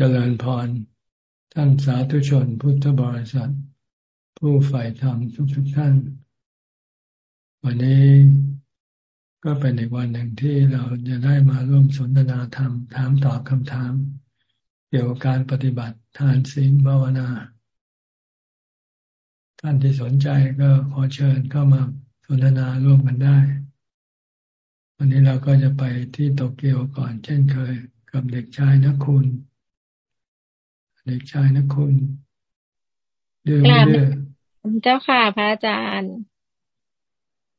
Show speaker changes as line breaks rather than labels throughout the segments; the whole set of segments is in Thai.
เจริญพร ท่านสาธุชนพุทธบริษัท ผู้ใฝ่ธรรมทุกทุกท่าน วันนี้ก็เป็นอีกวันหนึ่งที่เราจะได้มาร่วมสนทนาธรรม ถามตอบคำถาม เกี่ยวกับการปฏิบัติทานศีลภาวนา ท่านที่สนใจก็ขอเชิญเข้ามาสนทนาร่วมกันได้ วันนี้เราก็จะไปที่โตเกียวก่อนเช่นเคย กับเด็กชายนักคุณ เด็กชายนะคุณเดือไม่เดือ
เจ้าค่ะพระอาจารย์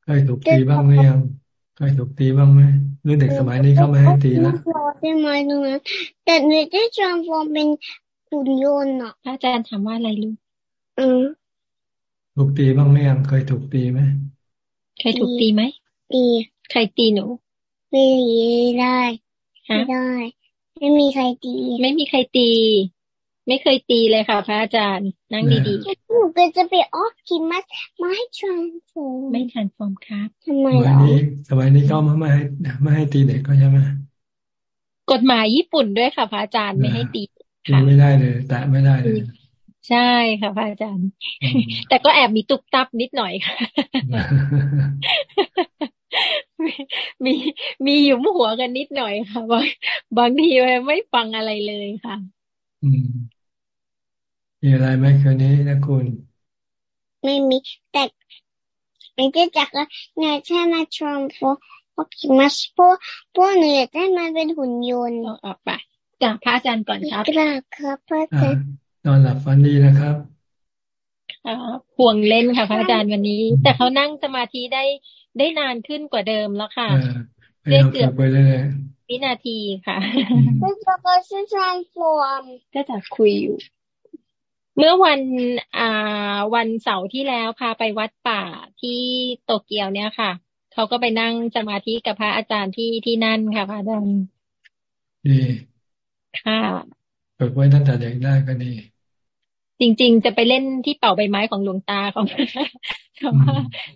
เคยถูกตีบ้างไหมยังเคยถูกตีบ้างไหมหรือเด็กสมัยนี้เข้ามาให้ตีแล้ว
ใช่ไหมตรงนั้นแต่หนูจะจำฟอร์มเป็นหุ่นยนต์อะ
พระอาจารย์ถามว่าอะไรลูก
อืม
ถูกตีบ้างไหมยังเคยถูกตีไหม
เคยถูกตีไหม
ตี
ใครตีหนู
ไม่ได้ไม่ได้ ไม่มีใครตี
ไม่มีใครตี ไม่เคยตีเลยค่ะ พระอาจารย์ นั่งดี
ๆหนูก็จะไปออกกิมัสไม่ให้ทรานส์ฟอร์ม
ไม่ทรานส์ฟอร์มครับ
ทำไม
ล่ะสมัยนี้ก็ไม่ให้ไม่ให้ตีเด็กก็ใช่ไหม
กฎหมายญี่ปุ่นด้วยค่ะ พระอาจารย์ไม่ให้ตี
ค่ะไม่ได้เลย แต่ไม่ได้เลย
ใช่ค่ะพระอาจารย์ แต่ก็แอบมีตุกตับนิดหน่อยค่ะมีมีอยู่หัวกันนิดหน่อยค่ะบางบางทีไม่ฟังอะไรเลยค่ะ
อื มมีอะไรไหมคืนนี้นะคุณ
ไม่มีแต่ไม่ได้จักเนี่ยแค่มาชมโฟพวกมาสโปพวกหนูอยากได้มาเป็นหุ่นยนต์
ออกไปจากพระอาจารย์ก่อนครับ
กราบครับพระอาจารย์
นอนหลับฝันดีนะครับ
ครับห่วงเล่นค่ะพระอาจารย์วันนี้ แต่เขานั่งสมาธิได้ได้นานขึ้นกว่าเดิมแล้วค่ะ
ได้เกือบไปเลย
วินาทีค่ะ
ก็จะทำฟอร์ม
ก็จะคุยอยู่ เมื่อวันอ่าวันเสาร์ที่แล้วพาไปวัดป่าที่โตเกียวเนี่ยค่ะ เขาก็ไปนั่งสมาธิกับพระอาจารย์ที่ที่นั่นค่ะพระอาจารย์
ดี
ค่ะ
ฝึกไว้ตั้งแต่เด็กได้ก็ดี
จริง ๆ จะไปเล่นที่เป่าใบไม้ของหลวงตาของ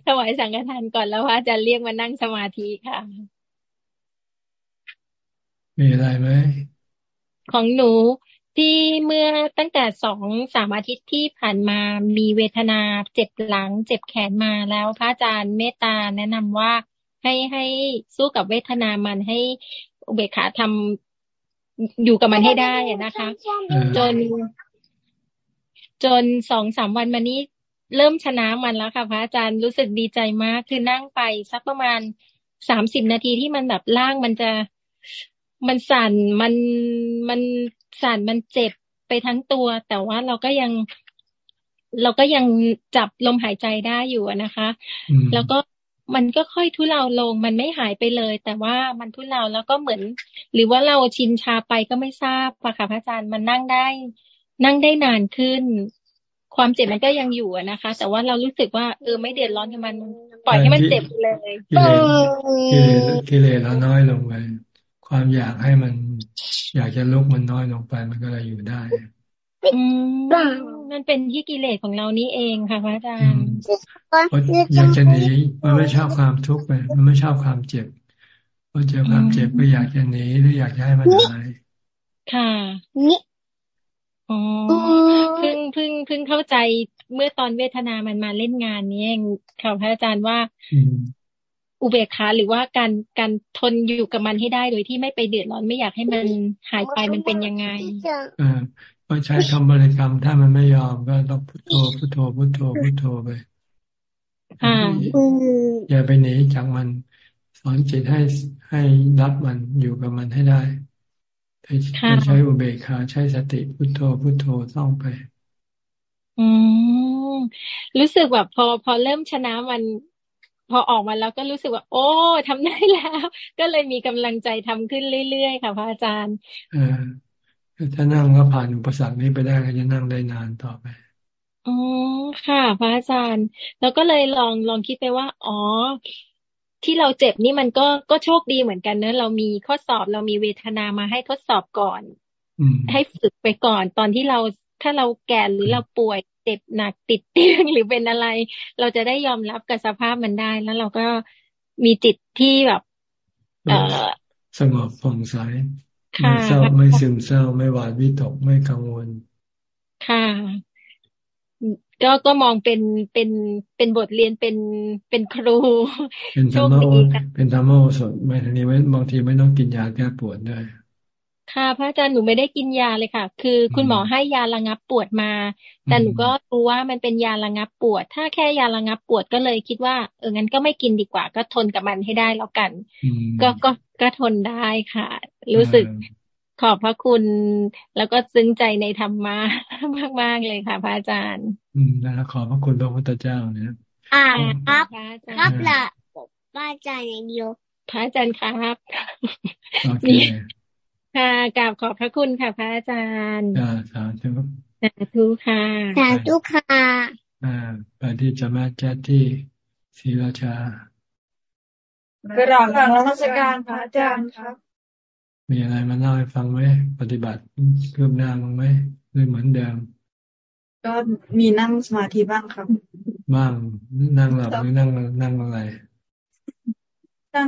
ถวายสังฆทานก่อนแล้วว่าจะเรียกมานั่งสมาธิค่ะ
มีอะไรไหม
ของหนู ที่เมื่อตั้งแต่สองสามอาทิตย์ที่ผ่านมามีเวทนาเจ็บหลัง เจ็บแขนมาแล้วพระอาจารย์เมตตาแนะนำว่าให้ให้สู้กับเวทนามันให้อุเบกขาทำอยู่กับมันให้ได้นะคะ จน จนสองสามวันมานี้เริ่มชนะมันแล้วค่ะ พระอาจารย์รู้สึกดีใจมากคือนั่งไปสักประมาณสามสิบนาทีที่มันแบบล่างมันจะ มันสั่นมันมันสั่นมันเจ็บไปทั้งตัว แต่ว่าเราก็ยัง เราก็ยังจับลมหายใจได้อยู่นะคะ แล้วก็มันก็ค่อยทุเลาลง มันไม่หายไปเลย แต่ว่ามันทุเลาแล้วก็เหมือน หรือว่าเราชินชาไปก็ไม่ทราบปะค่ะพระอาจารย์มันนั่งได้ นั่งได้นานขึ้น ความเจ็บมันก็ยังอยู่นะคะ แต่ว่าเรารู้สึกว่าเออไม่เดือดร้อนกับมัน ปล่อยให้มันเจ็บเลย
กิเลสเราน้อยลงไป ความอยากให้มัน อยากจะลุกมันน้อยลงไป มันก็เลยอยู่ได้
อืมมันเป็นที่กิเลสของเรานี่เองค่ะพระอาจารย์
อยากจะหนีมันไม่ชอบความทุกข์ไปมันไม่ชอบความเจ็บพอเจอความเจ็บก็อยากจะหนีหรืออยากจะให้มันหาย
ค่ะอ๋อเพิ่งเพิ่งเพิ่งเข้าใจเมื่อตอนเวทนามันมาเล่นงานนี้เองค่ะพระอาจารย์ว่า อุเบกขาหรือว่าการการทนอยู่กับมันให้ได้โดยที่ไม่ไปเดือดร้อนไม่อยากให้มันหายไปมันเป็นยังไง
อ่าก็ใช้คำบริกรรมถ้ามันไม่ยอมก็ต้องพุทโธพุทโธพุทโธพุทโธไปอย่าไปหนีจากมัน สอนจิตให้ให้รับมันอยู่กับมันให้ได้ใช้อุเบกขาใช้สติพุทโธพุทโธต้องไป
อืมรู้สึกแบบพอพอเริ่มชนะมัน พอออกมาแล้วก็รู้สึกว่า โอ้ทำได้แล้ว ก็เลยมีกำลังใจทำขึ้นเรื่อยๆค่ะพระอาจารย์
เออถ้านั่งก็ผ่านอุปสรรคนี้ไปได้ก็จะนั่งได้นานต่อไป
อ๋อค่ะ พระอาจารย์ แล้วก็เลยลองลองคิดไปว่า อ๋อ ที่เราเจ็บนี่มันก็ก็โชคดีเหมือนกันเนอะเรามีข้อสอบเรามีเวทนามาให้ทดสอบก่อนให้ฝึกไปก่อนตอนที่เรา ถ้าเราแก่หรือเราป่วยเจ็บหนักติดเตียงหรือเป็นอะไร เราจะได้ยอมรับกับสภาพมันได้ แล้วเราก็มีจิตที่แบบ เออ
สงบผ่องใสไม่เศร้าไม่ซึมเศร้าไม่หวาดวิตกไม่กังวล
ค่ะ ก็ก็มองเป็นเป็นเป็นบทเรียนเป็นเป็นครู
เป็นธรรมโอเป็นธรรมโอสดไม่ทีนี้บางทีไม่ต้องกินยาแก้ปวดได้
ค่ะพระอาจารย์หนูไม่ได้กินยาเลยค่ะ คือคุณหมอให้ยาระงับปวดมา แต่หนูก็รู้ว่ามันเป็นยาระงับปวด ถ้าแค่ยาระงับปวดก็เลยคิดว่า เอองั้นก็ไม่กินดีกว่า ก็ทนกับมันให้ได้แล้วกัน ก็ก็ก็ทนได้ค่ะ รู้สึกขอบพระคุณ แล้วก็ซึ้งใจในธรรมะมาก ๆ เลยค่ะ พระอาจารย์
อืมนะขอบพระคุณพระพุทธเจ้าเนี่ย
อ่าครับครับละพระอาจารย์อย่างเดียว
พระอาจารย์ครับ
โอเค
ค่ะกราบขอบพระคุณค่ะ พระอาจารย์
สาธุ
สาธุค่ะ
สาธุค่ะ
อ่าไปที่จะมาแจ๊ที่ศรีราชา
กระดาษนมัสการพระอาจารย์ครับ
มีอะไรมาเล่าให้ฟังไหมปฏิบัติคืบหน้ามั้งไหมหรือเหมือนเดิม
ก็มีนั่งสมาธิบ้างครับ
บ้างนั่งหลับหรือนั่งนั่งอะไร
นั่ง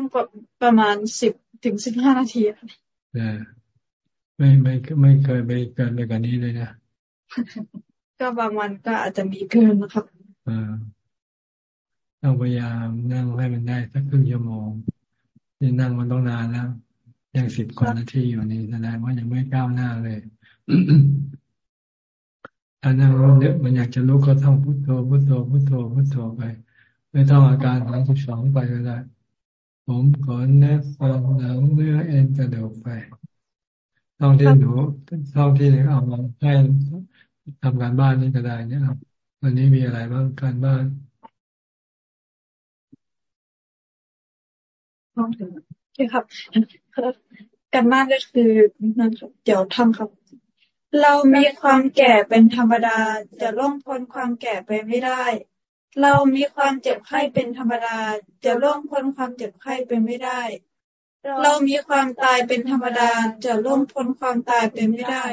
ประมาณสิบถึงสิบห้านาที
เออ ไม่ไม่ไม่เคยไปเกินไปกว่านี้เลยนะ
ก็บางวันก็อาจจะมีเกินนะครับ
อ่าต้องพยายามนั่งให้มันได้สักครึ่งชั่วโมงนี่นั่งมันต้องนานแล้ว ยังสิบกว่านาทีอยู่นี่แสดงว่ายังไม่ก้าวหน้าเลยถ้านั่งเนี้ยมันอยากจะลุกก็ต้องพุทโธพุทโธพุทโธพุทโธไป ไม่ต้องอาการของสิบสองไปก็ได้ผมขอแนบฟังหนังเนื้อเอ็นกระดูกไป ต้องที่หนูต้องที่เอามาให้ทำการบ้านนี่ก็ได้เนี่ยครับวันนี้มีอะไรบ้างการบ้าน
ต้องถึงโอเคครับกันมากก็คือนั่นครับเดี๋ยวทำครับ เรามีความแก่เป็นธรรมดา จะล่องพ้นความแก่ไปไม่ได้ เรามีความเจ็บไข้เป็นธรรมดา จะล่องพ้นความเจ็บไข้ไปไม่ได้ เรามีความตายเป็นธรรมดาจะล่องพ้นความตายไปไม่ได้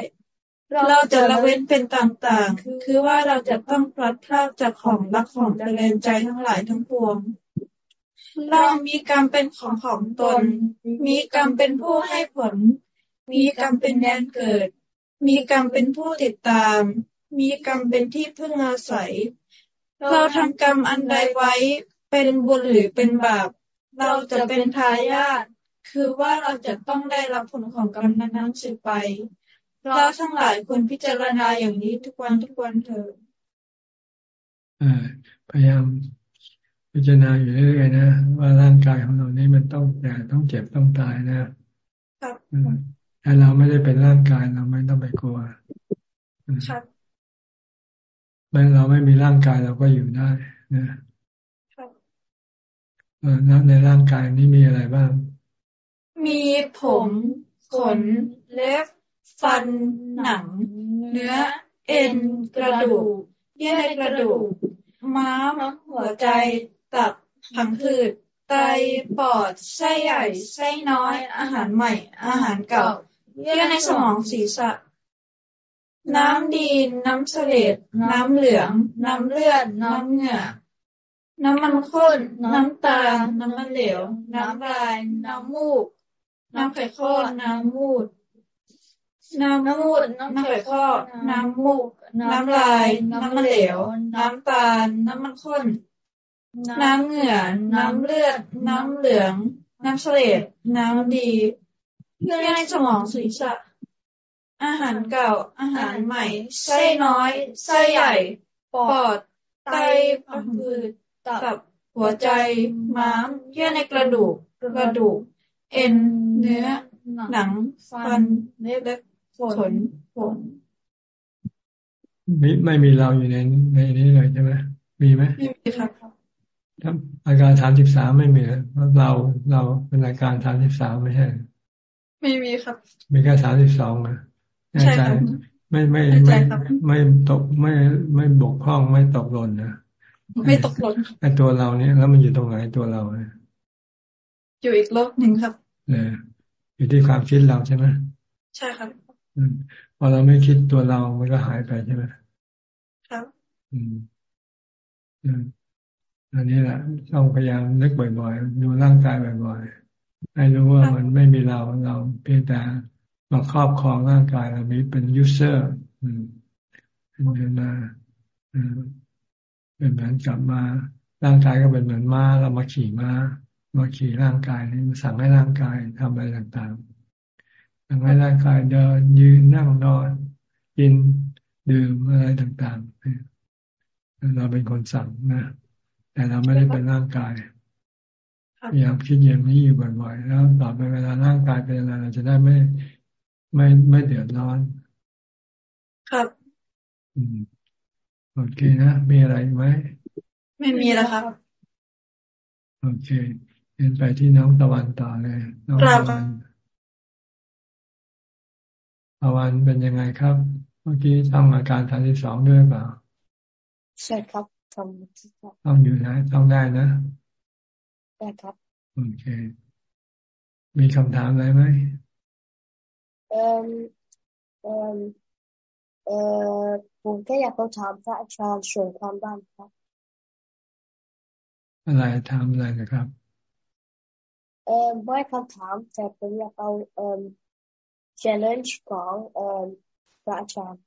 เราจะละเว้นเป็นต่างๆ คือว่าเราจะต้องพลัดพรากจากของรักของเจริญใจทั้งหลายทั้งปวง เรามีกรรมเป็นของของตน มีกรรมเป็นผู้ให้ผล มีกรรมเป็นแดนเกิด มีกรรมเป็นผู้ติดตาม มีกรรมเป็นที่พึ่งอาศัย เราทำกรรมอันใดไว้เป็นบุญหรือเป็นบาป เราจะเป็นทายาท คือว่าเราจะต้องได้รับผลของกรรมนั้นๆสืบไป เราทั้งหลายควรพิจารณาอย่างนี้ทุกวันทุกวันเถิด
พยายามพิจารณาอยู่เรื่อยๆนะว่าร่างกายของเรานี่มันต้องแก่ต้องเจ็บต้องตายนะถ้าเราไม่ได้เป็นร่างกายเราไม่ต้องไปกลัวแม้เราไม่มีร่างกายเราก็อยู่ได้นะแล้วในร่างกายนี้มีอะไรบ้าง
มีผม ขน เล็บ ฟัน หนัง เนื้อ เอ็น กระดูก เยื่อกระดูก ม้ามหัวใจ ตับ ผังผืด ไต ปอด ไส้ใหญ่ ไส้น้อย อาหารใหม่ อาหารเก่า เยื่อในสมองศีรษะ น้ำดี น้ำเสลดน้ำเหลือง น้ำเลือด น้ำเหงื่อน้ำมันข้น น้ำตาลน้ำมันเหลว น้ำลาย น้ำมูก น้ำไข่ข้อน้ำมูด น้ำมูด น้ำไข่ข้อน้ำมูก น้ำลาย น้ำมันเหลว น้ำตาล น้ำมันข้น น้ำเหงื่อ น้ำเลือด น้ำเหลือง น้ำเสลดน้ำดีเพื่อให้สมองศีรษะอาหารเก่า อาหารใหม่ ไส้น้อย ไส้ใหญ่ ปอด ไตพังผืดตับ หัวใจ ม้าม เยื่อในกระดูก กระดูก เอ็น เนื้อ หนัง ฟันเล็บขนขน
ไม่ไม่มีเราอยู่ในในนี้เลยใช่ไหมมีไหม
ไม่มีครับ
อาการสามสิบสามไม่มีเราเราเป็นอาการสามสิบสามไม่ใช่
ไม่มีครับ
มีแค่สามสิบสองนะ
ใช่ครับ
ไม่ไม่ไม่ไม่ตกไม่ไม่บกพร่องไม่ตกหล่นนะ
ไม่ตกหล่น
ไอตัวเราเนี่ยแล้วมันอยู่ตรงไหนตัวเราเนี่ย
อยู่อีกโลกหนึ่งครับ
เออ อยู่ที่ความคิดเราใช่ไหม
ใช่ครับ
พอเราไม่คิดตัวเรา มันก็หายไปใช่ไหม
ครับ
อืมอืมอันนี้แหละต้องพยายามนึกบ่อยๆดูร่างกายบ่อยๆให้รู้ว่ามันไม่มีเราเราเพียงแต่มาครอบครองร่างกายเรามีเป็นยูเซอร์เป็นเวลาเป็นเหมือนกับมาร่างกายก็เป็นเหมือนม้าเรามาขี่ม้า มาขี่ร่างกายนี่สั่งให้ร่างกายทำอะไรต่างๆสั่งให้ร่างกายเดินยืนนั่งนอนกินดื่มอะไรต่างๆเราเป็นคนสั่งนะแต่เราไม่ได้เป็นร่างกายพยายามคิดอย่างนี้อยู่บ่อยๆแล้วต่อไปเวลาร่างกายเป็นอะไรเราจะได้ไม่ไม่ไม่เดือดร้อน
ครับ
อืมโอเคนะ มีอะไรไหม
ไม่มีแล้วครับ
โอเค เดินไปที่น้องตะวันต่อเลยน้องตะวันตะวันเป็นยังไงครับ เมื่อกี้ต้องอาการทางที่สองด้วยเปล่า
ใช่ครับทำที่
ต้องอยู่นะต้องได้นะ
ได้ครับ
โอเค มีคำถามอะไรไหม
เออเออเออผมแค่อยากถามพระอาจารย์ส่วนความบ้านครับ
อะไรถามอะไรนะครับ
เออไม่คำถามแต่ผมอยากเอาเอ่อ challenge ของเอ่อพระอาจารย์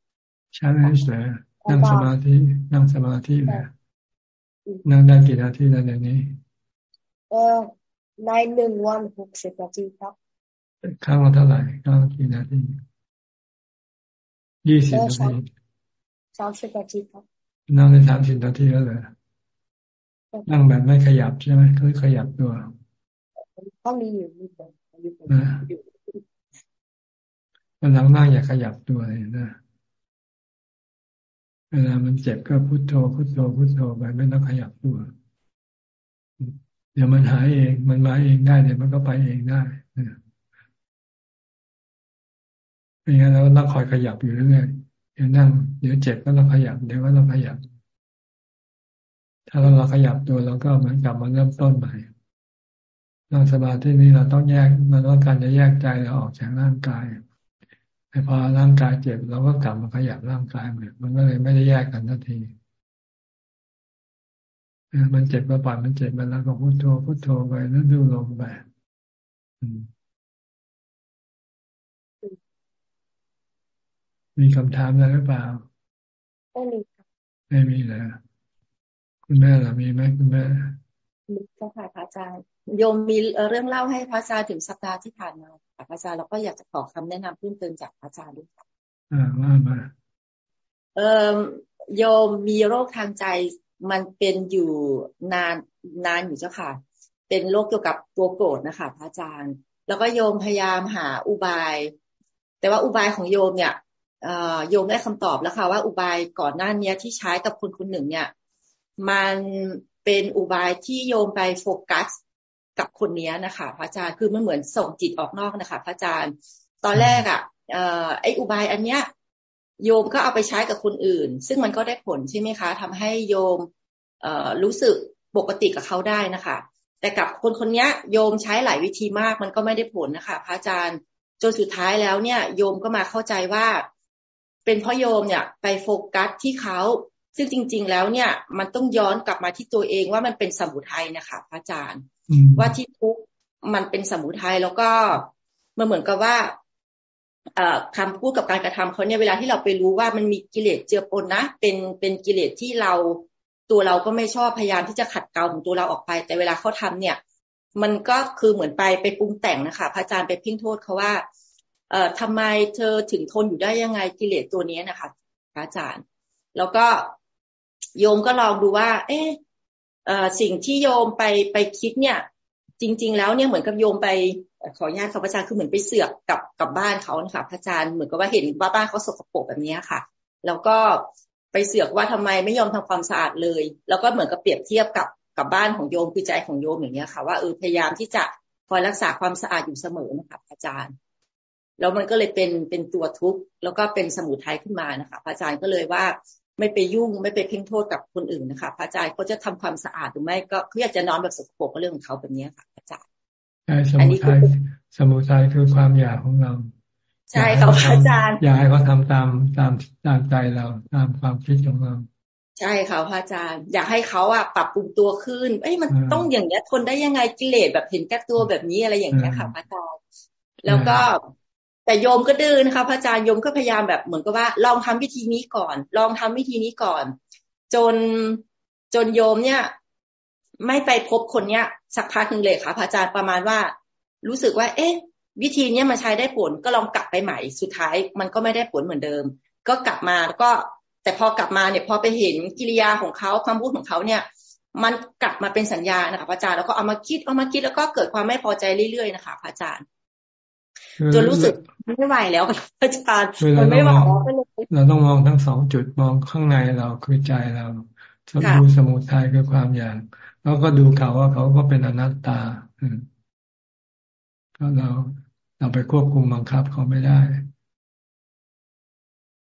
challenge เลยนั่งสมาธินั่งสมาธิเลยนั่งได้กี่นาทีแล้วเดี๋ยวนี้
เออในหนึ่งวันหกสิบนาทีครับ
ข้างละเท่าไหร่ข้างกี่นาทียี่สิบนาที
สามสิบนาทีครับ
นั่งได้สามสิบนาทีแล้วเหรอนั่งแบบไม่ขยับใช่ไหมคือขยับตัว
ต้องมีอยู่มีแบบ
นะวันหลังนั่งอย่าขยับตัวเลยนะเวลามันเจ็บก็พุโทโธพุโทโธพุโทโธไปไม่ต้องขยับตัว เดี๋ยวมันหายเอง มันมาเองได้เดี๋ยวมันก็ไปเองได้ไม่งั้นเราต้องคอยขยับอยู่เรื่อยๆเดี๋ยวนั่งเดี๋ยวเจ็บก็ต้องขยับ เดี๋ยวก็ต้องขยับ ถ้าเราขยับตัวเราก็เหมือนกลับมาเริ่มต้นใหม่ นั่งสมาธินี้เราต้องแยกเราต้องการจะแยกใจเราออกจากร่างกายแต่พอร่างกายเจ็บเราก็กลับมาขยับร่างกายเหมือนมันก็เลยไม่ได้แยกกันทันทีมันเจ็บก็ปล่อยมันเจ็บมันแล้วก็พุโทโธพุโทโธไปแล้วดูลมไปมีคำถามอะไรหรือเปล่า
ไม่มี
ไม่มีเลยคุณแม่ล่ะมีไหมคุณแม่
มีค่ะพระอาจารย์โยมมีเรื่องเล่าให้พระอาจารย์ถึงสัปดาห์ที่ผ่านมาพระอาจารย์เราก็อยากจะขอคำแนะนำเพิ่มเติมจากพระอาจารย์ด้วยค่ะ
อ่าว่ามา
เอ่อโยมมีโรคทางใจมันเป็นอยู่นานนานอยู่เจ้าค่ะ เป็นโรคเกี่ยวกับตัวโกรธนะคะพระอาจารย์ แล้วก็โยมพยายามหาอุบาย แต่ว่าอุบายของโยมเนี่ยโยมได้คำตอบแล้วค่ะว่าอุบายก่อนหน้านี้ที่ใช้กับคนคนหนึ่งเนี่ย มัน เป็นอุบายที่โยมไปโฟกัสกับคนนี้นะคะพระอาจารย์คือมันเหมือนส่งจิตออกนอกนะคะพระอาจารย์ ตอนแรกอะไออุบายอันเนี้ยโยมก็เอาไปใช้กับคนอื่น ซึ่งมันก็ได้ผลใช่ไหมคะทำให้โยมรู้สึกปกติกับเขาได้นะคะ แต่กับคนคนนี้โยมใช้หลายวิธีมากมันก็ไม่ได้ผลนะคะ พระอาจารย์จนสุดท้ายแล้วเนี่ย โยมก็มาเข้าใจว่า เป็นเพราะโยมเนี่ย ไปโฟกัสที่เขา ซึ่งจริง ๆ แล้วเนี่ยมันต้องย้อนกลับมาที่ตัวเองว่ามันเป็นสมุทัยนะคะพระอาจารย์ ว่าที่ทุกมันเป็นสมุทัยแล้วก็มันเหมือนกับว่าคำพูดกับการกระทำเขาเนี่ยเวลาที่เราไปรู้ว่ามันมีกิเลสเจือปนนะ เป็นเป็นกิเลสที่เราตัวเราก็ไม่ชอบพยายามที่จะขัดเกลาของตัวเราออกไป แต่เวลาเขาทำเนี่ย มันก็คือเหมือนไปไปปรุงแต่งนะคะพระอาจารย์ไปพิ้งโทษเขาว่า เอ่อทำไมเธอถึงทนอยู่ได้ยังไงกิเลสตัวนี้นะคะพระอาจารย์ แล้วก็ โยมก็ลองดูว่า เอ๊ะสิ่งที่โยมไปไปคิดเนี่ย จริง ๆ แล้วเนี่ยเหมือนกับโยมไปขออนุญาตค่ะพระอาจารย์คือเหมือนไปเสือกกับกับบ้านเขานะคะพระอาจารย์เหมือนกับว่าเห็นว่าบ้านเขาสกปรกแบบนี้ค่ะ แล้วก็ไปเสือกว่าทำไมไม่ยอมทำความสะอาดเลย แล้วก็เหมือนกับเปรียบเทียบกับกับบ้านของโยมคือใจของโยมอย่างเนี้ยค่ะ ว่าเออพยายามที่จะคอยรักษาความสะอาดอยู่เสมอนะคะอาจารย์ แล้วมันก็เลยเป็นเป็นตัวทุกข์แล้วก็เป็นสมุทัยขึ้นมานะคะอาจารย์ก็เลยว่า ไม่ไปยุ่งไม่ไปเพ่งโทษกับคนอื่นนะคะพระอาจารย์เขาจะทำความสะอาดหรือไม่ก็เขาอยากจะนอนแบบสกปรกก็เรื่องของเขาแบบนี้ค่ะพระอาจารย์
ใช่สมุทัยสมุทัยคือความอยากของเรา
ใช่ค่ะพระอาจารย์
อยากให้เขาทาตามตามตามใจเราตามความคิดของเรา
ใช่ค่ะพระอาจารย์อยากให้เขาอะปรับปรุงตัวขึ้น เอ้ยมันต้องอย่างเนี้ยทนได้ยังไงกิเลสแบบเห็นแก่ตัวแบบนี้อะไรอย่างเงี้ยค่ะพระอาจารย์แล้วก็ แต่โยมก็ดื้อนะคะพระอาจารย์โยมก็พยายามแบบเหมือนกับว่า ลองทำวิธีนี้ก่อน ลองทำวิธีนี้ก่อน จนจนโยมเนี่ย ไม่ไปพบคนเนี้ย สักพักหนึ่งเลยค่ะพระอาจารย์ประมาณว่า รู้สึกว่า เอ๊ะ วิธีเนี้ยมันใช้ได้ผลก็ลองกลับไปใหม่ สุดท้ายมันก็ไม่ได้ผลเหมือนเดิม ก็กลับมาแล้วก็ แต่พอกลับมาเนี่ย พอไปเห็นกิริยาของเขาความพูดของเขาเนี่ย มันกลับมาเป็นสัญญานะคะพระอาจารย์แล้วก็เอามาคิดเอามาคิดแล้วก็เกิดความไม่พอใจเรื่อยๆนะคะพระอาจารย์ จนรู้สึกไม่ไหวแล้วอาจารย์มันไม่ไหว
เราต้องมองทั้งสองจุดมองข้างในเราคือใจเราดูสมุทัยคือความอยากแล้วก็ดูเขาว่าเขาก็เป็นอนัตตาก็เราเราไปควบคุมบังคับเขาไม่ได้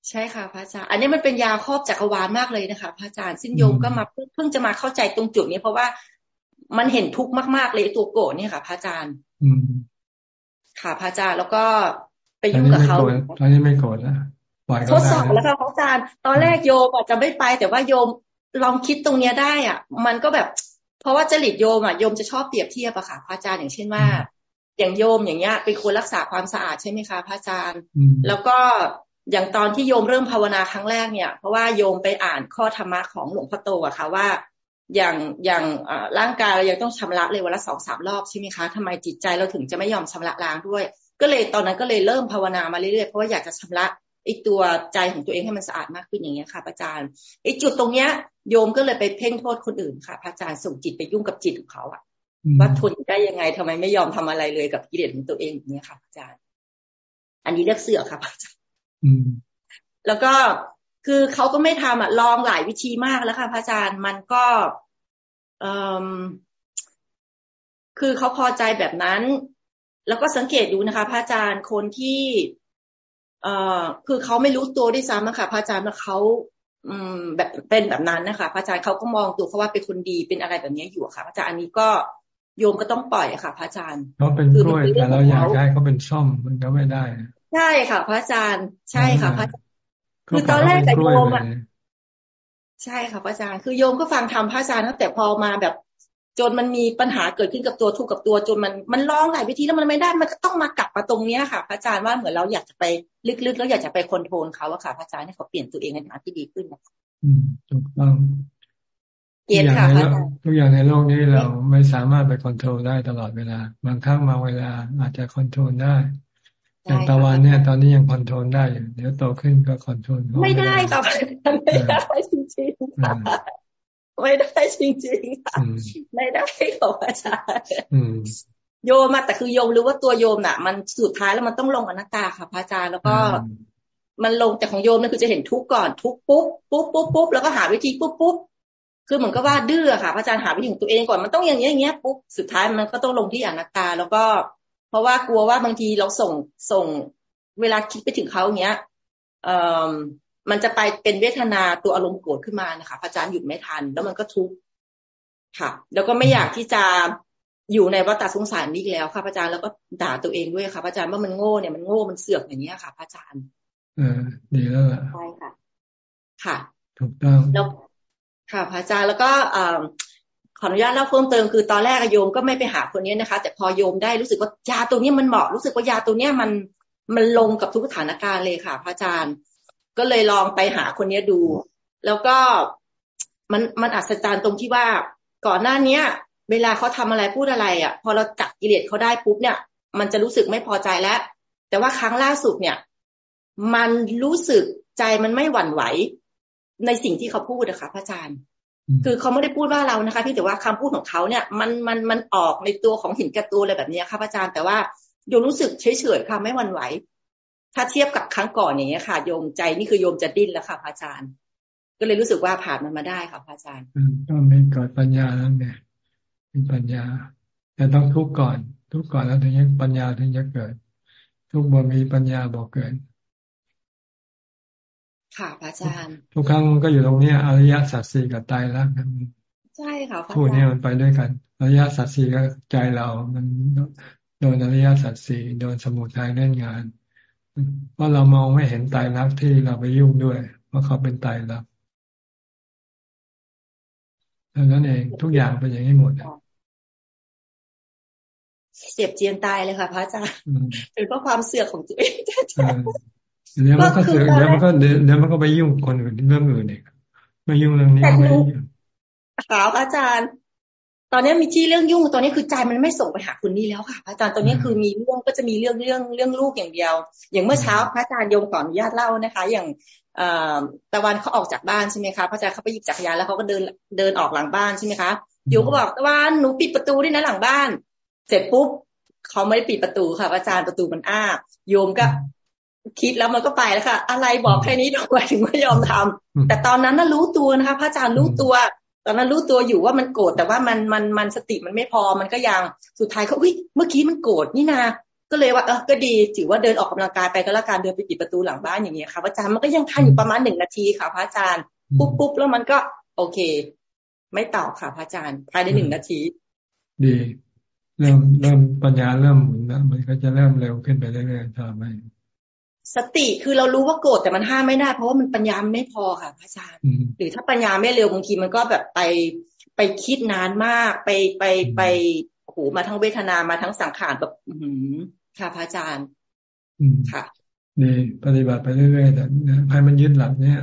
ใช่ค่ะพระอาจารย์อันนี้มันเป็นยาครอบจักรวาลมากเลยนะคะพระอาจารย์สิ้นโยมก็มาเพิ่งจะมาเข้าใจตรงจุดนี้เพราะว่ามันเห็นทุกข์มากๆเลยตัวโกรธเนี่ยค่ะพระอาจารย์ อืม ค่ะพระอาจารย์แล้วก็ไปยุ่งกับเขา
ตอนนี้ไม่โกรธแล้ว
ทดสอบแล้วค่ะพระอาจารย์ตอนแรกโยมอาจจะไม่ไป แต่ว่าโยมลองคิดตรงเนี้ยได้อะ มันก็แบบ เพราะว่าจริตโยมอะโยมจะชอบเปรียบเทียบอะค่ะพระอาจารย์อย่างเช่นว่า อย่างโยมอย่างเงี้ยเป็นคนรักษาความสะอาดใช่ไหมคะพระอาจารย์ แล้วก็อย่างตอนที่โยมเริ่มภาวนาครั้งแรกเนี่ย เพราะว่าโยมไปอ่านข้อธรรมะของหลวงพ่อโตอะค่ะว่า อย่างอย่างร่างกายเรายังต้องชำระเลยวันละสองสามรอบใช่ไหมคะทำไมจิตใจเราถึงจะไม่ยอมชำระล้างด้วย ก็เลยตอนนั้นก็เลยเริ่มภาวนามาเรื่อยๆเพราะว่าอยากจะชำระไอ้ตัวใจของตัวเองให้มันสะอาดมากขึ้นอย่างเงี้ยค่ะพระอาจารย์ไอ้จุดตรงเนี้ย โยมก็เลยไปเพ่งโทษคนอื่นค่ะพระอาจารย์ส่งจิตไปยุ่งกับจิตของเขาอะว่าทนได้ยังไงทำไมไม่ยอมทำอะไรเลยกับกิเลสของตัวเองอย่างเงี้ยค่ะพระอาจารย์ อันนี้เรียกเสือค่ะพระอาจารย์แล้วก็ คือเขาก็ไม่ทำอะลองหลายวิธีมากแล้วค่ะพระอาจารย์มันก็เออคือเขาพอใจแบบนั้น แล้วก็สังเกตดูนะคะพระอาจารย์คนที่เอ่อคือเขาไม่รู้ตัวด้วยซ้ำนะคะพระอาจารย์ว่าเขาอืมแบบเป็นแบบนั้นนะคะพระอาจารย์เขาก็มองตัวเขาว่าเป็นคนดีเป็นอะไรแบบนี้อยู่ค่ะพระอาจารย์อันนี้ก็โยมก็ต้องปล่อยค่ะ พระอาจารย์
เขาเป็นกล้วยแต่เราอยากได้เขาเป็นช่อมมันก็ไม่ได้
ใช่ค่ะ พระอาจารย์ ใช่ค่ะพระอาจารย์ คือตอนแรกแต่โยมอะใช่ค่ะพระอาจารย์คือโยมก็ฟังทำพระอาจารย์ตั้งแต่พอมาแบบ จนมันมีปัญหาเกิดขึ้นกับตัวทุกกับตัวจนมันมันร้องหลายวิธีแล้วมันไม่ได้มันก็ต้องมากลับมาตรงเนี้ยค่ะพระอาจารย์ว่าเหมือนเราอยากจะไปลึกๆแล้วอยากจะไปคอนโทรลเขาอะค่ะพระอาจารย์ให้เขาเปลี่ยนตัวเองในทางที่ดีขึ้นนะคะ
อืมถูกต้อง
เกียรค่ะ
ทุกอย่างในโลกนี้เราไม่สามารถไปคอนโทรลได้ตลอดเวลา บางครั้งบางเวลาอาจจะ control ได้ อย่างตะวันเนี่ย ตอนนี้ยัง control ได้อยู่เดี๋ยวโตขึ้นก็ control
ไม่ได้ค่ะไม่ได้จริงๆไม่ได้จริงๆค่ะไม่ได้ของอาจารย์โยมมาแต่คือโยมรู้ว่าตัวโยมน่ะ มันสุดท้ายแล้วมันต้องลงอนัตตาค่ะพระอาจารย์แล้วก็มันลงแต่ของโยมนั่นคือจะเห็นทุกข์ก่อนทุกข์ปุ๊บปุ๊บปุ๊บปุ๊บแล้วก็หาวิธีปุ๊บปุ๊บคือเหมือนกับว่าดื้อค่ะพระอาจารย์หาวิธีของตัวเองก่อนมันต้องอย่างเงี้ยอย่างเงี้ยปุ๊บสุดท้ายมันก็ต้องลงที่อนัตตา แล้วก็ เพราะว่ากลัวว่าบางทีเราส่งส่งเวลาคิดไปถึงเขาเงี้ยเอ่อมันจะไปเป็นเวทนาตัวอารมณ์โกรธขึ้นมานะคะพระอาจารย์หยุดไม่ทัน แล้วมันก็ทุกข์ค่ะ แล้วก็ไม่อยากที่จะอยู่ในวัฏสงสารนี้แล้วค่ะพระอาจารย์แล้วก็ด่าตัวเองด้วยค่ะพระอาจารย์ว่ามันโง่เนี่ยมันโง่มันเสือกอย่างเงี้ยค่ะพระอาจารย์
เออดีแล้วล่ะ
ใช่ค่ะ ค่ะ
ถูกต้อง
แล้วค่ะพระอาจารย์แล้วก็อ ขออนุญาตเล่าเพิ่มเติมคือตอนแรกโยมก็ไม่ไปหาคนนี้นะคะ แต่พอโยมได้รู้สึกว่ายาตัวนี้มันเหมาะรู้สึกว่ายาตัวนี้มันมันลงกับทุกสถานการณ์เลยค่ะ พระอาจารย์ ก็เลยลองไปหาคนนี้ดู แล้วก็มันมันอัศจรรย์ตรงที่ว่าก่อนหน้าเนี้ย เวลาเขาทำอะไรพูดอะไรอะ พอเราจับกิเลสเขาได้ปุ๊บเนี่ย มันจะรู้สึกไม่พอใจแล้ว แต่ว่าครั้งล่าสุดเนี่ย มันรู้สึกใจมันไม่หวั่นไหวในสิ่งที่เขาพูดนะคะพระอาจารย์ คือเขาไม่ได้พูดว่าเรานะคะพี่แต่ว่าคำพูดของเขาเนี่ย มันมันมันออกในตัวของหินกระตัวอะไรแบบนี้ค่ะพระอาจารย์แต่ว่าโยรู้สึกเฉยเฉยค่ะไม่หวั่นไหว ถ้าเทียบกับครั้งก่อนอย่างเงี้ยค่ะ โยมใจนี่คือโยมจะดิ้นแล้วค่ะพระอาจารย์ ก็เลยรู้สึกว่าผ่านมันมาได้ค่ะพระอาจารย์
ก็ไม่เกิดปัญญาแล้วเนี่ยมีปัญญา แต่ต้องทุกข์ก่อน ทุกข์ก่อนแล้วถึงจะปัญญาถึงจะเกิด ทุกข์บ่มีปัญญาบอกเกิด
ค่ะพระอาจารย์
ทุกครั้งก็อยู่ตรงนี้อริยสัจสี่กับตายรักกัน
ใช่ค่ะ
คู่นี้มันไปด้วยกันอริยสัจสี่ก็ใจเรา มันโดนอริยสัจสี่โดนสมุทัยเล่นงาน เพราะเรามองไม่เห็นตายรักที่เราไปยุ่งด้วยเพราะเขาเป็นตายรักดังนั้นเองทุกอย่างเป็นอย่างนี้หมด
เจ็บเจียนตายเลยค่ะพระอาจารย์เป็นเพราะความเสื่อของตัวเอง
เดี๋ยวมันก็เสือเดี๋ยวมันก็เดี๋ยวมันก็ไปยุ่งคนอื่นเรื่องอื่นเองไม่ยุ่งเรื่องนี้ไม่ยุ่ง
ขาวอาจารย์ ตอนนี้มีที่เรื่องยุ่ง ตอนนี้คือใจมันไม่ส่งไปหาคุณนี่แล้วค่ะพระอาจารย์ตอนนี้คือมีเรื่องก็จะมีเรื่องเรื่องเรื่องลูกอย่างเดียว อย่างเมื่อเช้าพระอาจารย์โยมขออนุญาตเล่านะคะ อย่างตะวันเขาออกจากบ้านใช่ไหมคะพระอาจารย์เขาไปหยิบจักรยานแล้วเขาก็เดินเดินออกหลังบ้านใช่ไหมคะโยมก็บอกตะวันหนูปิดประตูด้วยนะหลังบ้าน เสร็จปุ๊บเขาไม่ได้ปิดประตูค่ะ อาจารย์ประตูมันอ้าโยมก็ คิดแล้วมันก็ไปแล้วค่ะ อะไรบอกแค่นี้ทำไมถึงไม่ยอมทำแต่ตอนนั้นน่ะรู้ตัวนะคะพระอาจารย์รู้ตัว ตอนนั้นรู้ตัวอยู่ว่ามันโกรธแต่ว่ามันมันมันสติมันไม่พอมันก็ยังสุดท้ายเขาอุ้ยเมื่อกี้มันโกรธนี่นาก็เลยว่าเออก็ดีถือว่าเดินออกกำลังกายไปก็แล้วการเดินไปปิดประตูหลังบ้านอย่างเงี้ยค่ะพระอาจารย์มันก็ยังทันอยู่ประมาณหนึ่งนาทีค่ะพระอาจารย์ปุ๊บปุ๊บแล้วมันก็ โอเค ไม่ตอบค่ะพระอาจารย์ภายในหนึ่งนาที
ดีเริ่มเริ่มปัญญาเริ่มหมุนแล้วมันก็จะเริ่มเร็วขึ้นไปเรื่อยๆทำไม
สติคือเรารู้ว่าโกรธแต่มันห้ามไม่ได้ เพราะว่ามันปัญญาไม่พอค่ะพระอาจารย์ หรือถ้าปัญญาไม่เร็วบางทีมันก็แบบไปไปคิดนานมาก ไปไปไปโหมาทั้งเวทนามาทั้งสังขารแบบอืค่ะพระอาจารย์ค่ะ
นี่ปฏิบัติไปเรื่อยๆแต่ให้มันยึดหลักเนี้ย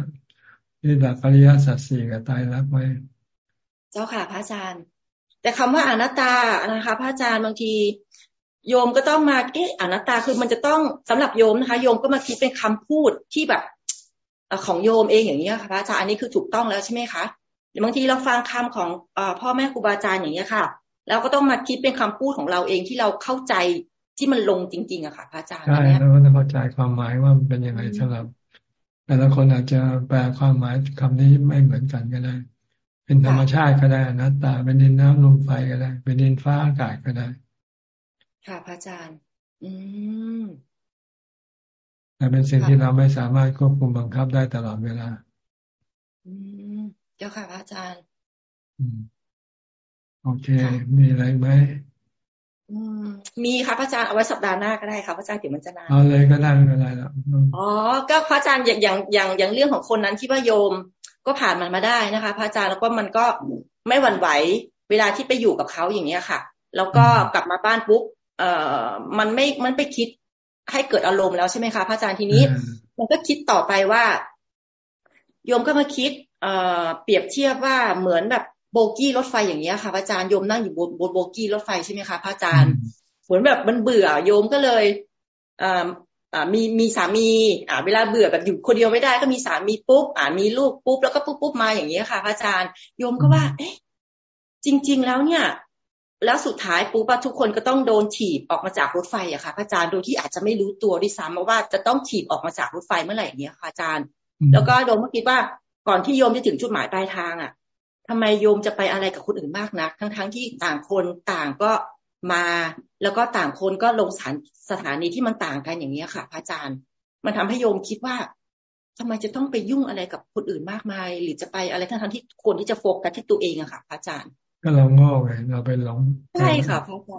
ยึดหลักปริยัติสัจสี่กับตายรักไว้
เจ้าค่ะพระอาจารย์ แต่คำว่าอนัตตานะคะ พระอาจารย์บางที โยมก็ต้องมา เอ๊ะอนัตตาคือมันจะต้องสำหรับโยมนะคะ โยมก็มาคิดเป็นคำพูดที่แบบของโยมเองอย่างนี้ค่ะพระอาจารย์อันนี้คือถูกต้องแล้วใช่ไหมคะบางทีเราฟังคำของอพ่อแม่ครูบาอาจารย์อย่างนี้ค่ะแล้วก็ต้องมาคิดเป็นคำพูดของเราเองที่เราเข้าใจที่มันลงจริง ๆอะค่ะพระอาจารย์ใช่
แล้วก็ต้องเข้าใจความหมายว่ามันเป็นยังไงสำหรับ แต่ละคนอาจจะแปลความหมายคำนี้ไม่เหมือนกันก็ได้ เป็นธรรมชาติก็ได้อนัตตาเป็นดินน้ำลมไฟก็ได้ เป็นดินฟ้าอากาศก็ได้
ค่ะพระอาจารย์ อืม
แต่เป็นสิ่งที่เราไม่สามารถควบคุมบังคับได้ตลอดเวลา
อืมเจ้าค่ะพระอาจารย์
อืมโอเค มีอะไรไหม
มีค่ะพระอาจารย์เอาไว้สัปดาห์หน้าก็ได้ค่ะพระอาจารย์เดี๋ยวมันจะนาน
เอาเลยก็ได้ไม่เป็นไรแล้ว
อ๋อก็พระอาจารย์อย่างอย่างอย่างอย่างเรื่องของคนนั้นที่ว่าโยมก็ผ่านมันมาได้นะคะ พระอาจารย์แล้วก็มันก็ไม่หวั่นไหว เวลาที่ไปอยู่กับเขาอย่างเงี้ยค่ะ แล้วก็กลับมาบ้านปุ๊บ เอ่อมันไม่มันไปคิดให้เกิดอารมณ์แล้วใช่ไหมคะพระอาจารย์ทีนี้ มันก็คิดต่อไปว่า โยมก็มาคิดเอ่อเปรียบเทียบว่าเหมือนแบบโบกี้รถไฟอย่างเงี้ยค่ะพระอาจารย์โยมนั่งอยู่บนบนโบกี้รถไฟใช่ไหมคะพระอาจารย์ เหมือนแบบมันเบื่อโยมก็เลยอ่าอ่ามีมีสามีอ่าเวลาเบื่อแบบอยู่คนเดียวไม่ได้ก็มีสามีปุ๊บอ่ามีลูกปุ๊บแล้วก็ปุ๊บปุ๊บมาอย่างเงี้ยค่ะพระอาจารย์โยมก็ว่า เอ๊ะจริง ๆ แล้วเนี่ย แล้วสุดท้ายปุ๊บทุกคนก็ต้องโดนถีบออกมาจากรถไฟอะค่ะพระอาจารย์โดยที่อาจจะไม่รู้ตัวด้วยซ้ำว่าจะต้องถีบออกมาจากรถไฟเมื่อไหร่เนี้ยค่ะอาจารย์ แล้วก็โยมก็คิดว่าก่อนที่โยมจะถึงจุดหมายปลายทางอะทำไมโยมจะไปอะไรกับคนอื่นมากนัก ทั้งๆทที่ต่างคนต่างก็มา แล้วก็ต่างคนก็ลงสถานสถานีที่มันต่างกันอย่างนี้ค่ะพระอาจารย์ มันทำให้โยมคิดว่าทำไมจะต้องไปยุ่งอะไรกับคนอื่นมากมาย หรือจะไปอะไรทั้งๆที่ควรที่จะโฟกัสที่ตัวเองอะค่ะพระอาจารย์
ก็เราโง่ไงเราไปหลง
ใช่ค่ะพ่อพ่อ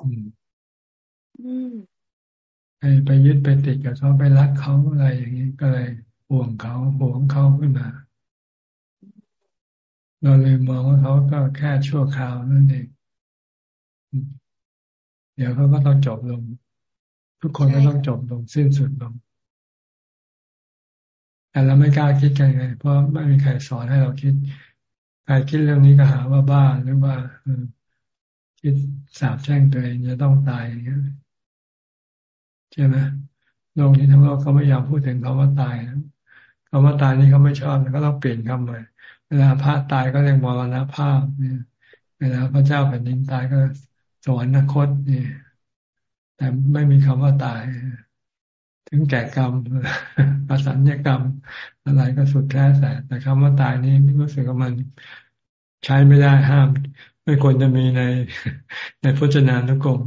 ไปไปยึดไปติดกับเขาไปรักเขาอะไรอย่างนี้ก็เลยห่วงเขาห่วงเขาขึ้นมา เราเลยมองว่าเขาก็แค่ชั่วคราวนั่นเองเดี๋ยวเขาก็ต้องจบลง ทุกคนก็ต้องจบลงสิ้นสุดลงแต่เราไม่กล้าคิดกันไง เพราะไม่มีใครสอนให้เราคิด ครคิดเรื่องนี้ก็หาว่าบ้าหรือว่าคิดสาบแช่งตัวเองจะต้องตายอย่างเงี้ยใช่ไหมโลกนี้ทั้งโลกเขาไม่ยอมพูดถึงคำว่าตายนะคำว่าตายนี่เขาไม่ชอบก็ต้องเปลี่ยนคำใหม่เวลาพระตายก็เรียกมรณภาพเนี่ยเวลาพระเจ้าแผ่นดินตายก็สวรรคตนี่แต่ไม่มีคำว่าตาย ถึงแก่กรรมประสัญญกรรม อะไรก็สุดแท้แต่แต่คำว่าตายนี้รู้สึกว่ามันใช้ไม่ได้ห้าม ไม่ควรจะมีในในพจนานุกรม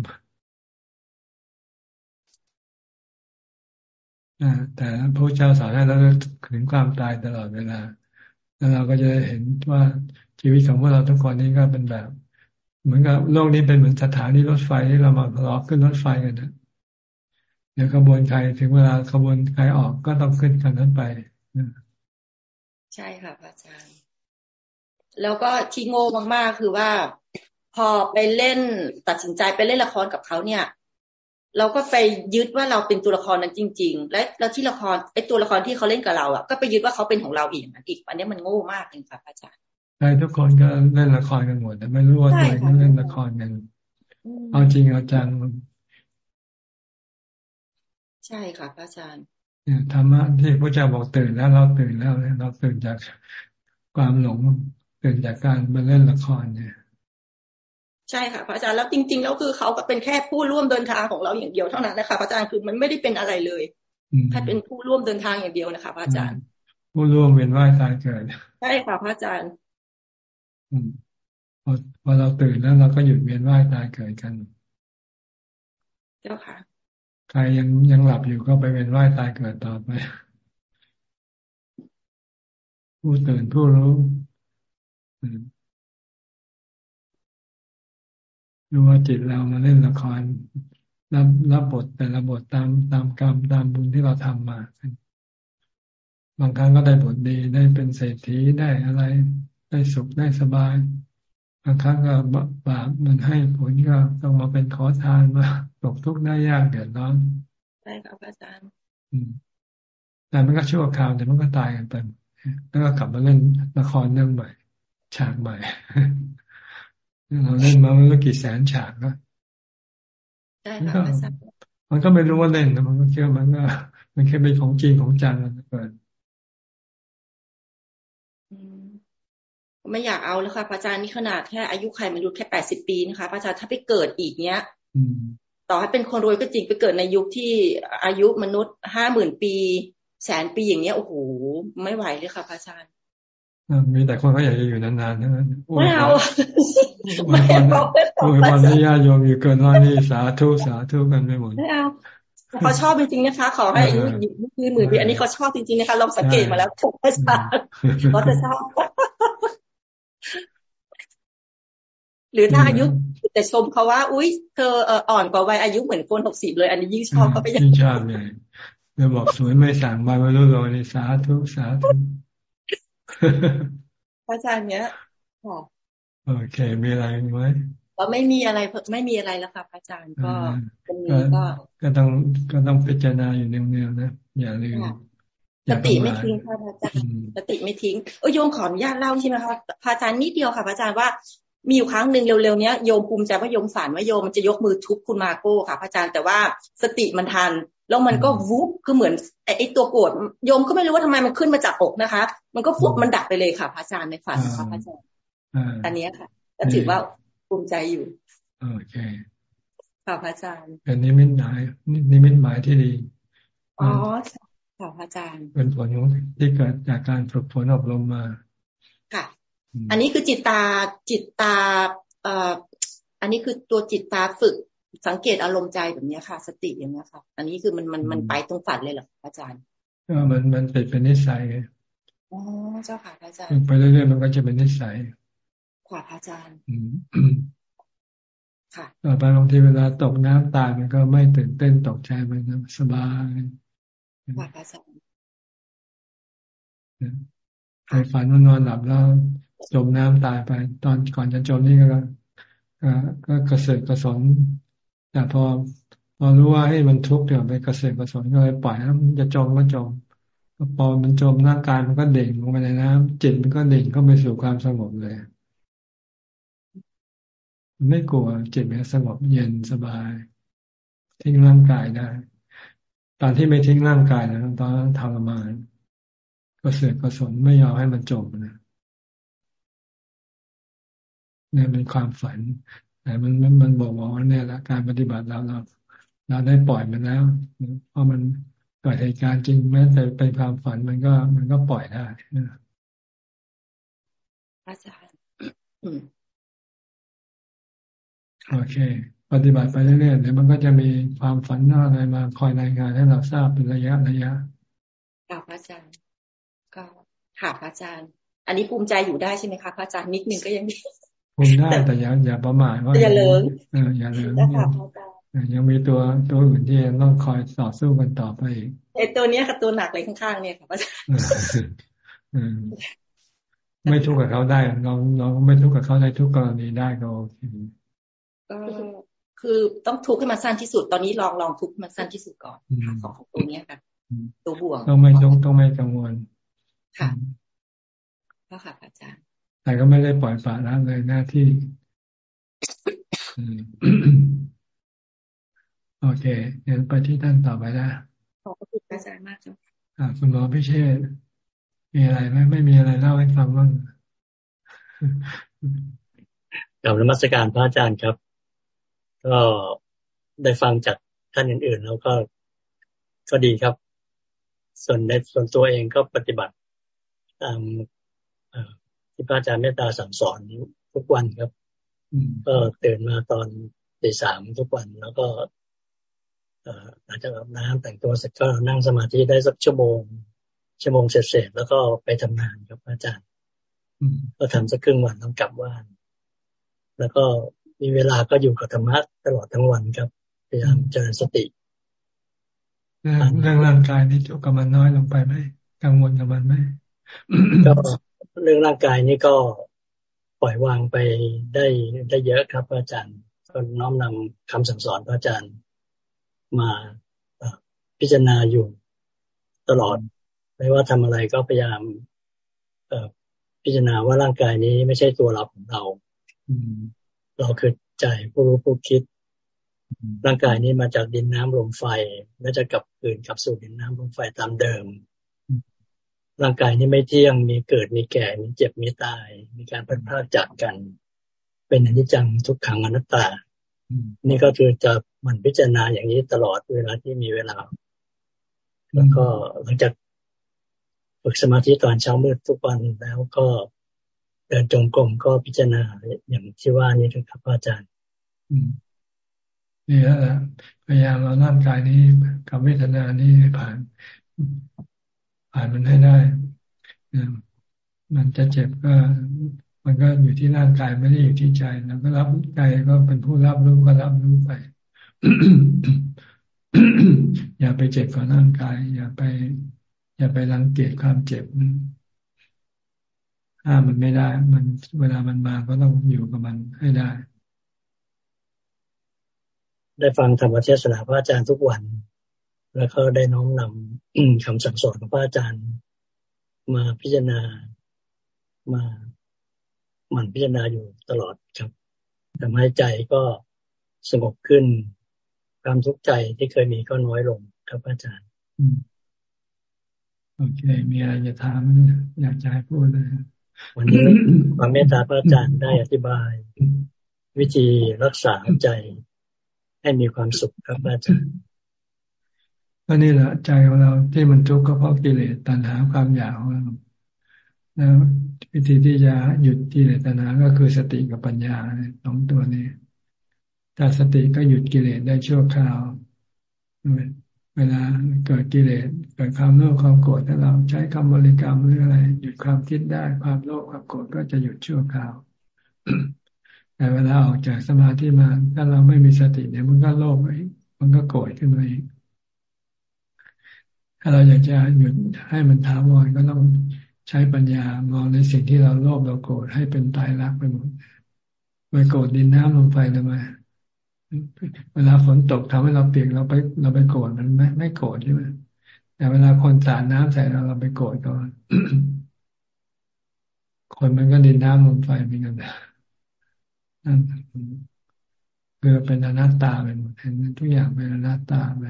แต่พระเจ้าสอนให้เราถึงความตายตลอดเวลา แล้วเราก็จะเห็นว่าชีวิตของพวกเราทุกคนนี้ก็เป็นแบบ เหมือนกับโลกนี้เป็นเหมือนสถานีรถไฟที่เรามารอขึ้นรถไฟกันนะ เดี๋ยวขบวนใครถึงเวลาขบวนใครออกก็ต้องขึ้นกันนั้นไป
ใช่ค่ะพระอาจารย์ แล้วก็ที่โง่มากๆคือว่า พอไปเล่นตัดสินใจไปเล่นละครกับเขาเนี่ย เราก็ไปยึดว่าเราเป็นตัวละครนั้นจริง ๆ และแล้วที่ละครไอ้ตัวละครที่เขาเล่นกับเราอะก็ไปยึดว่าเขาเป็นของเราอีกนันอีกอันนี้มันโง่มากเลยค่ะอาจารย์
ใช่ทุกคนก็เล่นละครกันหมดแต่ไม่รู้ว่าตัวเองเล่นละครกันเอาจริงเอาจัง
ใช่ค่ะพระอาจารย์
เนี่ยธรรมะที่พระเจ้าบอกตื่นแล้วเราตื่นแล้วเนี่ยเราตื่นจากความหลงตื่นจากการมาเล่นละครเนี่ย
ใช่ค่ะพระอาจารย์แล้วจริง ๆ แล้วคือเขาก็เป็นแค่ผู้ร่วมเดินทางของเราอย่างเดียวเท่านั้นนะคะพระอาจารย์คือมันไม่ได้เป็นอะไรเลยแค่เป็นผู้ร่วมเดินทางอย่างเดียวนะคะพระอาจารย์
ผู้ร่วมเวียนว่ายตายเกิด
ใช่ค่ะพระอาจารย์
อืมพอพอเราตื่นแล้วเราก็หยุดเวียนว่ายตายเกิดกัน
เจ้าค่ะ
ใครยังยังหลับอยู่ก็ไปเวียนว่ายตายเกิดต่อไป ผู้ตื่นผู้รู้รู้ว่าจิตเรามาเล่นละคร รับรับบทแต่ละบทตามตามกรรมตามบุญที่เราทำมา บางครั้งก็ได้บทดีได้เป็นเศรษฐีได้อะไร ได้สุขได้สบาย บางครั้งก็บาปมันให้ผลก็ต้องมาเป็นขอทานมา ตกทุกข์ได้ยากเดือดร้อน
ใช่ครับอาจารย์
แต่มันก็ชั่วคราวแต่มันก็ตายกันไปแล้วก็กลับมาเล่นละครเรื่องใหม่ ฉากใหม่เราเล่นมาไม่รู้กี่แสนฉาก
ก็ใช่ครับอาจารย์
มันก็ไม่รู้ว่าเล่นนะมันก็เชื่อมันก็มันแค่เป็นของจริงของจังแล้วเกิน
ไม่อยากเอาแล้วค่ะพระอาจารย์นี่ขนาดแค่อายุใครมันอยู่แค่แปดสิบปีนะคะพระอาจารย์ถ้าไปเกิดอีกเนี้ย ต่อให้เป็นคนรวยก็จริงไปเกิดในยุคที่อายุมนุษย์ห้าหมื่นปี แสนปีอย่างเงี้ยโอ้โหไม่ไหวเลยค่ะพระอาจารย์
มีแต่คนเขาอยากจะอยู่นานๆทั้งนั้น
ไม่เอา
ไม่เอาโอ้ยพรให้ญาโยมอยู่เกินร้อยนี่สาธุสาธุกันไม่หมด
ไม่เอาเขาชอบจริงๆนะคะ ขอให้อายุอยู่ที่หมื่นปีอันนี้เขาชอบจริงๆนะคะลองสังเกตมาแล้วถูกพระอาจารย์เขาจะชอบ หรือถ้าอายุแต่ชมเขาว่า อุ้ยเธออ่อนกว่าวัยอายุเหมือนคนหกสิบเลย อันนี้ยิ่งชอบเขาไป
ยิ่งชอบเลยเดี๋ยวบอกสวยไม่สั่งใบไม่รู้เลยนี่สาธุสาธุ
พระอาจารย์เนี้ย
โอเค มีอะไรไหม
ก็ไม่มีอะไรไม่มีอะไรแล้วค่ะพระอาจารย์ก็เป็น
ก็ก็ต้องก็ต้องพิจารณาอยู่เนืองๆนะอย่าลืม
สติไม่ทิ้งค่ะพระอาจารย์สติไม่ทิ้งเออโยมขออนุญาตเล่าใช่ไหมคะพระอาจารย์นิดเดียวค่ะพระอาจารย์ว่า มีอยู่ครั้งหนึ่งเร็วๆเนี้ยโยมภูมิใจว่าโยมฝันว่าโยมมันจะยกมือทุบคุณมาโก้ค่ะพระอาจารย์แต่ว่าสติมันทันแล้วมันก็วุบคือเหมือนไอ้ตัวโกรธโยมก็ไม่รู้ว่าทำไมมันขึ้นมาจากอกนะคะ มันก็ฟุบมันดับไปเลยค่ะพระอาจารย์ในฝันค่ะพระอาจารย์อันนี้ค่ะก็ถือว่าภูมิใจอยู่
โอเค
ค่ะพระอาจารย์
เป็นนิมิตหมายนิมิตหมายที่ดี
อ๋อค่ะพระอาจารย์
เป็นผลของที่เกิดจากการฝึกฝนอบรมมา
ค่ะ อันนี้คือจิตตาจิตตาเอ่ออันนี้คือตัวจิตตาฝึกสังเกตอารมณ์ใจแบบนี้ค่ะ สติอย่างนี้ค่ะ อันนี้คือมันมันมันไปตรงฝันเลยเหรออาจารย์
ก็มันมันติดเป็นนิสัย
อ๋อเจ้าค่ะอาจารย์
ไปเรื่อยๆมันก็จะเป็นนิสัย
ค่ะอาจารย์
ค่ะต่อไปบางทีเวลาตกน้ำตายมันก็ไม่ตื่นเต้นตกใจมันสบาย
ค่ะอาจารย์
ใครฝันว่านอนหลับแล้ว จมน้ำตายไป ตอนก่อนจะจมนี่ก็ก็กระเสือกกระสนแต่พอพอรู้ว่าให้มันทุกข์เดี๋ยวไปกระเสือกกระสนก็เลยปล่อยแล้วมันจะจมก็จมพอมันจมร่างกายมันก็เด่งลงไปในน้ำจิตมันก็เด่งเข้าไปสู่ความสงบเลยไม่กลัวจิตมันสงบเย็นสบาย ทิ้งร่างกายได้ ตอนที่ไม่ทิ้งร่างกายนะตอนนั้นทรมานก็เสือกกระสนไม่ยอมให้มันจมนะ เนี่ยเป็นความฝัน แต่มันมันมันบอกว่าเนี่ยละการปฏิบัติเราเรา เราได้ปล่อยมันแล้วเพราะมันเกิดเหตุการณ์จริงแม้แต่เป็นความฝันมันก็มันก็ปล่อยได้
อาจารย์
โอเค ปฏิบัติไปเรื่อยๆเดี๋ยวมันก็จะมีความฝันอะไรมาคอยรายงานให้เราทราบเป็นระยะระยะ
ค่ะพระอาจารย์ ก็ค่ะพระอาจารย์ อันนี้ภูมิใจอยู่ได้ใช่ไหมคะพระอาจารย์นิดนึงก็ยังมี
คุมได้แต่อย่าอย่าประมาทว่า
อย่าเลิง
เอออย่าเลิงยังมีตัวตัวอื่นที่ต้องคอยต่อสู้กันต่อไปอีก
ไอตัวเนี้ยกับตัวหนักเลยข้างๆเนี่ยค่ะพระอาจารย์
ไม่ทุกข์กับเขาได้เราเราไม่ทุกข์กับเขาในทุกกรณีได้ก็โอเค
ก็คือต้องทุกข์ให้มันสั้นที่สุดตอนนี้ลองลองทุกข์มันสั้นที่สุดก่อนของของตัวนี้ค่ะตัวบ่วง
ต้องไม่ต้องต้องไม่กังวล
ค่ะก็ค่ะอาจารย์
แต่ก็ไม่ได้ปล่อยปละละเลยหน้าที่โอเคเดี๋ยวไปที่ท่านต่อไปนะ
ขอบคุณอาจารย์มากครับ
อ่าคุณหมอพิเชษมีอะไรไหมไม่มีอะไรเล่าให้ฟังบ้าง
กับนมัสการพระอาจารย์ครับ ก็ได้ฟังจากท่านอื่น ๆ แล้วก็ก็ดีครับ ส่วนในส่วนตัวเองก็ปฏิบัติตาม ที่พระอาจารย์เมตตาสั่งสอนทุกวันครับก็ตื่นมาตอนตีสามทุกวัน แล้วก็หลังจากอาบน้ำแต่งตัวเสร็จก็นั่งสมาธิได้สักชั่วโมง ชั่วโมงเสร็จแล้วก็ไปทำงานครับอาจารย์ก็ทำสักครึ่งวันต้องกลับว่าน แล้วก็มีเวลาก็อยู่กับธรรมะตลอดทั้งวันครับพยายามเจริญสติ
เรื่องร่างกายนี่จุกกับมันน้อยลงไปไหมกังวลกับมันไหม
ก็ เรื่องร่างกายนี่ก็ปล่อยวางไปได้ได้เยอะครับอาจารย์ก็น้อมนำคำสั่งสอนพระอาจารย์มาพิจารณาอยู่ตลอดไม่ว่าทำอะไรก็พยายามพิจารณาว่าร่างกายนี้ไม่ใช่ตัวเราของเราเราคือใจผู้รู้ผู้คิด ร่างกายนี้มาจากดินน้ำลมไฟและจะกลับคืนกลับสู่ดินน้ำลมไฟตามเดิม ร่างกายนี้ไม่เที่ยง มีเกิด มีแก่ มีเจ็บ มีตาย มีการพัดพลาดจากกัน เป็นอนิจจังทุกขังอนัตตา นี่ก็คือจะมันพิจารณาอย่างนี้ตลอดเวลาที่มีเวลา แล้วก็หลังจากฝึกสมาธิตอนเช้ามืดทุกวันแล้วก็เดินจงกรมก็พิจารณาอย่างที่ว่านี่ครับอาจารย์
นี่แหละพยายามเอาร่างกายนี้กับเวทนานี้ผ่าน ผ่านมันให้ได้มันจะเจ็บก็ มันก็อยู่ที่ร่างกายไม่ได้อยู่ที่ใจแล้วก็รับใจก็เป็นผู้รับรู้ก็รับรู้ไป อย่าไปเจ็บกับร่างกาย อย่าไป อย่าไปรังเกียจความเจ็บห้ามมันไม่ได้ มันเวลามันมาก็ต้องอยู่กับมันให้ได้
ได้ฟังธรรมเทศนาพระอาจารย์ทุกวัน แล้วก็ได้น้อมนำคำสั่งสอนของพระอาจารย์ มาพิจารณามาหมั่นพิจารณาอยู่ตลอดครับทำให้ใจก็สงบขึ้น ความทุกข์ใจที่เคยมีก็น้อยลงครับอาจารย์
โอเค มีอะไรจะถามอยากจะให้พูดเลย
วันนี้ความเมตตาพระอาจารย์ได้อธิบาย วิธีรักษาใจให้มีความสุขครับอาจารย์
ก็นี่แหละใจของเราที่มันทุกข์ก็เพราะกิเลสตัณหาความอยากของเราแล้ววิธีที่จะหยุดกิเลสตัณหาก็คือสติกับปัญญาสองตัวนี้ถ้าสติก็หยุดกิเลสได้ชั่วคราว เวลาเกิดกิเลสเกิดความโลภความโกรธถ้าเราใช้คำบริกรรมหรืออะไร หยุดความคิดได้ความโลภความโกรธก็จะหยุดชั่วคราว แต่เวลาออกจากสมาธิมาถ้าเราไม่มีสติเนี่ยมันก็โลภไปมันก็โกรธขึ้นมาอีก ถ้าเราอยากจะหยุดให้มันถาวรก็ต้องใช้ปัญญามองในสิ่งที่เราโลภเราโกรธให้เป็นตายรักไปหมดไปโกรธดินน้ำลมไฟทำไมเวลาฝนตกทำให้เราเปียกเราไปเราไปโกรธมันไหมไม่โกรธใช่ไหมแต่เวลาคนสาดน้ำใส่เราเราไปโกรธก่อนคนมันก็ดินน้ำลมไฟเหมือนกันนั่นคือเป็นอนัตตาไปหมดเห็นทุกอย่างเป็นอนัตตาไป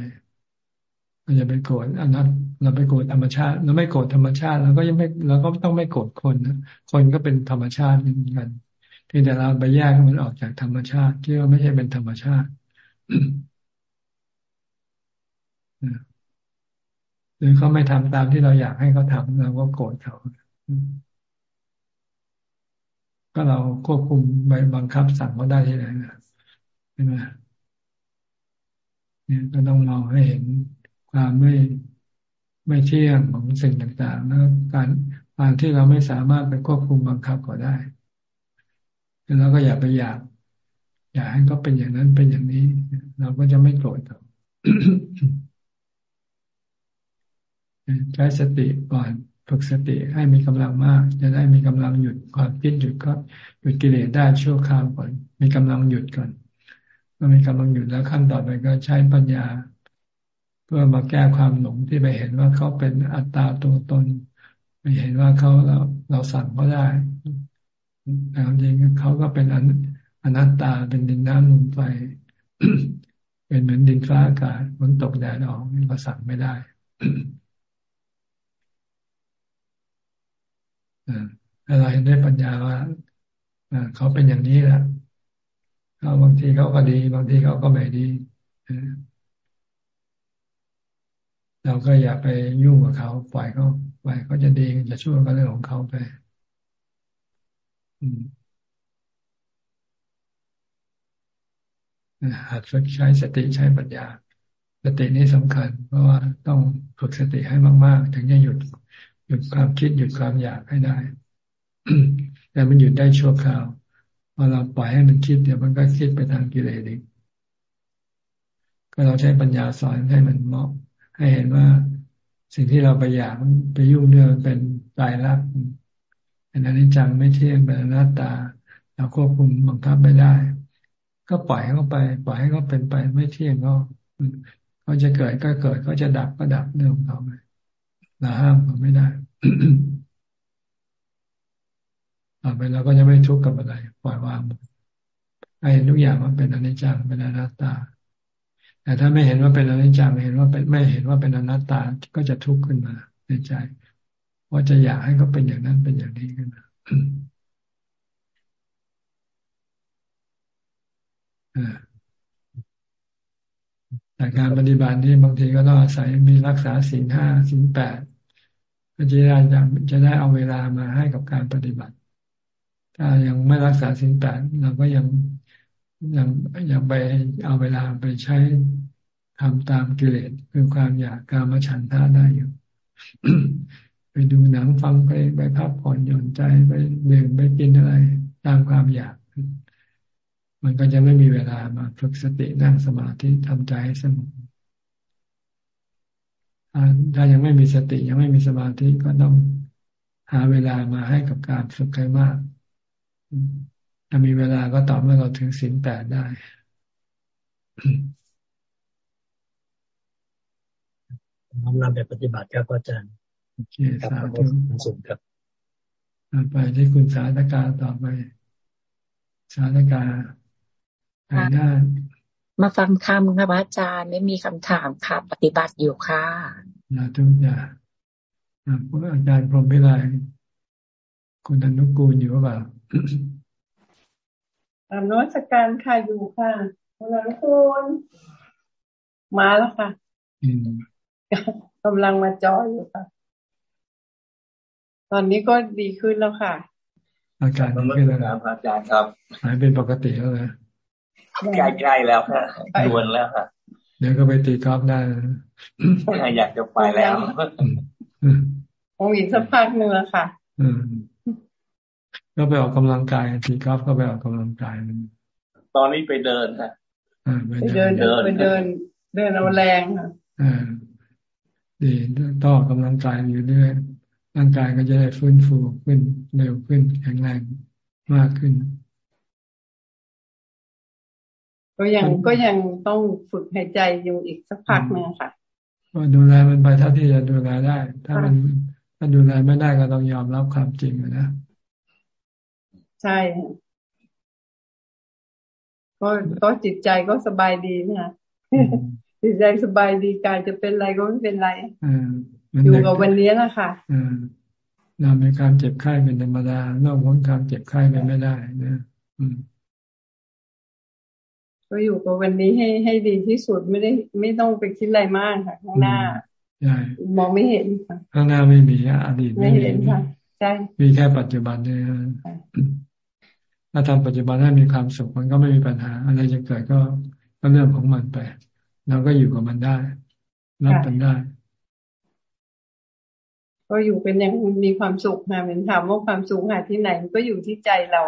เราจะไปโกรธอนัตเราไปโกรธธรรมชาติ เราไม่โกรธธรรมชาติเราก็ยังไม่เราก็ต้องไม่โกรธคนนะคนก็เป็นธรรมชาติเหมือนกันพียงแต่เราไปแยกมันออกจากธรรมชาติที่ว่าไม่ใช่เป็นธรรมชาติหรือเขาไม่ทำตามที่เราอยากให้เขาทำเราก็โกรธเขาก็เราควบคุมไปบังคับสั่งเขาได้ที่ไหนนะใช่ไหมเนี่ยก็ต้องมองให้เห็น ความไม่ไม่เที่ยงของสิ่งต่างๆแล้วการการที่เราไม่สามารถไปควบคุมบังคับก็ได้แล้วก็อย่าไปอยาก อยากให้เขาเป็นอย่างนั้นเป็นอย่างนี้ เราก็จะไม่โกรธเขาใช้สติก่อนฝึกสติให้มีกำลังมาก จะได้มีกำลังหยุดความคิดหยุดก็หยุดกิเลสได้ชั่วคราวก่อน มีกำลังหยุดก่อนเมื่อมีกำลังหยุดแล้วขั้นต่อไปก็ใช้ปัญญา พื่อมาแก้ความหลงที่ไปเห็นว่าเขาเป็นอัตตาตัวตนไปเห็นว่าเขาเราเราสั่งเขาได้แต่จริงเขาก็เป็นอนัตตาเป็นดินน้ำลมไฟเป็นเหมือนดินฟ้าอากาศฝนตกแดดออกเราสั่งไม่ได้ถ้าเราเห็นได้ปัญญาว่าเขาเป็นอย่างนี้แหละบางทีเขาก็ดี บางทีเขาก็ไม่ดี เราก็อย่าไปยุ่งกับเขาปล่อยเขาปล่อยเขาจะดีจะช่วยก็เรื่องของเขาไปหัดฝึกใช้สติใช้ปัญญา สตินี่สำคัญ เพราะว่าต้องฝึกสติให้มาก ๆ ถึงจะหยุดหยุดความคิดหยุดความอยากให้ได้แต่มันหยุดได้ชั่วคราวพอเราปล่อยให้มันคิดเดี๋ยวมันก็คิดไปทางกิเลสอีกก็เราใช้ปัญญาสอนให้มันเหมาะ ให้เห็นว่าสิ่งที่เราไปอยากไปยุ่งเนื่องเป็นตายรักเป็นอนิจจังไม่เที่ยงเป็นอนัตตา เราควบคุมบังคับไม่ได้ ก็ปล่อยให้เขาไป ปล่อยให้เขาเป็นไปไม่เที่ยงก็เขาจะเกิดก็เกิดเขาจะดับก็ดับเรื่องของเขาไปเราห้ามเขาไม่ได้ต่อไปเราก็จะไม่ทุกข์กับอะไร ปล่อยวางให้ทุกอย่างมันเป็นอนิจจังเป็นอนัตตา แต่ถ้าไม่เห็นว่าเป็นอนิจจังเห็นว่าเป็นไม่เห็นว่าเป็นอนัตตาก็จะทุกข์ขึ้นมาในใจว่าจะอยากให้เขาเป็นอย่างนั้นเป็นอย่างนี้ขึ้นมาแต่การปฏิบัตินี่บางทีก็ต้องอาศัยมีรักษาศีลห้าศีลแปดก็จะได้จะได้เอาเวลามาให้กับการปฏิบัติ ถ้ายังไม่รักษาสิ่งแปดเราก็ยัง ยังยังไปเอาเวลาไปใช้ทำตามกิเลสคือความอยากการมาฉันท่าได้อยู่ ไปดูหนังฟังไปไปพักผ่อนหย่อนใจไปดื่มไปกินอะไรตามความอยาก มันก็จะไม่มีเวลามาฝึกสตินั่งสมาธิทำใจให้สงบถ้ายังไม่มีสติยังไม่มีสมาธิก็ต้องหาเวลามาให้กับการฝึกให้มาก ถ้ามีเวลาก็ต่อเมื่อเราถึงสินแปดได้
น้อมนำไปปฏิบัติครับอาจารย์
โอเคสาธุสุขครับไปที่คุณสาธการต่อไป สาธการไปหน้า
มาฟังคำครับอาจารย์ไม่มีคำถามค่ะปฏิบัติอยู่ค่ะ
นะทุกอย่างอาจารย์พรหมพิไลคุณอนุกูลอยู่หรือเปล่า
อนุวัตการค่ะอยู่ค่ะคุณอนุกูลมาแล้วค่ะกำลังมาจอยอยู่ค่ะ ตอนนี้ก็ดีขึ้นแล้วค่ะ
อาการดีขึ้นแล้ว
ครับอาจารย์ครับ
หายเป็นปกติแล้วนะ
ใกล้ๆแล้วค่ะดวนแล้วค่ะ
เดี๋ยวก็ไปตีกอล์ฟได้
อยากจะไปแล้ว
คงอีกสักพักหนึ่งแล้วค่ะ
ก็ไปออกกำลังกายตีกอล์ฟก็ไปออกกำลังกาย
ตอนนี้ไปเดินค่ะ
ไปเดินเดินไปเดิน เดินเอาแรงค่ะ
ดีต้องออกกำลังกายอยู่เรื่อยร่างกายก็จะได้ฟื้นฟูขึ้นเร็วขึ้นแข็งแรงมากขึ้น
ก็ยังก็ยังต้องฝึกหายใจอยู่อีกสักพักนึงค่ะ
ก็ดูแลมันไปเท่าที่จะดูแลได้ ถ้ามันถ้าดูแลไม่ได้ก็ต้องยอมรับความจริงนะ
ใช่ก็ก็จิตใจก็สบายดีนะจิตใจสบายดีกายจะเป็นอะไรก็ไม่เป็นไรอยู่กับวันนี้นะคะ
เรามีการเจ็บไข้เป็นธรรมดานอกของการเจ็บไข้ไปไม่ได้นะ
ก็อยู่กับวันนี้ให้ให้ดีที่สุดไม่ได้ ไม่ต้องไปคิดอะไรมากค่ะ ข้างหน้า
ม
องไม่เห็นค่ะ
ข้างหน้าไม่มีอดีต
ไม่เห็นค่ะ
ใช่มีแค่ปัจจุบันเนี่ย ถ้าทำปัจจุบันให้มีความสุขมันก็ไม่มีปัญหา อะไรจะเกิดก็ก็เรื่องของมันไปเราก็อยู่กับมันได้รับมันได้
ก็อยู่เป็นอย่างมีความสุขนะเหมือนถามว่าความสุขหาที่ไหนก็อยู่ที่ใจเรา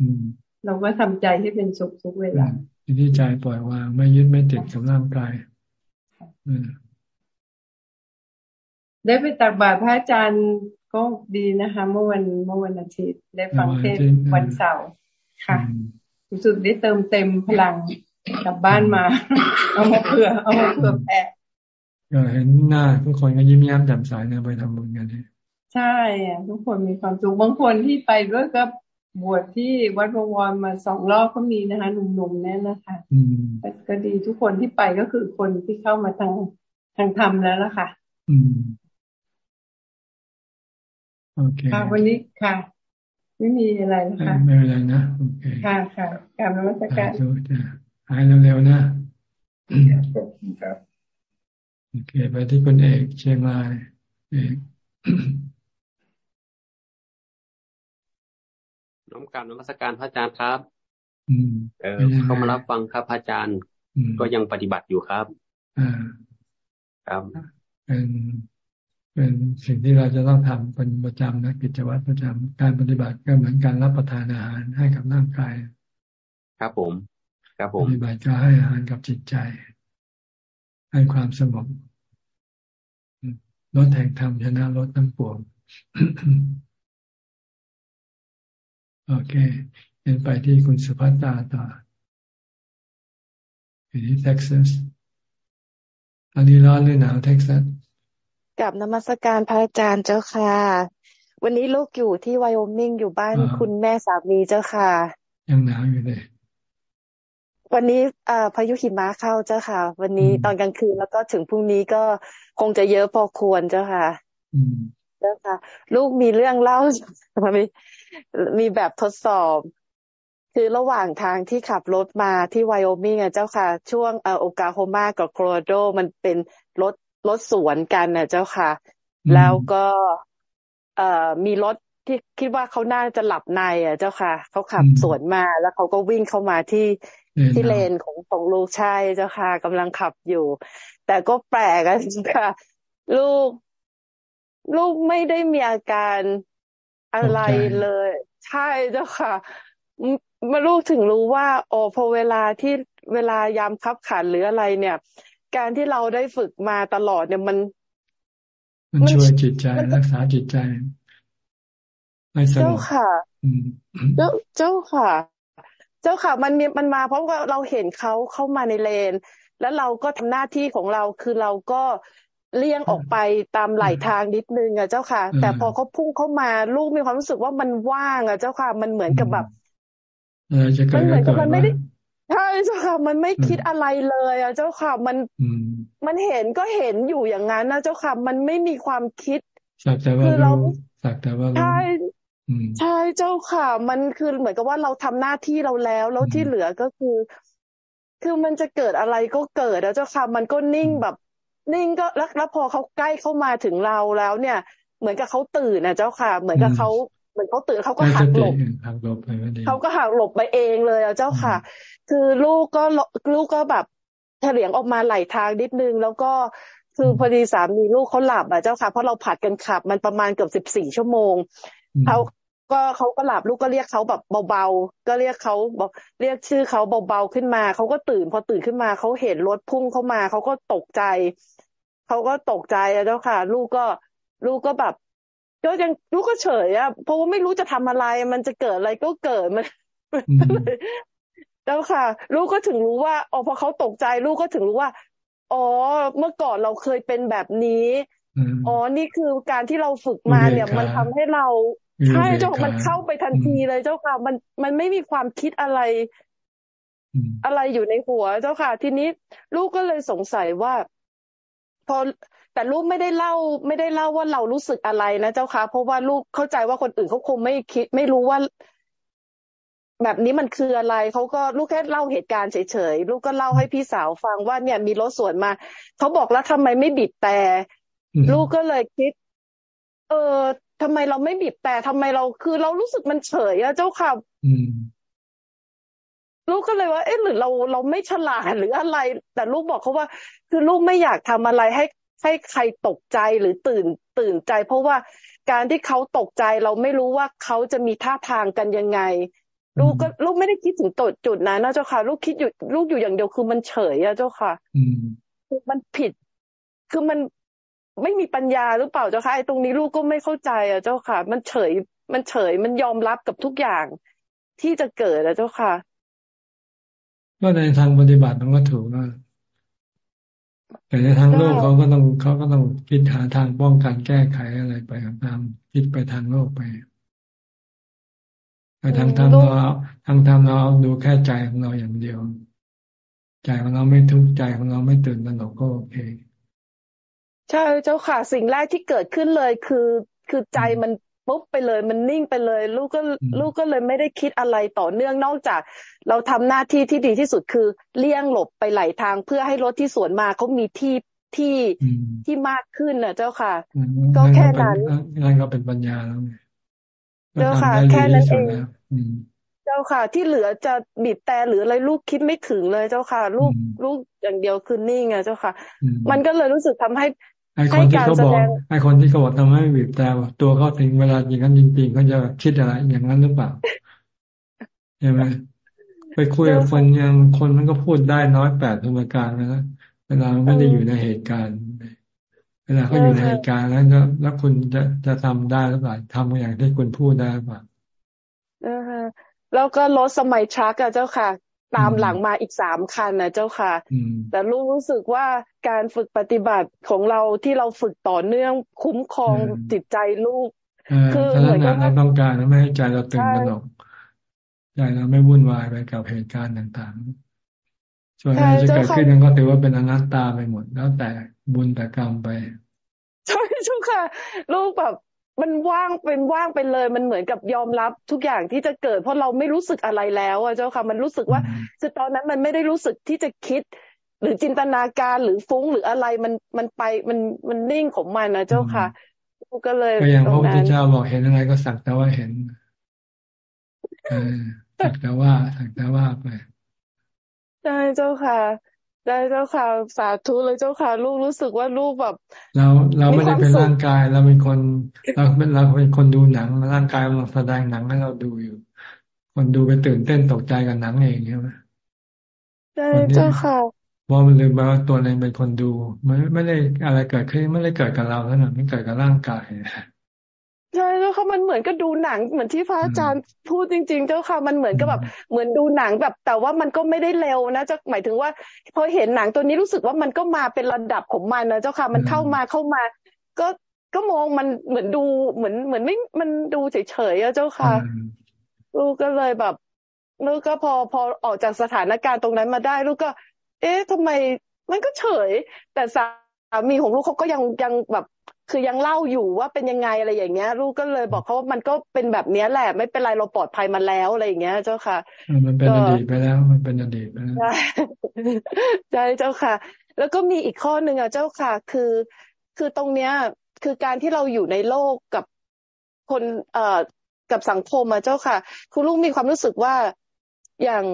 อืม
เราก็ทำใจให้เป็นสุขทุกเวลา
ที่ใจปล่อยวางไม่ยึดไม่ติดกับร่างกาย
ได้ไปตักบาตรพระอาจารย์ก็ดีนะคะ เมื่อวันเมื่อวันอาทิตย์ได้ฟังเทศวันเสาร์ ค่ะรู้สึกได้เติมเต็มพลังกลับบ้านมา เอามาเผื่อ เอามาเผื่อแผ่
ก็เห็นหน้าทุกคนก็ยิ้มแย้มแจ่มใสเนี่ยไปทำบุญกันนี่
ใช่อะทุกคนมีความสุขบางคนที่ไปด้วยก็บวชที่วัดบวรมาสองรอบก็มีนะคะหนุ่มๆแน่นะคะก็ดีทุกคนที่ไปก็คือคนที่เข้ามาทางทางธรรมแล้วล่ะค่ะ อืม
โอเค
ค่ะวันนี้ค่ะ ไม่มีอะไรนะคะ
ไม่เป็นไรนะโอเค
ค่ะค่ะการนมัสการ
หายเร็วๆนะ
ครับ
โอเค ไปที่คุณเอกเชียงรายเอก
น้อมกราบนมัสการพระอาจารย์ครับ
อืม
เออเข้ามารับฟังครับพระอาจารย์ ก็ยังปฏิบัติอยู่ครับ
อ่า
ครับ
เป็น เป็นสิ่งที่เราจะต้องทำเป็นประจำนะกิจวัตรประจำการปฏิบัติก็เหมือนการรับประทานอาหารให้กับร่างกาย
ครับผม ครับผม
ปฏิบัติก็ให้อาหารกับจิตใจ ให้ความสงบรสแห่งธรรมชนะรสทั้งปวงโอเคเดินไปที่คุณสุภัตตาต่ออยู่ที่เท็กซัสอันนี้ร้อนหรือหนาวเท็กซัส
กับนมัสการพระอาจารย์เจ้าค่ะ วันนี้ลูกอยู่ที่ไวโอมิงอยู่บ้านคุณแม่สามีเจ้าค่ะ
ยังหนาวอยู่เลย
วันนี้อ่าพายุหิมะเข้าเจ้าค่ะ วันนี้ตอนกลางคืนแล้วก็ถึงพรุ่งนี้ก็คงจะเยอะพอควรเจ้าค่ะเจ้าค่ะ ลูกมีเรื่องเล่ามีมีแบบทดสอบ คือระหว่างทางที่ขับรถมาที่ไวโอมิงอะเจ้าค่ะ ช่วงเออโอกาโฮมากับโคโลราโดมันเป็นรถ รถสวนกันน่ะเจ้าค่ะ แล้วก็ เอ่อมีรถที่คิดว่าเขาน่าจะหลับใน อะ เจ้าค่ะเขาขับสวนมาแล้วเขาก็วิ่งเข้ามาที่ที่เลนของของลูกชายเจ้าค่ะกำลังขับอยู่ แต่ก็แปลกอะค่ะ ลูก ลูกไม่ได้มีอาการอะไรเลย ใช่เจ้าค่ะมาลูกถึงรู้ว่า โอ้พอเวลาที่เวลายามคับขันหรืออะไรเนี่ย การที่เราได้ฝึกมาตลอดเนี่ยมัน
มันช่วยจิตใจรักษาจิตใจ
ให้สงบเจ้าค่ะเจ้าเจ้าค่ะ เจ้าค่ะ มันมีมันมาเพราะว่าเราเห็นเขาเข้ามาในเลน แล้วเราก็ทำหน้าที่ของเราคือเราก็เลี่ยงออกไปตามไหลทางนิดนึงอะเจ้าค่ะ แต่พอเขาพุ่งเข้ามาลูกมีความรู้สึกว่ามันว่างอะเจ้าค่ะ มันเหมือนกับแบบ
มันเหมือนกับมันไม่ได้
ใช่เจ้าค่ะ มันไม่คิดอะไรเลยอะ เจ้าค่ะ มันมันเห็นก็เห็นอยู่อย่างนั้นนะเจ้าค่ะ มันไม่มีความคิด
คือเราสักแต่ว่า
ใช่ใช่เจ้าค่ะ มันคือเหมือนกับว่าเราทำหน้าที่เราแล้ว แล้วที่เหลือก็คือ คือมันจะเกิดอะไรก็เกิดแล้วเจ้าค่ะ มันก็นิ่งแบบ นิ่งก็แล้วแล้วพอเขาใกล้เข้ามาถึงเราแล้วเนี่ย เหมือนกับเขาตื่นนะเจ้าค่ะ เหมือนกับเขา เหมือนเขาตื่นเขาก็หักหลบเขาก็หักหลบไปเองเลยอะเจ้าค่ะ คือลูกก็ลูกก็แบบเฉลียงออกมาไหลทางนิดนึง แล้วก็คือพอดีสามีลูกเขาหลับอะเจ้าค่ะเพราะเราผัดกันขับ มันประมาณเกือบสิบสี่ชั่วโมงเขาก็เขาก็หลับลูกก็เรียกเขาแบบเบาๆก็เรียกเขาบอกเรียกชื่อเขาเบาๆขึ้นมาเขาก็ตื่นพอตื่นขึ้นมาเขาเห็นรถพุ่งเข้ามาเขาก็ตกใจเขาก็ตกใจอะเจ้าค่ะ ลูกก็ลูกก็แบบ ก็ยังลูกก็เฉยอะเพราะว่าไม่รู้จะทำอะไร มันจะเกิดอะไรก็เกิดมันแล้วค่ะ ลูกก็ถึงรู้ว่าอ๋อพอเขาตกใจลูกก็ถึงรู้ว่า อ๋อ เมื่อก่อนเราเคยเป็นแบบนี้อ๋อนี่คือการที่เราฝึกมาเนี่ย มันทำให้เราใช่เจ้ามันเข้าไปทันทีเลยเจ้าค่ะ มันมันไม่มีความคิดอะไร อะไรอยู่ในหัวเจ้าค่ะ ทีนี้ลูกก็เลยสงสัยว่า พอ แต่ลูกไม่ได้เล่าไม่ได้เล่าว่าเรารู้สึกอะไรนะเจ้าค่ะเพราะว่าลูกเข้าใจว่าคนอื่นเขาคงไม่คิด ไม่รู้ว่า แบบนี้มันคืออะไรเขาก็ลูกแค่เล่าเหตุการณ์เฉยๆลูกก็เล่าให้พี่สาวฟังว่าเนี่ยมีรถสวนมาเขาบอกแล้วทำไมไม่บีบแต่ลูกก็เลยคิด เออทำไมเราไม่บีบแต่ทำไมเราคือเรารู้สึกมันเฉยอะเจ้าค่ะลูกก็เลยว่า เอ๊ะหรือเราเราไม่ฉลาดหรืออะไร แต่ลูกบอกเขาว่า คือลูกไม่อยากทำอะไรให้ ให้ใครตกใจหรือตื่นตื่นใจ เพราะว่าการที่เขาตกใจเราไม่รู้ว่าเขาจะมีท่าทางกันยังไง ลูกก็ลูกไม่ได้คิดถึงตจุดนั้นนะเจ้าค่ะ ลูกคิดอยู่ลูกอยู่อย่างเดียวคือมันเฉยอะเจ้าค่ะ
อื
มมันผิด คือมันไม่มีปัญญาหรือเปล่าเจ้าค่ะไอ้ตรงนี้ลูกก็ไม่เข้าใจอะเจ้าค่ะ มันเฉย มันเฉยมันยอมรับกับทุกอย่างที่จะเกิดอะเจ้าค่ะ
ก็ในทางปฏิบัติมันก็ถูกนะ แต่ในทางโลกเขาก็ต้องเขาก็ต้องคิดหาทางป้องกันแก้ไขอะไรไปตามคิดไปทางโลกไปแต่ทางธรรมเราทางธรรมเราดูแค่ใจของเราอย่างเดียว ใจของเราไม่ทุกข์ใจของเราไม่ตื่นตระหนกก็โอเค
ใช่เจ้าค่ะ สิ่งแรกที่เกิดขึ้นเลยคือ คือใจมัน ปุ๊บไปเลย มันนิ่งไปเลย ลูกก็ลูกก็เลยไม่ได้คิดอะไรต่อเนื่องนอกจาก เราทำหน้าที่ที่ดีที่สุดคือ เลี่ยงหลบไปไหลทางเพื่อให้รถที่สวนมาเขามีที่ที่ที่มากขึ้นนะเจ้าค่ะ ก็แค่นั้น
นั่นก็เป็นปัญญาแล้ว
เจ้าค่ะ แค่นั้นเองเจ้าค่ะ ที่เหลือจะบีบแต่หรืออะไรลูกคิดไม่ถึงเลยเจ้าค่ะ ลูกลูกอย่างเดียวคือนิ่งไงเจ้าค่ะ มันก็เลยรู้สึกทำให้
ไอคนที่เขาบอกไอคนที่เขาบอกทำให้บีบแต่ตัวเขาถึงเวลาอย่างนั้นจริงๆเขาจะคิดอะไรอย่างนั้นหรือเปล่าใช่ไหมไปคุยกับคนยังคนมันก็พูดได้น้อยแปดธรรมการนะเวลาไม่ได้อยู่ในเหตุการณ์ เวลาเขาอยู่ในเหตุการณ์แล้วแล้วคุณจะจะทำได้หรือเปล่าทำอย่างที่คุณพูดได้หรือเปล่า
แล้วก็รถสมัยทรัคอะเจ้าค่ะ ตามหลังมาอีกสามคันนะเจ้าค่ะ แต่ลูกรู้สึกว่าการฝึกปฏิบัติของเราที่เราฝึกต่อเนื่องคุ้มครองจิตใจลูก
คือเหมือนกับเราต้องการไม่ให้ใจเราตื่นตระหนกใจเราไม่วุ่นวายไปกับเหตุการณ์ต่างๆส่วนอะไรจะเกิดขึ้นนั้นก็ถือว่าเป็นอนัตตาไปหมด แล้วแต่บุญแต่กรรมไป
ใช่ชุกค่ะ ลูกแบบ มันว่างเป็นว่างไปเลย มันเหมือนกับยอมรับทุกอย่างที่จะเกิด เพราะเราไม่รู้สึกอะไรแล้วอะเจ้าค่ะ มันรู้สึกว่าคือตอนนั้นมันไม่ได้รู้สึกที่จะคิด หรือจินตนาการหรือฟุ้งหรืออะไรมันมันไปมันมันนิ่งของมันนะเจ้าค่ะก็เลย
ก็อย่างพระพุทธเจ้าบอกเห็นอะไรก็สักแต่ว่าเห็นสักแต่ว่าสักแต่ว่าไป
ใช่เจ้าค่ะ ได้เจ้าค่ะสาธุเลยเจ้าค่ะลูกรู้สึกว่าลูกแบบ
เราเราไม่ได้เป็นร่างกายเราเป็นคนเราเป็นเราเป็นคนดูหนังร่างกายเราแสดงหนังให้เราดูอยู่ คนดูไปตื่นเต้นตกใจกับหนังเองใช่ไหม
ได้เจ้าค่ะ
ว่ามันลืมไปว่าตัวเองเป็นคนดูไม่ไม่ได้อะไรเกิดขึ้นไม่ได้เกิดกับเราเท่านั้นไม่เกิดกับร่างกาย
ใช่แล้วเขามันเหมือนกับดูหนังเหมือนที่พระอาจารย์พูดจริง ๆ เจ้าค่ะมันเหมือนกับแบบเหมือนดูหนังแบบ แต่ว่ามันก็ไม่ได้เร็วนะจะหมายถึงว่าพอเห็นหนังตัวนี้รู้สึกว่ามันก็มาเป็นระดับของมันนะเจ้าค่ะมันเข้ามาเข้ามา ก็ก็มองมันเหมือนดูเหมือนเหมือนไม่มันดูเฉยๆอะเจ้าค่ะลูกก็เลยแบบลูกก็พอพอออกจากสถานการณ์ตรงนั้นมาได้ ลูกก็ เอ๊ะทำไมมันก็เฉย แต่สามีของลูกเขาก็ยังยังแบบ คือยังเล่าอยู่ว่าเป็นยังไงอะไรอย่างเงี้ย ลูกก็เลยบอกเขาว่ามันก็เป็นแบบเนี้ยแหละ ไม่เป็นไรเราปลอดภัยมาแล้วอะไรอย่างเงี้ย เจ้าค่ะ
มันเป็นอดีตไปแล้ว มันเป็นอดีตไปแล้ว
ใช่เจ้าค่ะ แล้วก็มีอีกข้อหนึ่งอะเจ้าค่ะ คือคือตรงเนี้ย คือการที่เราอยู่ในโลกกับคนเอ่อกับสังคมอะเจ้าค่ะ คุณลูกมีความรู้สึกว่าอย่าง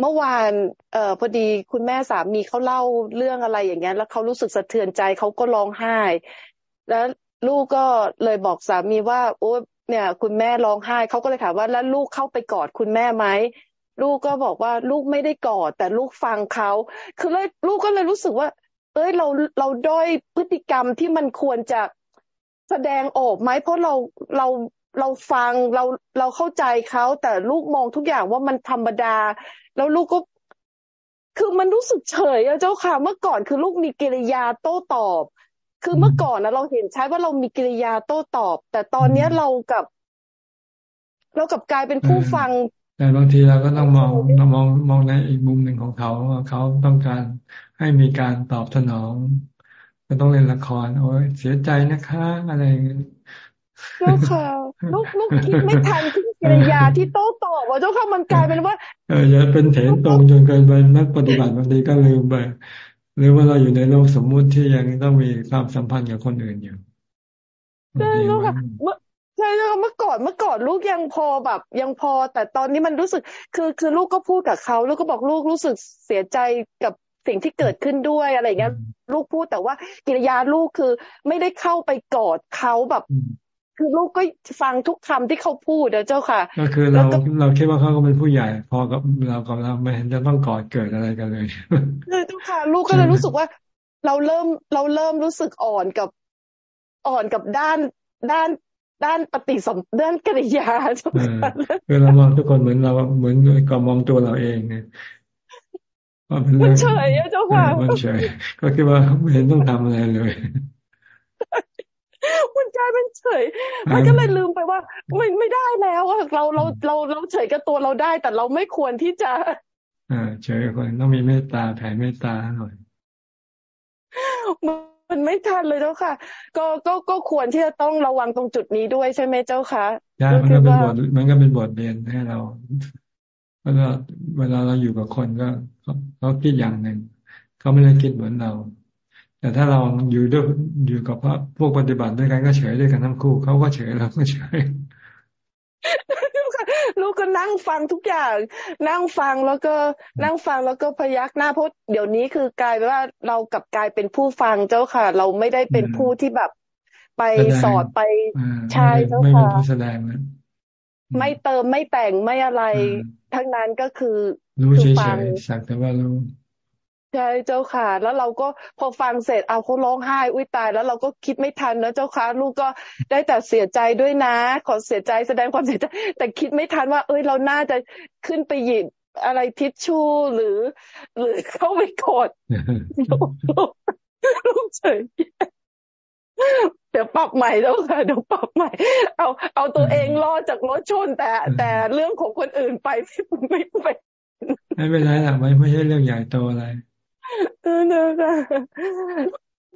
เมื่อวานเอ่อพอดีคุณแม่สามีเขาเล่าเรื่องอะไรอย่างเงี้ยแล้วเขารู้สึกสะเทือนใจเขาก็ร้องไห้ แล้วลูกก็เลยบอกสามีว่า โอ้เนี่ย คุณแม่ร้องไห้เขาก็เลยถามว่าแล้วลูกเข้าไปกอดคุณแม่ไหมลูกก็บอกว่าลูกไม่ได้กอด แต่ลูกฟังเขาคือเลยลูกก็เลยรู้สึกว่า เอ้ยเราเราด้อยพฤติกรรมที่มันควรจะแสดงออกไหมเพราะเราเราเราฟังเราเราเข้าใจเขาแต่ลูกมองทุกอย่างว่ามันธรรมดา แล้วลูกก็ คือมันรู้สึกเฉยอะเจ้าค่ะเมื่อก่อนคือลูกมีกิริยาโต้ตอบ คือเมื่อก่อนนะเราเห็นใช้ว่าเรามีกิริยาโต้ตอบ แต่ตอนเนี้ยเรากับเรากับกลายเป็นผู้ฟัง
แต่บางทีเราก็ต้องมองเรามองมองในอีกมุมหนึ่งของเขาว่าเขาต้องการให้มีการตอบสนองก็ต้องเล่นละคร โอ้ยเสียใจนะคะอะไรอย่างเงี้ย
เจ้าค่ะลูกลูกคิดไม่ทันที่กิริยาที่โต้ตอบว่าเจ้าค่ะมันกลายเป็นว่า
เอออย่าเป็นเถนตรงจนเกินไปนักปฏิบัติบางทีก็ลืมไป หรือว่าเราอยู่ในโลกสมมุติที่ยังต้องมีความสัมพันธ์กับคนอื่นอยู่
ใช่แล้วค่ะเมื่อใช่แล้วเมื่อก่อนเมื่อก่อนลูกยังพอแบบ ยังพอ แต่ตอนนี้มันรู้สึก คือคือลูกก็พูดกับเขาลูกก็บอกลูกรู้สึกเสียใจกับสิ่งที่เกิดขึ้นด้วยอะไรอย่างเงี้ยลูกพูดแต่ว่ากิริยาลูกคือไม่ได้เข้าไปกอดเขาแบบ คือลูกก็ฟังทุกคำที่เขาพูดนะเจ้าค่ะ
ก็คือเราเราคิดว่าเขาก็เป็นผู้ใหญ่ พอกับเรากับเราไม่เห็นจะต้องกอดเกิดอะไรกันเลย
เลยเจ้าค่ะ ลูกก็เลยรู้สึกว่า เราเริ่มเราเริ่มรู้สึกอ่อนกับอ่อนกับด้านด้านด้านปฏิสมด้านกิริยาเจ้าค่ะ
คือเรามองทุกคนเหมือนเราเหมือนก็มองตัวเราเองไง
มันเฉยเจ้าค่ะ
มันเฉยก็คิดว่าไม่เห็นต้องทำอะไรเลย
มันกลายเป็นเฉย มันก็เลยลืมไปว่าไม่ไม่ได้แล้วเราเราเราเราเฉยกับตัวเราได้ แต่เราไม่ควรที่จะ
อ่าเฉยคนต้องมีเมตตาแผ่เมตตาหน่อย
มันไม่ทันเลยเจ้าค่ะ ก็ก็ก็ควรที่จะต้องระวังตรงจุดนี้ด้วยใช่ไหมเจ้าค่ะ
ใช่มันก็เป็นบทมันก็เป็นบทเรียนให้เราเวลาเวลาเราอยู่กับคนก็เขาคิดอย่างหนึ่งเขาไม่ได้คิดเหมือนเรา แต่ถ้าเราอยู่ด้วยอยู่กับพวกปฏิบัติด้วยกันก็เฉยด้วยกันทั้งคู่เขาก็เฉยเราก็เฉย
ลูกก็นั่งฟังทุกอย่าง นั่งฟังแล้วก็นั่งฟังแล้วก็พยักหน้าเพราะเดี๋ยวนี้คือกลายเป็นว่าเรากับกลายเป็นผู้ฟังเจ้าค่ะ เราไม่ได้เป็นผู้ที่แบบไปสอดไปใช่เจ้าค่ะไม่เป็นผู้แสดงนะไม่เติมไม่แต่งไม่อะไร ทั้งนั้นก็คือ
รู้เฉยๆสักแต่ว่ารู้
ใช่เจ้าค่ะ แล้วเราก็พอฟังเสร็จเอาเขาร้องไห้อุ้ยตาย แล้วเราก็คิดไม่ทันนะเจ้าค่ะ ลูกก็ได้แต่เสียใจด้วยนะ ขอเสียใจแสดงความเสียใจแต่คิดไม่ทันว่า เอ้ยเราน่าจะขึ้นไปหยิบอะไรทิชชู่หรือ หรือเข้าไปกดลูกเฉยเดี๋ยวปรับใหม่แล้วค่ะเดี๋ยวปรับใหม่ เอาเอาตัวเองรอดจากรถชนแต่ แต่เรื่องของคนอื่นไปไม่
ไปไม่เป็นไรหรอกไม่ไม่ใช่เรื่องใหญ่โตอะไร
เออเนอะค่ะ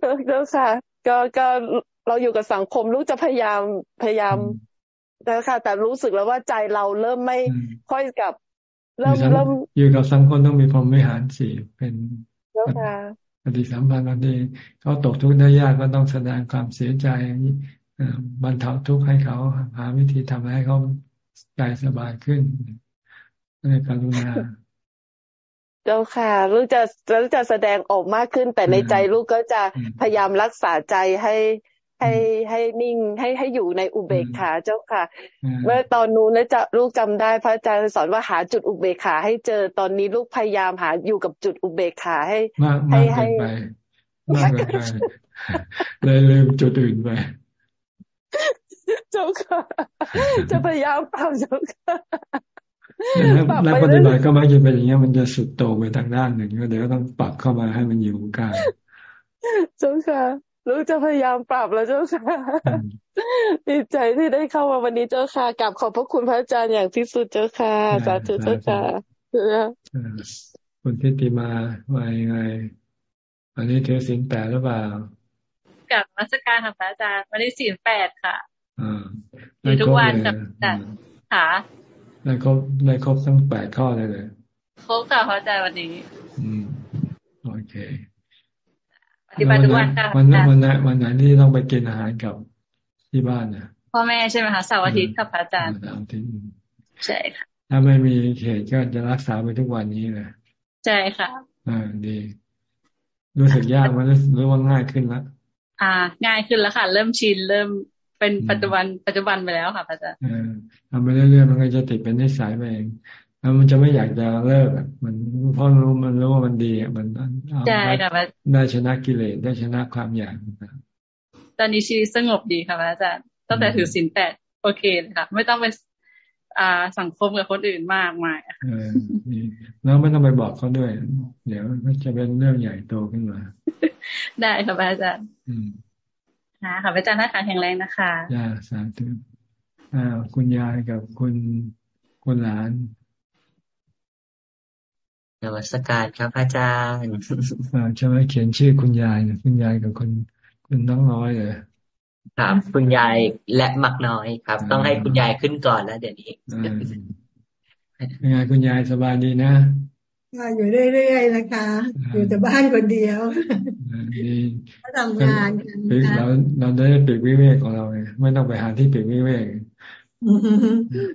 เออค่ะ ก็ก็เราอยู่กับสังคมลูกจะพยายามพยายามนะคะแต่รู้สึกแล้วว่าใจเราเริ่มไม่ค่อยกับ เริ่มเริ่ม
อยู่กับสังคมต้องมีพรหมวิหารสี่เป็นปฏิสัมพันธ์บางทีเขาตกทุกข์ได้ยากก็ต้องแสดงความเสียใจบรรเทาทุกข์ให้เขาหาวิธีทำให้เขาใจสบายขึ้นในกรุณา
เจ้าค่ะ ลูกจะลูกจะแสดงออกมากขึ้น แต่ในใจลูกก็จะพยายามรักษาใจให้ให้ให้นิ่งให้ให้อยู่ในอุเบกขาเจ้าค่ะ เมื่อตอนนู้นจะลูกจำได้พระอาจารย์สอนว่าหาจุดอุเบกขาให้เจอตอนนี้ลูกพยายามหาอยู่กับจุดอุเบกขาให้
ให้ให้มากเกินไปเลยลืมจุดอื่นไป
เจ้าค่ะ จะพยายามเอาเจ้าค่ะ
นักปฏิบัติก็มักจะเป็นอย่างเงี้ยมันจะสุดโต่งไปทางด้านหนึ่งก็เดี๋ยวต้องปรับเข้ามาให้มันอยู่กลาง
เจ้าค่ะลูกจะพยายามปรับแล้วเจ้าค่ะดีใจที่ได้เข้ามาวันนี้เจ้าค่ะกลับขอบพระคุณพระอาจารย์อย่างที่สุดเจ้าค่ะสาธุเจ้าค่ะ
คุณทิติมาว่ายังไงอันนี้เทสินแปดหรือเปล่า
กับมาสการค่ะพระอาจารย์วันนี้สินแปดค่ะอยู่ทุกวันกับจัดค่ะ
ได้ครบได้ครบทั้งแปดข้อเลยเลย
ครบค่ะพระอาจารย์วันนี้
อืมโอเค
ปฏิบัติทุกวันค่ะ
วันนั้นวันนั้นวันไหนที่ต้องไปกินอาหารกับที่บ้านนะ
พ่อแม่ใช่ไหมคะเสาร์อาทิตย์ค่ะพระอาจารย์เสาร์อาทิตย์ใช่ค่ะ
ถ้าไม่มีเหตุก็จะรักษาไปทุกวันนี้เลย
ใช่ค่ะ
อ่าดีรู้สึกยากไหมหรือว่าง่ายขึ้นแล้ว
อ่า ง่ายขึ้นแล้วค่ะ เริ่มชินเริ่ม เป็นปัจจุบันปัจจุบันไปแล้วค่ะพระอาจารย์
ทำไปเรื่อยๆมันก็จะติดเป็นนิสัยไปเองแล้วมันจะไม่อยากจะเลิกอะมันเพราะรู้มันรู้ว่ามันดีอะมัน
ใช่ค่ะ
ได้ชนะกิเลสได้ชนะความอยาก
ตอนนี้ชีวิตสงบดีค่ะพระอาจารย์ตั้งแต่ถือศีลแปดโอเคเลยค่ะ ไม่ต้องไปอ่าสังคมกับคนอื่นมากมาย
เออแล้วไม่ต้องไปบอกเขาด้วย เดี๋ยวมันจะเป็นเรื่องใหญ่โตขึ้นมา
ได้ค่ะอาจารย์ ค่ะค่ะอาจารย์นะคะแข็งแรงนะคะ
ย่าสาธุอ่าคุณยายกับคุณคุณหลาน
นวัตการครับอาจารย์
อ่าใช่ไหมเขียนชื่อคุณยายคุณยายกับคุณคุณน้องน้อยเลย
ครับคุณยายและมักน้อยครับ ต้องให้คุณยายขึ้นก่อนแล้วเดี๋ยวนี้
ยังไงคุณยายสบายดีนะ
อยู่เรื่อยๆนะคะ อยู่แต่บ้านคนเดียวดีทำงานกัน
เราเราได้ปีกวิเวกของเราไงไม่ต้องไปหาที่ปีกวิเวก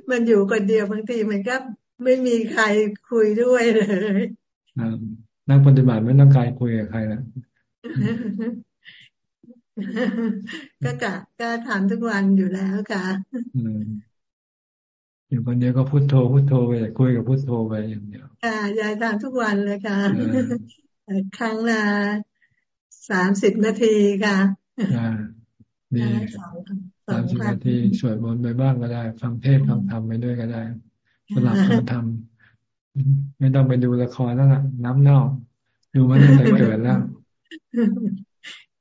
มันอยู่คนเดียวบางทีมันก็ไม่มีใครคุยด้วยเลย
นักปฏิบัติไม่ต้องการคุยกับใครแล้ว
ก็กะก็ทำทุกวันอยู่แล้วค่ะ
อยู่คนเดียวก็พุโทโธพุโทโธไปคุยกับพุโทโธไปอย่างเดียว
ค่ะยายทำทุกวันเลยค่ะครั้งละสามสิบนาทีค่ะ
ดีสามสิบนาทีสวดมนต์ไปบ้างก็ได้ ฟังเทศฟังธรรมไปด้วยก็ได้สลับกันทำไม่ต้องไปดูละครแล้วล่ะ น้ำเน่าดูมันตั้งแต่เกิดแล้ว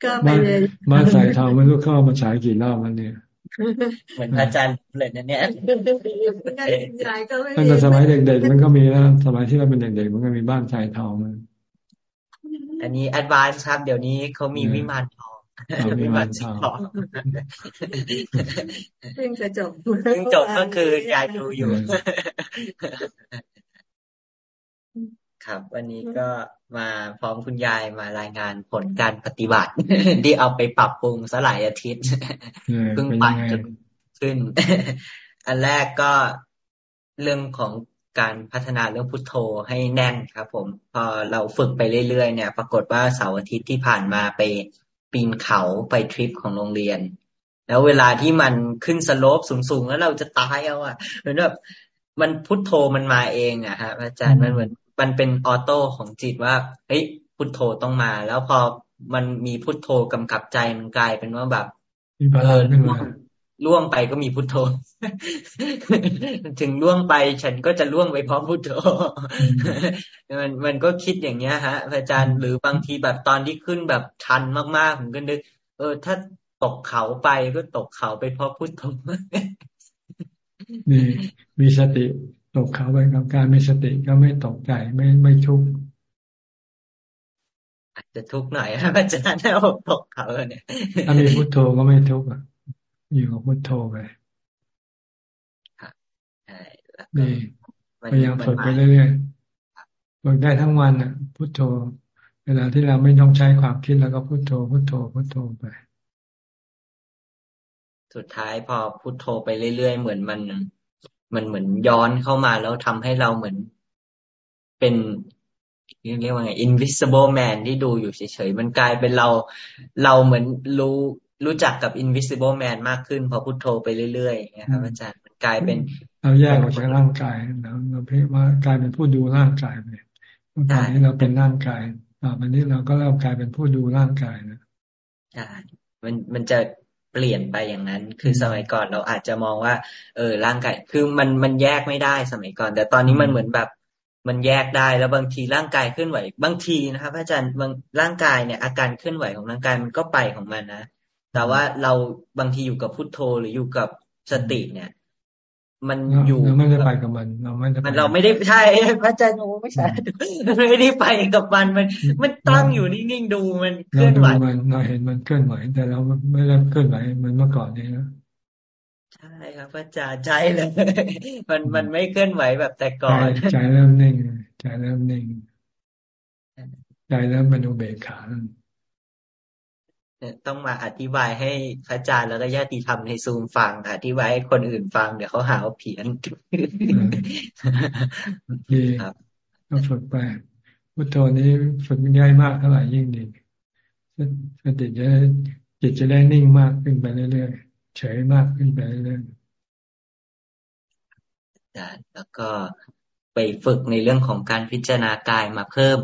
ก็ไปเลย
มาใส่ทองไม่รู้เข้ามาฉายกี่รอบมันเนี่ย
เหมือนอาจารย์เลยนะเนี่ย
ตั้งแต่สมัยเด็กๆมันก็มีแล้วสมัยที่เราเป็นเด็กๆมันก็มีบ้านชายทองมัน
อันนี้แอดวานซ์ครับ เดี๋ยวนี้เขามีวิมานทองวิมานทอง
เพิ่งจะจบ
เพิ่งจบก็คือยายดูอยู่ ครับ วันนี้ก็ มาพร้อมคุณยายมารายงานผลการปฏิบัติ ที่เอาไปปรับปรุงสลายอาทิตย์เพิ่งปัดจนขึ้น อันแรกก็เรื่องของการพัฒนาเรื่องพุทโธให้แน่นครับ ผม พอเราฝึกไปเรื่อยๆเนี่ย ปรากฏว่าเสาร์อาทิตย์ที่ผ่านมาไปปีนเขาไปทริปของโรงเรียน แล้วเวลาที่มันขึ้นสโลปสูงๆ แล้วเราจะตายเอาอะเหมือนแบบมันพุทโธมันมาเองอะฮะอาจารย์มันเหมือน มันเป็นออโต้ของจิตว่าเฮ้ยพุทโธต้องมา แล้วพอมันมีพุทโธกำกับใจมันกลายเป็นว่าแบบ
เออ
ล่วงไปก็มีพุทโธ ถึงล่วงไปฉันก็จะล่วงไปพร้อมพุทโธ มันมันก็คิดอย่างเงี้ยฮะ อาจารย์หรือบางทีแบบตอนที่ขึ้นแบบชันมากๆผมก็นึกเออ ถ้าตกเขาไปก็ตกเขาไปเพราะพุทโธ
มีมีสติ ตกเขาไปกับการมีสติก็ไม่ตกใจไม่ไม่ทุกข์
อาจจะทุกข์หน่อยครับอาจารย์ถ้าตกเขาเนี่ย
ถ้ามีพุทโธก็ไม่ทุกข์อะอยู่กับพุทโธไปดีพยายามฝึกไปเรื่อยๆฝึกได้ทั้งวันอะ พุทโธ เวลาที่เราไม่ต้องใช้ความคิดแล้วก็พุทโธ พุทโธ พุทโธไป
สุดท้ายพอพุทโธไปเรื่อยๆ เหมือนมัน มันเหมือนย้อนเข้ามาแล้วทำให้เราเหมือนเป็นเรียกว่าไง invisible man ที่ดูอยู่เฉยๆ มันกลายเป็นเรา เราเหมือนรู้รู้จักกับ invisible man มากขึ้น พอพุโทโธไปเรื่อยๆนะครับอาจารย์มันกลายเป็น
เราแยกออกจากร่างกายแล้วเราเพียงว่ากลายเป็นผู้ดูร่างกายไปเมื่อก่อนนี้เราเป็นร่างกายต่อไปนี้เราก็เริ่มกลายเป็นผู้ดูร่างกายนะ
ใช่มันมันจะ เปลี่ยนไปอย่างนั้น คือสมัยก่อนเราอาจจะมองว่า เออร่างกายคือมันมันแยกไม่ได้สมัยก่อน แต่ตอนนี้มันเหมือนแบบมันแยกได้แล้วบางทีร่างกายเคลื่อนไหว บางทีนะครับอาจารย์บางร่างกายเนี่ย อาการเคลื่อนไหวของร่างกายมันก็ไปของมันนะแต่ว่าเราบางทีอยู่กับพุทโธหรืออยู่กับสติเนี่ย มันอยู่
เราไม่ได้ไปกับมัน เราไม่ได้
เราไม่ได้ใช่พระอาจารย์โอ้ไม่ใช่ไม่ได้ไปกับมันมัน มันตั้งอยู่นิ่งๆดูมันเคลื่อนไหว
มันเราเห็นมันเคลื่อนไหวแต่เราไม่ได้เคลื่อนไหวเหมือนเมื่อก่อนนี้นะ
ใช่ครับพระอาจารย์ใช่เลยมันมันไม่เคลื่อนไหวแบบแต่ก่อน
ใจเริ่มนิ่งใจเริ่มนิ่งใจเริ่มเป็นอุเบกขา
ต้องมาอธิบายให้พระอาจารย์แล้วก็ญาติธรรมในซูมฟัง อธิบายให้คนอื่นฟังเดี๋ยวเขาหาว่าเพี้ยน
ครับก็ฝึกไปพุทโธนี้ฝึกง่ายมากเท่าไหร่ยิ่งดีสติจะจิตจะได้นิ่งมากขึ้นไปเรื่อยๆเฉยมากขึ้นไปเรื่อย
ๆแล้วก็ไปฝึกในเรื่องของการพิจารณากายมาเพิ่ม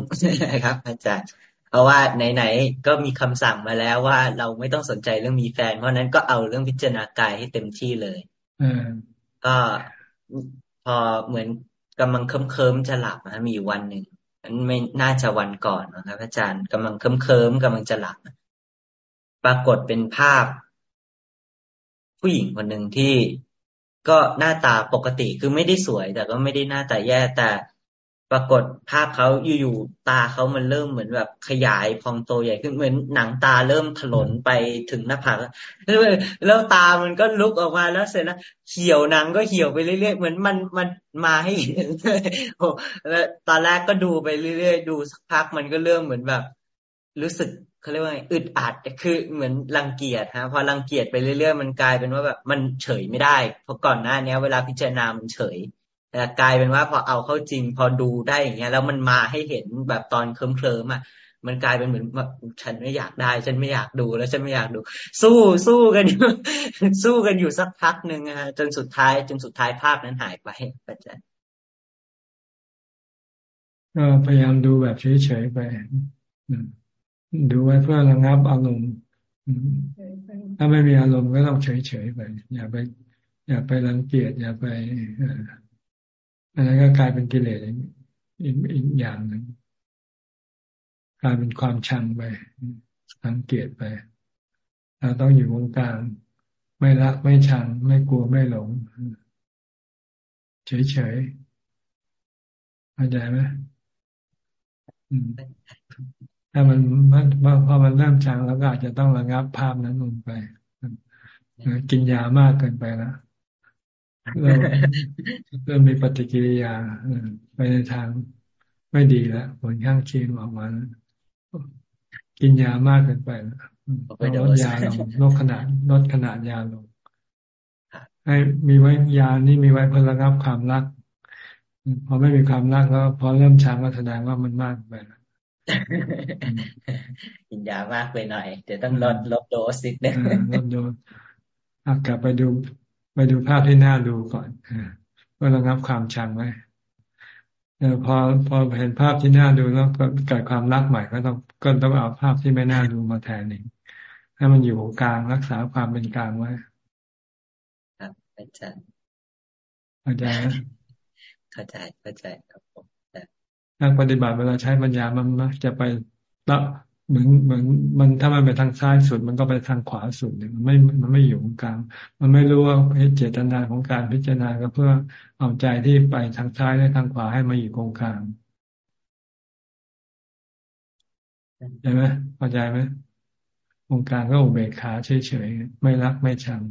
นะครับอาจารย์ เพราะว่าไหนๆก็มีคำสั่งมาแล้วว่าเราไม่ต้องสนใจเรื่องมีแฟน เพราะนั้นก็เอาเรื่องพิจารณากายให้เต็มที่เลยก็พอเหมือนกำลังเคิมเคิมจะหลับนะมีวันหนึ่งมันไม่น่าจะวันก่อนนะครับอาจารย์กำลังเคิมเคิมกำลังจะหลับปรากฏเป็นภาพ ผู้หญิงคนหนึ่งที่ก็หน้าตาปกติคือไม่ได้สวย แต่ก็ไม่ได้หน้าตาแย่แต่ ปรากฏภาพเขาอยู่ๆตาเขามันเริ่มเหมือนแบบขยายพองโตใหญ่ขึ้นเหมือนหนังตาเริ่มถลนไปถึงหน้าผากแล้วตามันก็ลุกออกมาแล้วเสร็จแล้วเขียวหนังก็เขียวไปเรื่อยๆเหมือนมันมันมาให้เห็นโอ้แล้วตอนแรกก็ดูไปเรื่อยๆดูสักพักมันก็เริ่มเหมือนแบบ รู้สึกเขาเรียกว่าอึดอัดคือเหมือนรังเกียจฮะพอรังเกียจไปเรื่อยๆมันกลายเป็นว่าแบบมันเฉยไม่ได้เพราะก่อนหน้านี้เวลาพิจารณามันเฉย แต่กลายเป็นว่าพอเอาเข้าจริงพอดูได้อย่างเงี้ย แล้วมันมาให้เห็นแบบตอนเคลิ้มเคลิมอะ มันกลายเป็นเหมือนว่าฉันไม่อยากได้ ฉันไม่อยากดูแล้วฉันไม่อยากดู สู้สู้กันอยู่สู้กันอยู่สักพักหนึ่งอะจนสุดท้าย จนสุดท้ายภาพนั้นหายไปอาจารย์
ก็พยายามดูแบบเฉยๆไปดูไว้เพื่อระงับอารมณ์ถ้าไม่มีอารมณ์ก็ต้องเฉยๆไป อย่าไป อย่าไปรังเกียจอย่าไป อันนั้นก็กลายเป็นกิเลสอีกอีกอย่างหนึ่งกลายเป็นความชังไปสังเกตไปเราต้องอยู่วงกลางไม่รักไม่ชัง ไม่กลัวไม่หลง เฉยๆเข้าใจไหมถ้ามันมันพอมันเริ่มชังแล้วก็อาจจะต้องระงับภาพนั้นลงไปกินยามากเกินไปแล้ว เริ่มเริ่มมีปฏิกิริยาไปในทางไม่ดีแล้วผลข้างเคียงออกมากินยามากเกินไปแล้วลดยาลงลดขนาดลดขนาดยาลง ให้มีไว้ยานี่มีไว้เพื่อระงับความรักพอไม่มีความรักแล้วพอเริ่มช้างก็แสดงว่ามันมากไปแล้ว
กินยามากไปหน่อยเดี๋ยวต้องลดลดโดสนิดนึง
ลดโดสกลับไปดู ไปดูภาพที่น่าดูก่อนเพื่อระงับความชังไว้พอพอเห็นภาพที่น่าดูแล้วก็เกิดความรักใหม่ก็ต้องก็ต้องเอาภาพที่ไม่น่าดูมาแทนเองให้มันอยู่กลางรักษาความเป็นกลางไว้
ครับอาจารย์
เข้าใจ
เข้าใจเข้าใจครับผม
นักปฏิบัติเวลาใช้ปัญญามันมักจะไปละ เหมือนเหมือนมันถ้ามันไปทางซ้ายสุด มันก็ไปทางขวาสุดเนี่ยมันไม่มันไม่อยู่ตรงกลาง มันไม่รู้ว่าเจตนาของการพิจารณาก็เพื่อเอาใจที่ไปทางซ้ายและทางขวาให้มาอยู่ตรงกลางใช่ไหมเข้าใจไหมตรงกลางก็อุเบกขาเฉยๆไม่รักไม่ชัง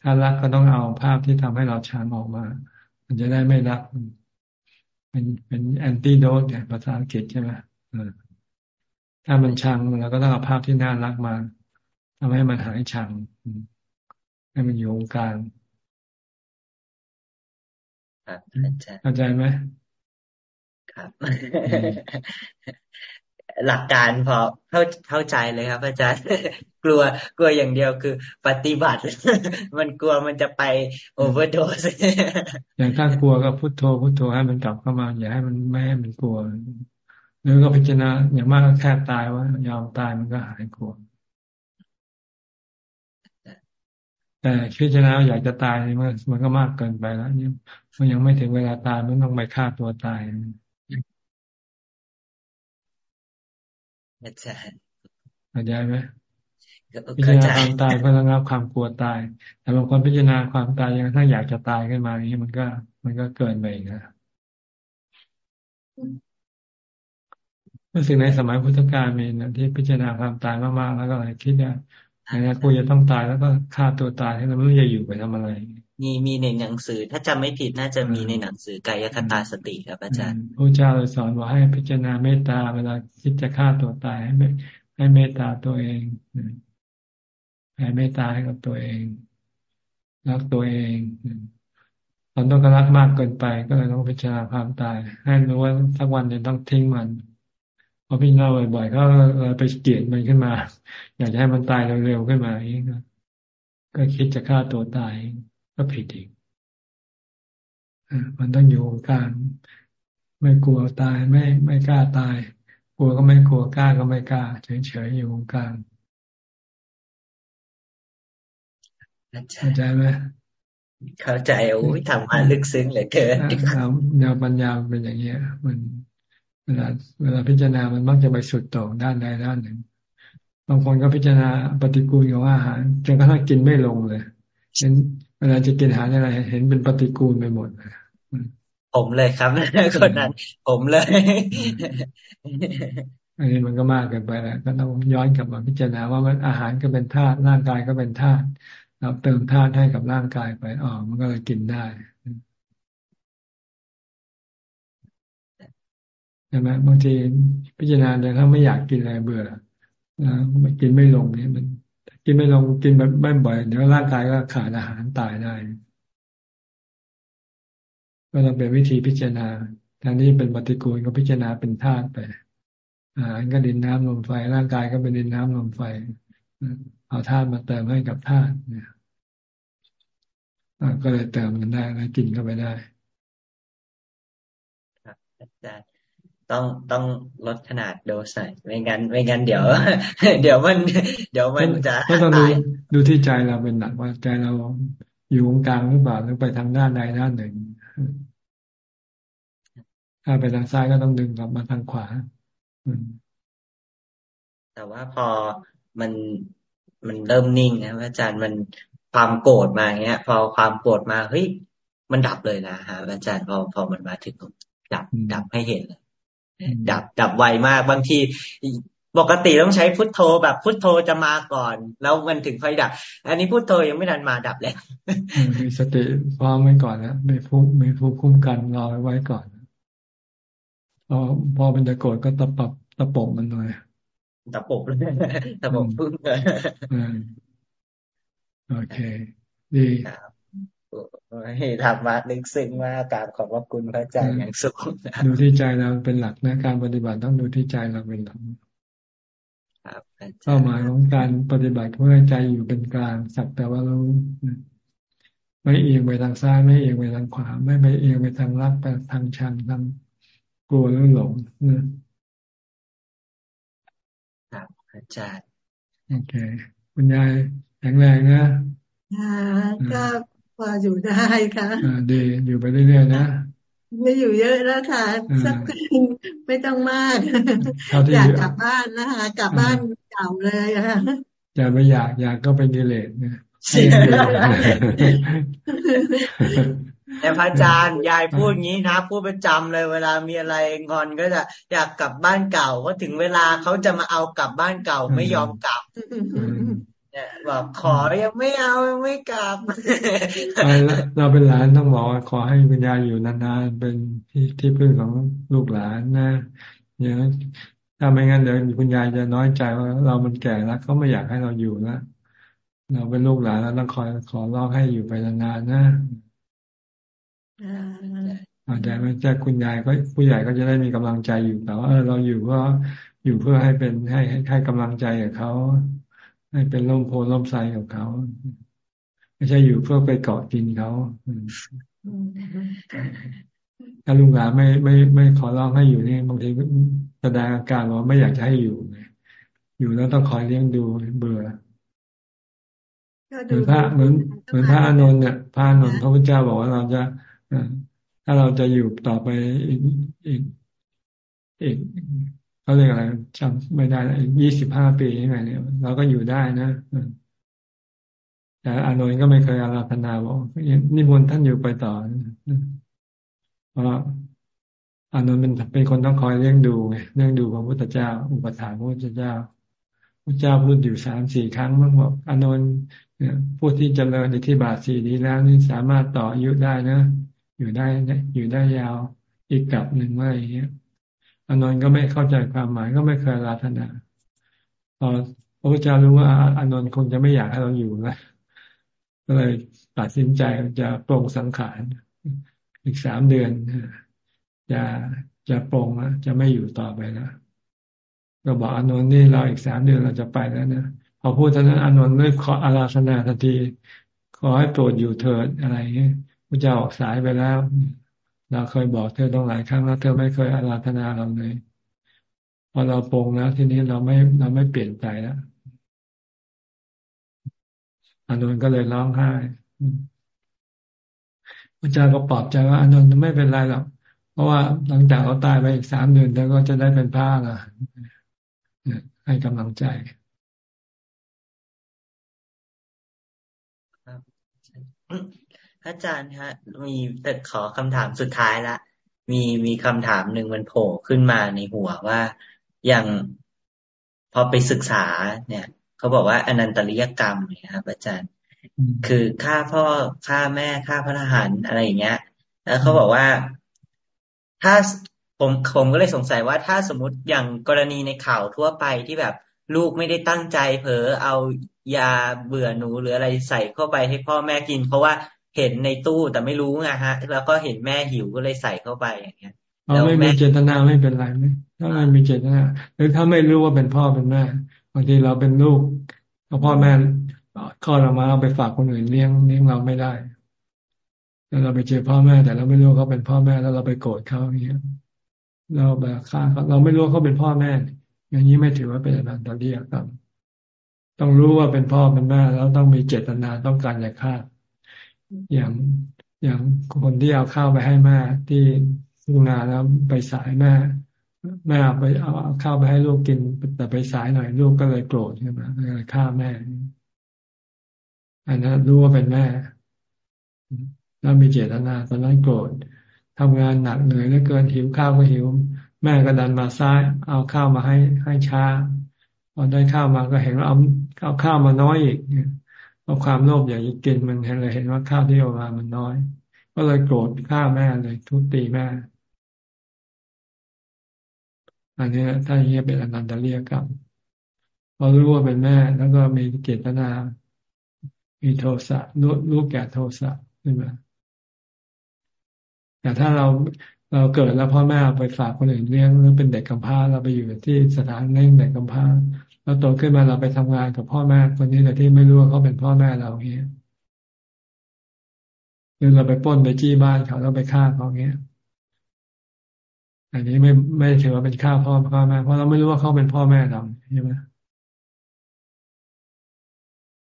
ถ้ารักก็ต้องเอาภาพที่ทำให้เราชังออกมา มันจะได้ไม่รัก เป็นเป็นแอนติโดดเนี่ยภาษาอังกฤษใช่ไหม ถ้ามันชังเราก็ต้องเอาภาพที่น่ารักมาทำให้มันหายชัง ให้มันอยู่ตรงกลางเข้าใจไหม
ครับ หลักการพอเข้าเข้าใจเลยครับ อาจารย์กลัวกลัวอย่างเดียวคือ ปฏิบัติ มันกลัวมันจะไปโอเวอร์โดส
อย่างถ้ากลัวก็พุโทโธพุโทโธให้มันกลับเข้ามา อย่าให้มันไม่ให้มันกลัว หรือก็พิจารณาอย่างมากก็แค่ตายว่ายอมตายมันก็หายกลัวแต่พิจารณาอยากจะตายมันมันก็มากเกินไปแล้วเนี่ยมันยังไม่ถึงเวลาตายมันต้องไปฆ่าตัวตาย
อาจารย์
เข้าใจไหมพิจารณาความตายเพื่อระงับความกลัวตาย แต่บางคนพิจารณาความตายยังถ้าอยากจะตายขึ้นมาอย่างนี้มันก็ มันก็เกินไปนะ เมื่อสิ่งในสมัยพุทธกาลมีนะที่พิจารณาความตายมากๆ แล้วก็เลยคิดว่าอันนี้กูจะต้องตายแล้วก็ฆ่าตัวตายให้เราไม่รู้จะอยู่ไปทำอะไร
มีมีในหนังสือ ถ้าจำไม่ผิดน่าจะมีในหนังสือกายคตาสติครับอาจารย์
พระเจ้าเลยสอนว่าให้พิจารณาเมตตาเวลาคิดจะฆ่าตัวตายให้ให้เมตตาตัวเองให้เมตตาให้กับตัวเองรักตัวเองตอนต้องการรักมากเกินไป ก็เลยต้องพิจารณาความตาย ให้รู้ว่าสักวันจะต้องทิ้งมัน พอพี่น้าบ่อยๆก็ไปเกลียดมันขึ้นมา อยากจะให้มันตายเร็วๆขึ้นมาอย่างนี้ก็คิดจะฆ่าตัวตายก็ผิดอีกมันต้องอยู่กลางไม่กลัวตายไม่ไม่กล้าตาย กลัวก็ไม่กลัวกล้าก็ไม่กล้า เฉยๆอยู่กลางเข้าใจไหม
เข้าใจโอ้ยทำมาลึกซึ้งเหลือเกิน
แนวปัญญาเป็นอย่างเงี้ย มัน เวลาเวลาพิจารณามันมักจะไปสุดตรงด้านใดด้านหนึ่ง บางคนก็พิจารณาปฏิกูลของอาหารจนกระทั่งกินไม่ลงเลยเห็นเวลาจะกินอาหารอะไร เห็นเป็นปฏิกูลไปหมด
ผมเลยครับคนนั้น ผมเลย
อันนี้มันก็มากเกินไปแล้วก็ต้องย้อนกลับมาพิจารณาว่ามันอาหารก็เป็นธาตุร่างกายก็เป็นธาตุเราเติมธาตุให้กับร่างกายไปอ๋อมันก็เลยกินได้ ช่ไหมบางทีพิจารณาแต่ถ้าไม่อยากกินอะไรเบื่อนะกินไม่ลงเนี่ยมัน กินไม่ลงกินแบบไม่บ่อยเดี๋ยวร่างกายก็ขาดอาหารตายได้ก็ต้องเป็นวิธีพิจารณาแทนที่เป็นปฏิกูลก็พิจารณาเป็นธาตุไปอาหารก็ดินน้ำลมไฟ ร่างกายก็เป็นดินน้ำลมไฟ เอาธาตุมาเติมให้กับธาตุเนี่ยก็เลยเติมกันได้แล้วกินเข้าไปได้
ครับอาจารย์ ต้องต้องลดขนาดโดสหน่อยไม่งั้น ไม่งั้นเดี๋ยว เดี๋ยวมัน เดี๋ยวมันจะ
ก็ต้องดูดูที่ใจเราเป็นหลักว่าใจเราอยู่ตรงกลางหรือเปล่าหรือไปทางด้านใดด้านหนึ่ง ถ้าไปทางซ้ายก็ต้องดึงกลับมาทางขวา
แต่ว่าพอมันมันเริ่มนิ่งนะอาจารย์มันความโกรธมาเงี้ย พอความโกรธมาเฮ้ยมันดับเลยนะฮะอาจารย์พอพอมันมาถึงดับดับให้เห็นเลย ดับดับไวมากบางทีปกติต้องใช้พุทโธแบบพุทโธจะมาก่อน แล้วมันถึงค่อยดับ อันนี้พุทโธยังไม่ทันมาดับแล้ว
มีสติพร้อมไว้ก่อนนะไม่ฟุ้งไม่ฟุ้งคุ้มกันรอไว้ก่อนพอพอมันจะโกรธก็ตะปับตะปบมันหน่อย
ตะปบเลยตะปบพึ่งเลย
โอเค ดี
ให้ ธรรมะลึกซึ้งมากกราบขอบพระคุณพระอาจารย์อย่างสูง
ดูที่ใจเราเป็นหลักนะการปฏิบัติต้องดูที่ใจเราเป็นหลักเป้าหมายของการปฏิบัติเพื่อใจอยู่เป็นกลางสักแต่ว่าเราไม่เอียงไปทางซ้ายไม่เอียงไปทางขวาไม่ไปเอียงไปทางรักไปทางชังทางกลัวหรือหลง
ครับอาจารย์
โอเคคุณยายแข็งแรงนะ
ก็ พออยู่ได้ค่ะ
ดีอยู่ไปเรื่อยๆนะ
ไม่อยู่เยอะแล้วค่ะสักไม่ต้องมากอยากกลับบ้านนะคะกลับบ้านเก่าเลยค่ะ
อย่าไปอยากอยากก็เป็นกิเลสนะ
แต่พระอาจารย์ยายพูดงี้นะพูดประจำเลยเวลามีอะไรงอนก็จะอยากกลับบ้านเก่าก็ถึงเวลาเขาจะมาเอากลับบ้านเก่าไม่ยอมกลับ บอกขอยังไม่เอาไม่กลับ
เราเป็นหลานต้องบอกว่าขอให้วิญญาณอยู่นานๆเป็นที่ที่พึ่งของลูกหลานนะอย่างถ้าไม่งั้นเดี๋ยวคุณยายจะน้อยใจว่า เรามันแก่แล้วเขาไม่อยากให้เราอยู่แล้วเราเป็นลูกหลานเราต้องคอยขอร้องให้อยู่ไปนานๆนะอาจจะไม่ใช่คุณยายก็ผู้ใหญ่ก็จะได้มีกำลังใจอยู่แต่ว่าเราอยู่ก็อยู่เพื่อให้เป็นให้ให้กำลังใจกับเขา ให้เป็นร่มโพล่มไทรกับเขา ไม่ใช่อยู่เพื่อไปเกาะกินเขาถ้าลุงหลาไม่ไม่ไม่ขอร้องให้อยู่นี่บางทีแสดงอาการว่าไม่อยากจะให้อยู่อยู่แล้วต้องคอยเลี้ยงดูเบื่อเหมือนพระเหมือนเหมือนพระอานนท์เนี่ยพระอานนท์พระพุทธเจ้าบอกว่าเราจะถ้าเราจะอยู่ต่อไปอีกอีกอีก เขาเรียกอะไรจำไม่ได้ยี่สิบห้าปียังไงเนี่ยเราก็อยู่ได้นะแต่อานนท์ก็ไม่เคยอาราธนาบอกนิมนต์ท่านอยู่ไปต่อเพราะอานนท์เป็นเป็นคนต้องคอยเลี้ยงดูไงเลี้ยงดูพระพุทธเจ้า อุปถัมภ์พระพุทธเจ้าพระเจ้าพูดอยู่สามสี่ครั้งมั่งบอกอานนท์ผู้ที่เจริญในที่บาทสี่นี้แล้วนี่สามารถต่ออายุได้นะ อยู่ได้อยู่ได้ยาวอีกกลับหนึ่งว่าอย่างเงี้ย อนนท์ก็ไม่เข้าใจความหมายก็ไม่เคยราธนาพอพระพุทธเจ้ารู้ว่าอานนท์คงจะไม่อยากให้เราอยู่แล้วก็เลยตัดสินใจจะปรงสังขารอีกสามเดือนจะจะปรงแล้วจะไม่อยู่ต่อไปแล้วก็บอกอานนท์นี่เราอีกสามเดือนเราจะไปแล้วนะพอพูดท่านั้นอานนท์เลยขออาราธนาทันทีขอให้โปรดอยู่เถิดอะไรเงี้ยพระเจ้าออกสายไปแล้ว เราเคยบอกเธอต้องหลายครั้งแล้วเธอไม่เคยอาราธนาเราเลยพอเราปรงแล้วทีนี้เราไม่เราไม่เปลี่ยนใจแล้วอานนท์ก็เลยร้องไห้พระเจ้าก็ปลอบใจว่าอานนท์ไม่เป็นไรหรอก เพราะว่าหลังจากเราตายไปอีกสามเดือนเธอก็จะได้เป็นพระละให้กำลังใจ
อาจารย์ฮะมีแต่ขอคำถามสุดท้ายละมีมีคำถามหนึ่งมันโผล่ขึ้นมาในหัวว่าอย่างพอไปศึกษาเนี่ย เขาบอกว่าอนันตริยกรรมเนี่ยครับ อาจารย์ คือฆ่าพ่อฆ่าแม่ฆ่าพระทหารอะไรอย่างเงี้ย แล้วเขาบอกว่าถ้าผมผมก็เลยสงสัยว่าถ้าสมมติอย่างกรณีในข่าวทั่วไปที่แบบลูกไม่ได้ตั้งใจเผลอเอายาเบื่อหนูหรืออะไรใส่เข้าไปให้พ่อแม่กิน เพราะว่า เห็นในตู้แต่ไม่รู้ไงฮะ แล้วก็เห็นแม่หิวก็เลยใส่เข้าไปอย่างเงี้ย
เราไม่มีเจตนาไม่เป็นไรไม่ถ้าไม่มีเจตนาหรือถ้าไม่รู้ว่าเป็นพ่อเป็นแม่บางทีเราเป็นลูกพ่อแม่ข้อเรามาเราไปฝากคนอื่นเลี้ยงเลี้ยงเราไม่ได้แล้วเราไปเจอพ่อแม่ แต่เราไม่รู้เขาเป็นพ่อแม่แล้วเราไปโกรธเขาอย่างเงี้ยเราแบบฆ่าเขาเราไม่รู้เขาเป็นพ่อแม่ อย่างนี้ไม่ถือว่าเป็นอนันตริยกรรมต้องรู้ว่าเป็นพ่อเป็นแม่แล้วต้องมีเจตนาต้องการจะฆ่า อย่างอย่างคนที่เอาข้าวไปให้แม่ที่ทุ่งนาแล้วไปสายแม่แม่เอาไปเอาข้าวไปให้ลูกกิน แต่ไปสายหน่อยลูกก็เลยโกรธใช่ไหมเลยฆ่าแม่ อันนั้นรู้ว่าเป็นแม่แล้วมีเจตนาตอนนั้นโกรธทำงานหนักเหนื่อยเหลือเกินหิวข้าวก็หิว แม่ก็ดันมาซ้าย เอาข้าวมาให้ให้ช้าพอได้ข้าวมาก็เห็นว่าเอาเอาข้าวมาน้อยอีก เพราะความโลภอยากจะกินมันเห็นเลยเห็นว่าข้าวที่เอามามันน้อย ก็เลยโกรธฆ่าแม่เลย ทุบตีแม่ อันนี้ถ้าอย่างนี้เป็นอนันตเรียกรรมพอรู้ว่าเป็นแม่แล้วก็มีเจตนา มีโทสะรู้รู้แก่โทสะขึ้นมาแต่ถ้าเราเราเกิดแล้วพ่อแม่ไปฝากคนอื่นเลี้ยงหรือเป็นเด็กกำพร้าเราไปอยู่ที่สถานเลี้ยงเด็กกำพร้า แล้วโตขึ้นมาเราไปทำงานกับพ่อแม่คนนี้แต่ที่ไม่รู้ว่าเขาเป็นพ่อแม่เราเงี้ยหรือเราไปป้นไปจี้บ้านเขาแล้วไปฆ่าเขาเงี้ย อันนี้ไม่ไม่ถือว่าเป็นฆ่าพ่อพ่อแม่เพราะเราไม่รู้ว่าเขาเป็นพ่อแม่เราใช่ไหม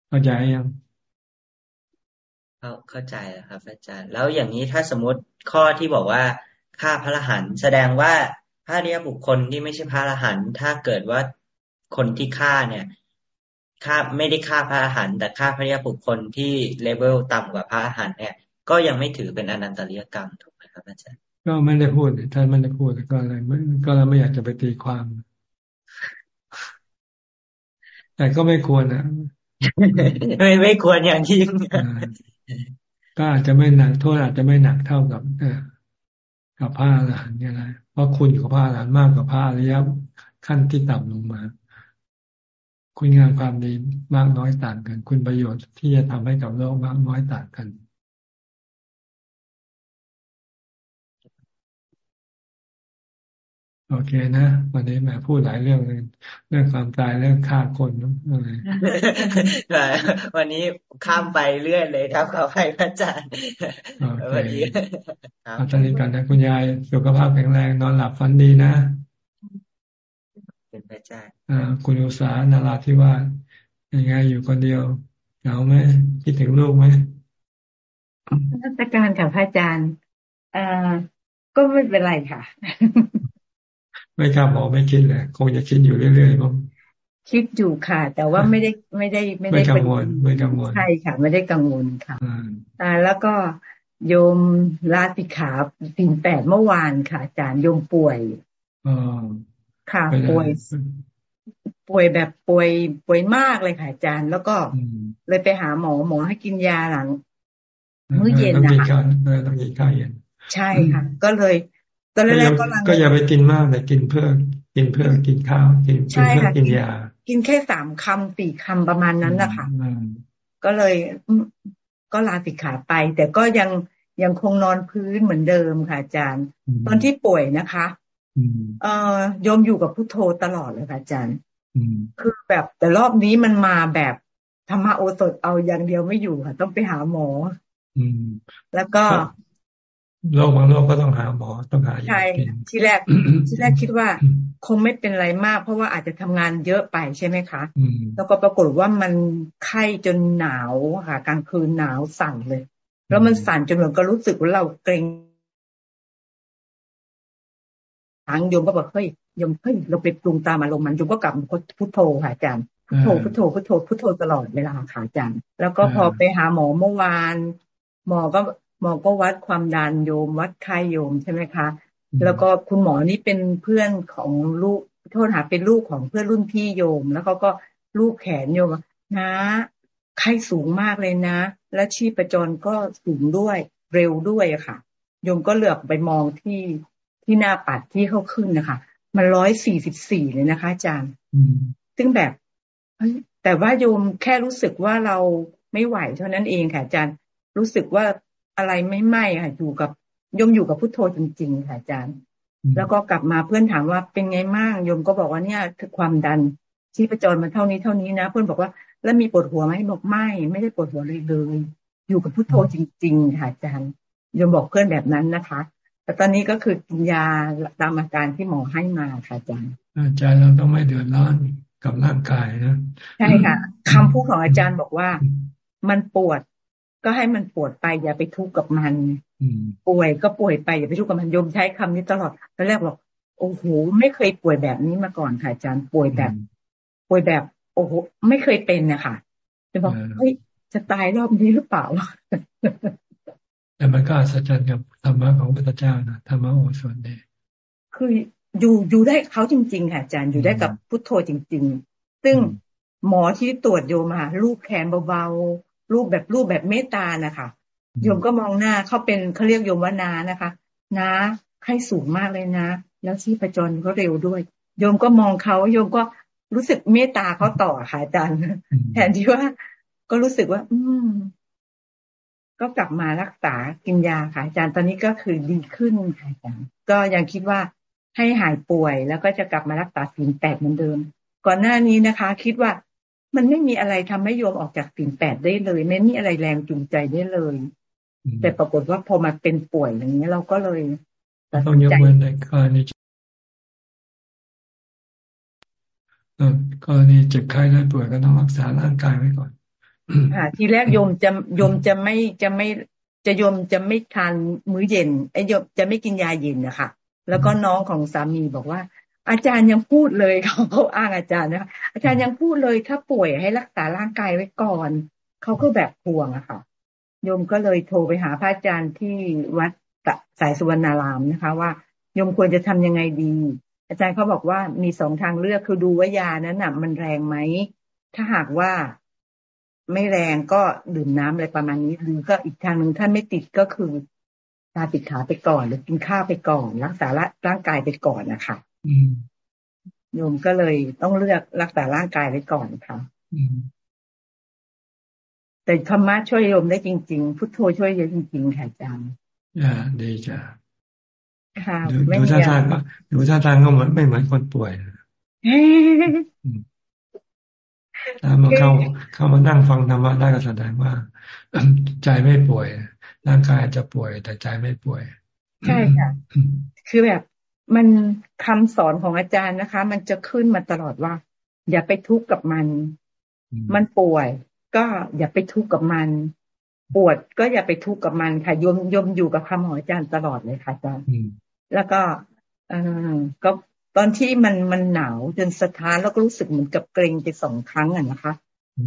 เข้าใจยัง
เข้าเข้าใจแล้วครับ อาจารย์ แล้วอย่างนี้ถ้าสมมติข้อที่บอกว่าฆ่าพระรหันต์แสดงว่าพระเรียบุคคลที่ไม่ใช่พระรหันต์ถ้าเกิดว่า คนที่ฆ่าเนี่ยฆ่าไม่ได้ฆ่าพระรหันต์แต่ฆ่าพระเรียบุคคลที่เลเวลต่ำกว่าพระรหันต์เนี่ย ก็ยังไม่ถือเป็นอนันตริยกรรมถูกไหมครับอาจารย์
ก็ไม่ได้พูดท่านไม่ได้พูดก็เลยก็เลยไม่อยากจะไปตีความ แต่ก็ไม่ควรนะ
ไม่ไม่ควรอย่างยิ่ง
ก็อาจจะไม่หนักโทษอาจจะไม่หนักเท่ากับกับผ้าอรหันต์เนี่ยนะเพราะคุณกับผ้าอรหันต์มากกว่าผ้าอริยขั้นที่ต่ำลงมา คุณงานความดีมากน้อยต่างกัน คุณประโยชน์ที่จะทำให้กับโลกมากน้อยต่างกัน โอเคนะวันนี้แม่พูดหลายเรื่องเลยเรื่องความตายเรื่องฆ่าคนอะไร
วันนี้ข้ามไปเรื่อยเลยครับขอให้พระอาจารย์
วันนี้อาจารย์กันนะคุณยายสุขภาพแข็งแรงนอนหลับฝันดีนะ
เป็นพระอาจารย์
คุณอุษานาราที่ว่ายังไงอยู่คนเดียวเหงาไหมคิดถึงลูกไหม
ราชการกับพระอาจารย์อ่าก็ไม่เป็นไรค่ะ
ไม่กล้าบอกไม่คิดเลยคงจะคิดอยู่เรื่อยๆมั้ง
คิดอยู่ค่ะ แต่ว่าไม่ได้ไม่ได้
ไม่ได้กังวลไม่กังวล
ใช่ค่ะ ไม่ได้กังวลค่ะอ่าแล้วก็โยมลาติขาสินแปดเมื่อวานค่ะอาจารย์โยมป่วย
อ
ค่ะป่วย ป่วยแบบป่วย ป่วยมากเลยค่ะอาจารย์ แล้วก็เลยไปหาหมอหมอให้กินยาหลัง มื้อเย็นนะคะ
ต้องกินข้าวเย็น
ใช่ค่ะ ก็เลยตอนแรกก็
ก็อย่าไปกินมากแต่กินเพื่อกินเพื่อกินข้าวกินเพื่อกินยา
กินแค่สามคำสี่คำประมาณนั้นนะคะก็เลยก็ลาสิกขาไป แต่ก็ยังยังคงนอนพื้นเหมือนเดิมค่ะอาจารย์ ตอนที่ป่วยนะคะ เอ่อยมอยู่กับพุทโธตลอดเลยค่ะอาจารย์คือแบบแต่รอบนี้มันมาแบบธรรมโอสถเอาอย่างเดียวไม่อยู่ค่ะต้องไปหาหมอแล้วก็
โรคบางโรคก็ต้องหาหมอต้องหา
ใช่ที่แรกที่แรกคิดว่า คงไม่เป็นไรมาก เพราะว่าอาจจะทำงานเยอะไปใช่ไหมคะแล้วก็ปรากฏว่ามันไข้จนหนาวค่ะกลางคืนหนาวสั่นเลย แล้วมันสั่นจนเหมือนก็รู้สึกว่าเราเกรง ทางโยมก็บอกเฮ้ยโยมเฮ้ยเราไปปรุงตามอารมณ์มันโยมก็กลับพุทโธค่ะอาจารย์พุทโธพุทโธพุทโธพุทโธตลอดเวลาค่ะอาจารย์ แล้วก็พอไปหาหมอเมื่อวาน หมอก็หมอก็วัดความดันโยม วัดไข้โยมใช่ไหมคะ แล้วก็คุณหมอนี่เป็นเพื่อนของลูกโทษหาเป็นลูกของเพื่อนรุ่นพี่โยม แล้วเขาก็ลูกแขนโยมนะไข้สูงมากเลยนะ และชีพจรก็สูงด้วยเร็วด้วยอะค่ะโยมก็เหลือบไปมองที่ ที่หน้าปัดที่เขาขึ้นนะคะมันร้อยสี่สิบสี่เลยนะคะ อาจารย์ซึ่งแบบแต่ว่าโยมแค่รู้สึกว่าเราไม่ไหวเท่านั้นเองค่ะอาจารย์ รู้สึกว่าอะไรไม่ไหม้ค่ะอยู่กับยมอยู่กับพุทโธจริง ๆ ค่ะอาจารย์ แล้วก็กลับมาเพื่อนถามว่าเป็นไงมากยมก็บอกว่าเนี่ยคือความดันชีพจรมันเท่านี้เท่านี้นะ เพื่อนบอกว่าแล้วมีปวดหัวไหมบอกไม่ ไม่ได้ปวดหัวเลยเลย อยู่กับพุทโธจริง ๆ ค่ะอาจารย์ยมบอกเพื่อนแบบนั้นนะคะ แต่ตอนนี้ก็คือกินยาตามอาการที่หมอให้มาค่ะอาจารย์
ใจเราต้องไม่เดือดร้อนกับร่างกายนะ
ใช่ค่ะคำพูดของอาจารย์บอกว่า มันปวด ก็ให้มันปวดไป อย่าไปทุกข์กับมันป่วยก็ป่วยไปอย่าไปทุกข์กับมันโยมใช้คำนี้ตลอดตอนแรกบอกโอ้โหไม่เคยป่วยแบบนี้มาก่อนค่ะอาจารย์ป่วยแบบ ป่วยแบบ โอ้โหไม่เคยเป็นนะคะจะบอกเฮ้ยจะตายรอบนี้หรือเปล่า
แต่มันก็อัศจรรย์กับธรรมะของพระเจ้านะธรรมะโอสถเนี่ย
คืออยู่อยู่ได้เขาจริง ๆ ค่ะอาจารย์อยู่ได้กับพุทโธจริง ๆ ซึ่งหมอที่ตรวจโยมารูปแขนเบาๆรูปแบบรูปแบบเมตตานะคะโยมก็มองหน้าเขาเป็นเขาเรียกโยมว่านานะคะนาไข้สูงมากเลยนะ แล้วชีพจรก็เร็วด้วย โยมก็มองเขาโยมก็รู้สึกเมตตาเขาต่อค่ะอาจารย์แทนที่ว่า ก็รู้สึกว่า อืม ก็กลับมารักษากินยาค่ะอาจารย์ตอนนี้ก็คือดีขึ้นค่ะอาจารย์ก็ยังคิดว่าให้หายป่วยแล้วก็จะกลับมารักษาศีลแปดเหมือนเดิม ก่อนหน้านี้นะคะ คิดว่ามันไม่มีอะไรทำให้โยมออกจากศีลแปดได้เลยไม่มีอะไรแรงจูงใจได้เลย แต่ปรากฏว่าพอมาเป็นป่วยอย่างนี้เราก็เลย
ต้องยกเว้นในกรณีกรณีเจ็บไข้ได้ป่วยก็ต้องรักษาร่างกายไว้ก่อน
ค่ะทีแรกโยมจะโยมจะไม่จะไม่จะโยมจะไม่ทานมื้อเย็นไอ้โยมจะไม่กินยาเย็นนะคะแล้วก็น้องของสามีบอกว่า อาจารย์ยังพูดเลยเขาเขาอ้างอาจารย์นะคะอาจารย์ยังพูดเลยถ้าป่วยให้รักษาร่างกายไว้ก่อนเขาก็แบบห่วงอะค่ะโยมก็เลยโทรไปหาพระอาจารย์ที่วัดสายสุวรรณารามนะคะ ว่าโยมควรจะทำยังไงดี อาจารย์เขาบอกว่ามีสองทางเลือกคือดูว่ายานั้นน่ะ มันแรงไหมถ้าหากว่า ไม่แรงก็ดื่มน้ำอะไรประมาณนี้หรือก็อีกทางหนึ่งท่านไม่ติดก็คือตาติดขาไปก่อน หรือกินข้าวไปก่อน รักษาร่างกายไปก่อนนะคะโยมก็เลยต้องเลือกรักษาร่างกายไว้ก่อนค่ะแต่ธรรมะช่วยโยมได้จริง ๆ พุทโธช่วยเยอะจริงๆค่ะอาจารย์
อ่าดีจ้ะค่ะดูท่าทางก็ดูท่าทางก็เหมือนไม่เหมือนคนป่วยถ้า มาเข้าเข้ามานั่งฟังธรรมะได้ก็แสดงว่า ใจไม่ป่วย ร่างกายจะป่วย แต่ใจไม่ป่วย
ใช่ค่ะ คือแบบมันคำสอนของอาจารย์นะคะ มันจะขึ้นมาตลอดว่า อย่าไปทุกข์กับมัน มันป่วย ก็อย่าไปทุกข์กับมัน ปวดก็อย่าไปทุกข์กับมันค่ะยมยมอยู่กับคำของอาจารย์ตลอดเลยค่ะอาจารย์แล้วก็เออก็ ตอนที่มันมันหนาวจนสะท้านแล้วก็รู้สึกเหมือนกับเกรงไปสองครั้งอะนะคะ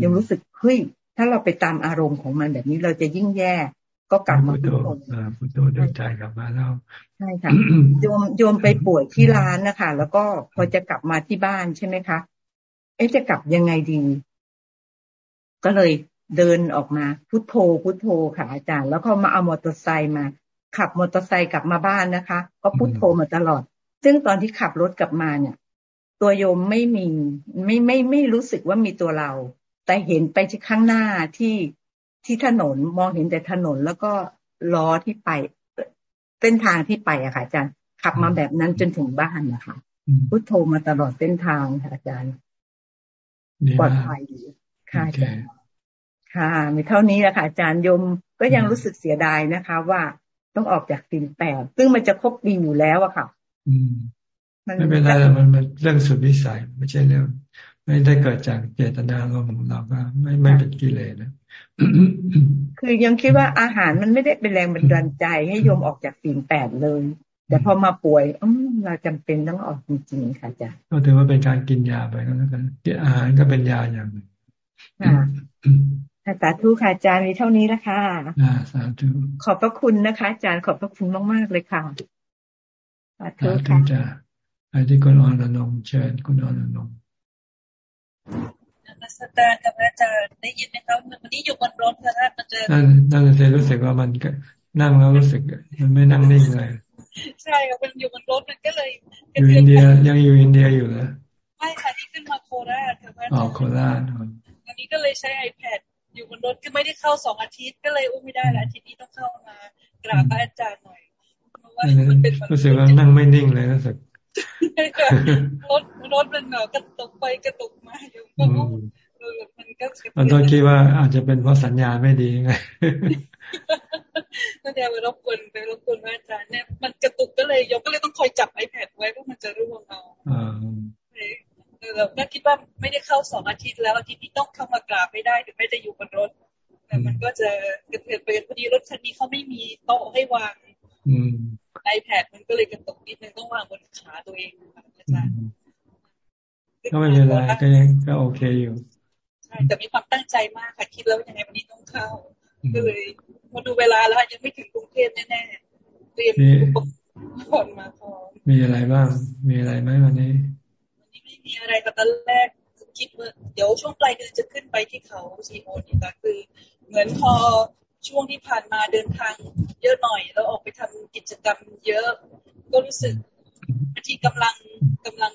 ยังรู้สึกเฮ้ยถ้าเราไปตามอารมณ์ของมันแบบนี้เราจะยิ่งแย่ก็กลับมา
พุทโธพุทโธด้วยใจกลับมาแล้ว
ใช่ค่ะโยมโยมไปป่วยที่ร้านนะคะแล้วก็พอจะกลับมาที่บ้านใช่ไหมคะ เอ๊ะจะกลับยังไงดี ก็เลยเดินออกมาพุทโธพุทโธค่ะอาจารย์ แล้วก็มาเอามอเตอร์ไซค์มา ขับมอเตอร์ไซค์กลับมาบ้านนะคะ ก็พุทโธมาตลอด ซึ่งตอนที่ขับรถกลับมาเนี่ย ตัวโยมไม่มีไม่ไม่ไม่รู้สึกว่ามีตัวเรา แต่เห็นไปที่ข้างหน้าที่ที่ถนนมองเห็นแต่ถนนแล้วก็ล้อที่ไปเส้นทางที่ไปอะค่ะอาจารย์ ขับมาแบบนั้นจนถึงบ้านนะคะพุทโธมาตลอดเส้นทางค่ะอาจารย์ปลอดภัยค่ะอาจารย์ค่ะ มีเท่านี้แหละค่ะอาจารย์ยมก็ยังรู้สึกเสียดายนะคะ ว่าต้องออกจากสินแปดซึ่งมันจะครบปีอยู่แล้วอะค่ะ
ไม่เป็นไรมันมันเรื่องสุดวิสัย ไม่ใช่เรื่อง ไม่ได้เกิดจากเจตนาเราของเราก็ไม่ไม่เป็นกิเลสนะ
คือยังคิดว่าอาหารมันไม่ได้เป็นแรงบันดาลใจให้โยมออกจากสิ่งแปดเลย แต่พอมาป่วยอืเราจำเป็นต้องออกจริงๆค่ะจ้ะ
ก็ถือว่าเป็นการกินยาไปก็แล้วกันกินอาหารก็เป็นยาอย่างหนึ่ง
ค่ะสาธุค่ะอาจารย์มีเท่านี้ละค่ะ
สาธุ
ขอบพระคุณนะคะ อาจารย์ขอบพระคุณมากๆเลยค่ะ
สาธุค่ะไอ้ที่คุณอรนงเชิญคุณอรนง
มัสการกับอาจารย์ได้ยินไหมครับวันนี้อยู่บนรถค่ะท่านมาเจอนั่
นนั่นเลยรู้สึกว่ามันนั่งแล้วรู้สึก มันไม่นั่งนิ่งเลย
ใช่ครับมันอยู่บนรถมันก็เลย
อยู่อินเดียยังอยู่อินเดียอยู่นะ
ไม่ค่ะที่ขึ้นมาโคราชค่ะ
อ๋อโคราช
อันนี้ก็เลยใช้ iPad อยู่บนรถก็ไม่ได้เข้าสองอาทิตย์ก็เลยอุ้มไม่ได้ละอาทิตย์นี้ต้องเข้ามากราบอาจารย์หน่อย
รู้สึกว่านั่งไม่นิ่งเลยรู้สึก
รถรถมันกระตุกไปกระตุกมาอยู่ก็
มันต้องคิดว่าอาจจะเป็นเพราะสัญญาณไม่ดีไง
ก็เดี๋ยวไปรบกวนไปรบกวนอาจารย์เนี่ยมันกระตุกก็เลยยกก็เลยต้องคอยจับไอแพดไว้เพราะมันจะร่วงเอาเราก็คิดว่าไม่ได้เข้าสองอาทิตย์แล้วอาทิตย์นี้ต้องเข้ามากราบไม่ได้ถึงไม่ได้อยู่บนรถแต่มันก็จะเกิดเกิดพอดีรถคันนี้เขาไม่มีโต๊ะให้วางไอแพดมันก็เลยกระตุกนิดนึงต้องวางบนขาตัวเองอาจารย์
ก็ไม่เป็นไรก็ยังก็โอเคอยู่
ใช่แต่มีความตั้งใจมากค่ะคิดแล้วยังไงวันนี้ต้องเข้าก็เลยมาดูเวลาแล้วยังไม่ถึงกรุงเทพแน่ๆเตรียมอุปกรณ์มาพอ
มีอะไรบ้าง มีอะไรไหมวันนี้
วันนี้ไม่มีอะไรแต่ตอนแรกคิดว่าเดี๋ยวช่วงปลายเดือนจะขึ้นไปที่เขาซีโอนี่ค่ะคือ เหมือนพอ ช่วงที่ผ่านมาเดินทางเยอะหน่อย แล้วออกไปทำกิจกรรมเยอะ ก็รู้สึกที่กำลังกำลัง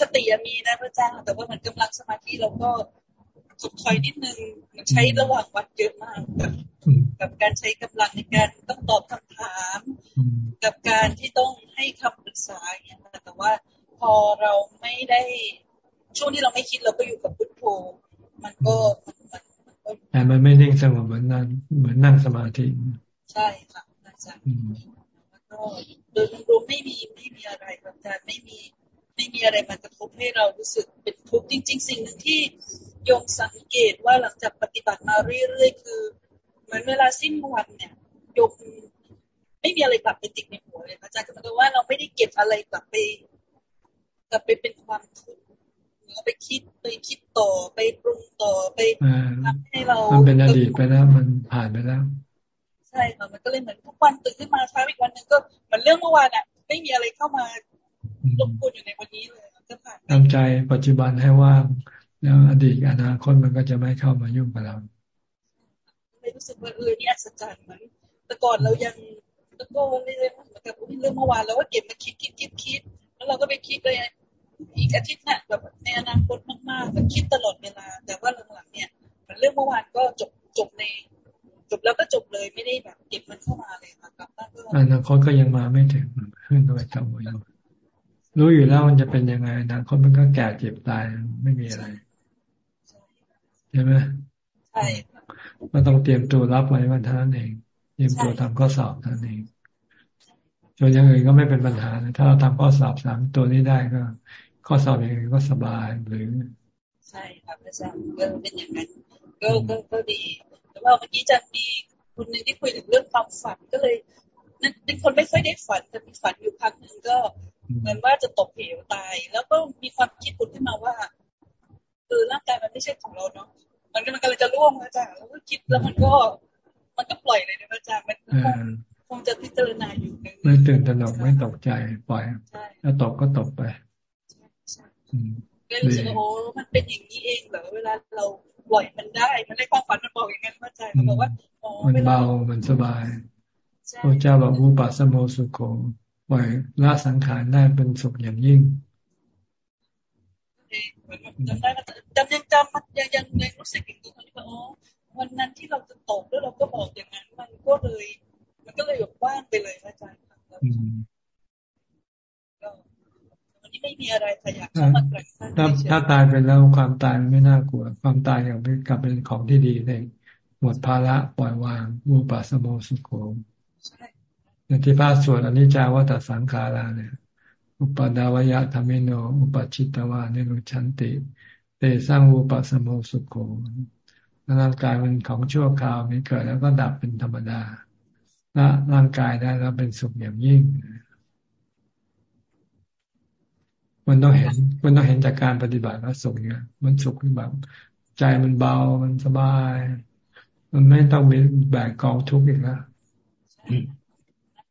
สติมีนะพระเจ้าแต่ว่าเหมือนกำลังสมาธิเราก็สุดถอยนิดนึงมันใช้ระหว่างวันเยอะมากกับกับการใช้กำลังในการต้องตอบคำถาม กับการที่ต้องให้คำปรึกษาอย่างเงี้ยแต่ว่าพอเราไม่ได้ช่วงที่เราไม่คิดเราก็อยู่กับพุทโธมันก็มันมัน
แต่มันไม่นิ่งสงบเหมือนนั่งเหมือนนั่งสมาธิ
ใช่ค่ะอาจารย์แล้วก็โดยรวมไม่มีไม่มีอะไรอาจารย์ไม่มีไม่มีอะไรมากระทบให้เรารู้สึกเป็นทุกข์จริง ๆ สิ่งหนึ่งที่โยมสังเกตว่าหลังจากปฏิบัติมาเรื่อยๆ คือ เหมือนเวลาสิ้นวันเนี่ยโยมไม่มีอะไรกลับไปติดในหัวเลยอาจารย์ก็หมายว่าเราไม่ได้เก็บอะไรกลับไปกลับไปเป็นความทุกข์ ไปคิดไปคิดต่อไปปรุงต่อไปทำให้เรา
มันเป็นอดีตไปแล้วมันผ่านไปแล้ว
ใช่ค่ะมันก็เลยเหมือนทุกวันตื่นขึ้นมาเช้าอีกวันหนึ่งก็เหมือนเรื่องเมื่อวานอะ ไม่มีอะไรเข้ามารบกวนอยู่ในวันนี้เลยก็ผ่าน
ทำใจปัจจุบันให้ว่างแล้วอดีตอนาคตมันก็จะไม่เข้ามายุ่งกับเรา
ไม่รู้สึกว่าเออนี่อัศจรรย์เหมือนแต่ก่อนเรายังตะโกนเลยเหมือนกับเรื่องเมื่อวานเราก็เก็บมาคิดคิดคิดคิดแล้วเราก็ไปคิดเลย อีกอาทิตย์น่ะแบบในอนาคตมากๆแบบคิดตลอดเวลา แต่ว่าหลังๆเนี่ยเรื่องเมื่อวานก็จบจบในจบแล้วก็จบเลยไม่ได้แบบเก็บมันเข้ามาเลยค่ะกลับบ้านก็
อนาคตก็ยังมาไม่ถึงขึ้นไปจำไว้รู้อยู่แล้วมันจะเป็นยังไงอนาคตมันก็แก่เจ็บตายไม่มีอะไรใช่ไหม
ใช่
มันต้องเตรียมตัวรับไว้วันท่านเองเตรียมตัวทำข้อสอบท่านเองส่วนอย่างอื่นก็ไม่เป็นปัญหาถ้าเราทำข้อสอบสามตัวนี้ได้ก็ ข้อสอบอย่างอื่นก็สบายหรือ
ใช่ครับอาจารย์ก็เป็นอย่างนั้นก็ก็ก็ดีแต่ว่าเมื่อกี้จะมีคนหนึ่งที่คุยถึงเรื่องความฝันก็เลยนั่นเป็นคนไม่ค่อยได้ฝันแต่มีฝันอยู่ครั้งหนึ่งก็เหมือนว่าจะตกเหวตาย แล้วก็มีความคิดผุดขึ้นมาว่าคือร่างกายมันไม่ใช่ของเราเนาะมันก็มันกำลังจะร่วงอาจารย์แล้วก็คิดแล้วมันก็ มันก็ปล่อยเลยนะอาจารย์มันคงจะพิจารณาอยู่
ไม่ตื่นตระหนกไม่ตกใจปล่อย แล้วตกก็ตกไป
ก็รู้สึกว่าโอ้มันเป็นอย่างนี้เองเหรอเวลาเราปล่อยมันได้ มันได้ความฝันมันบอกอย่างนั้นอาจารย์มันบอกว่า
มันเบามันสบายพระเจ้าบอกวูปัสโมสุโขปล่อยละสังขารได้เป็นสุขอย่างยิ่ง
จำได้จำยังจำมันยังยังยังรู้สึกอย่างนี้ว่าอ๋อวันนั้นที่เราจะตกแล้วเราก็บอกอย่างนั้น มันก็เลย มันก็เลยแบบว่างไปเลยอาจารย์ครับวันนี้ ไม่มีอะไรขยับเข้ามาแกร่ง
ถ้าถ้าตายไปแล้วความตายไม่น่ากลัว ความตายอย่างเป็นกลับเป็นของที่ดีเลยหมดภาระปล่อยวางมูปัสโมสุโขที่พระสวดอนิจจาวัตสังขาราเนี่ย อุปดาวยะธรรมิโน อุปชิตวานิรุชันติเตสร้างอุปสมโมสุโขร่างกายมันของชั่วคราวมีเกิดแล้วก็ดับเป็นธรรมดาละร่างกายได้แล้วเป็นสุขอย่างยิ่ง มันต้องเห็น มันต้องเห็นจากการปฏิบัติแล้วสุขเนี่ยมันสุขแบบใจมันเบามันสบาย มันไม่ต้องมีแบกกองทุกข์อีกแล้ว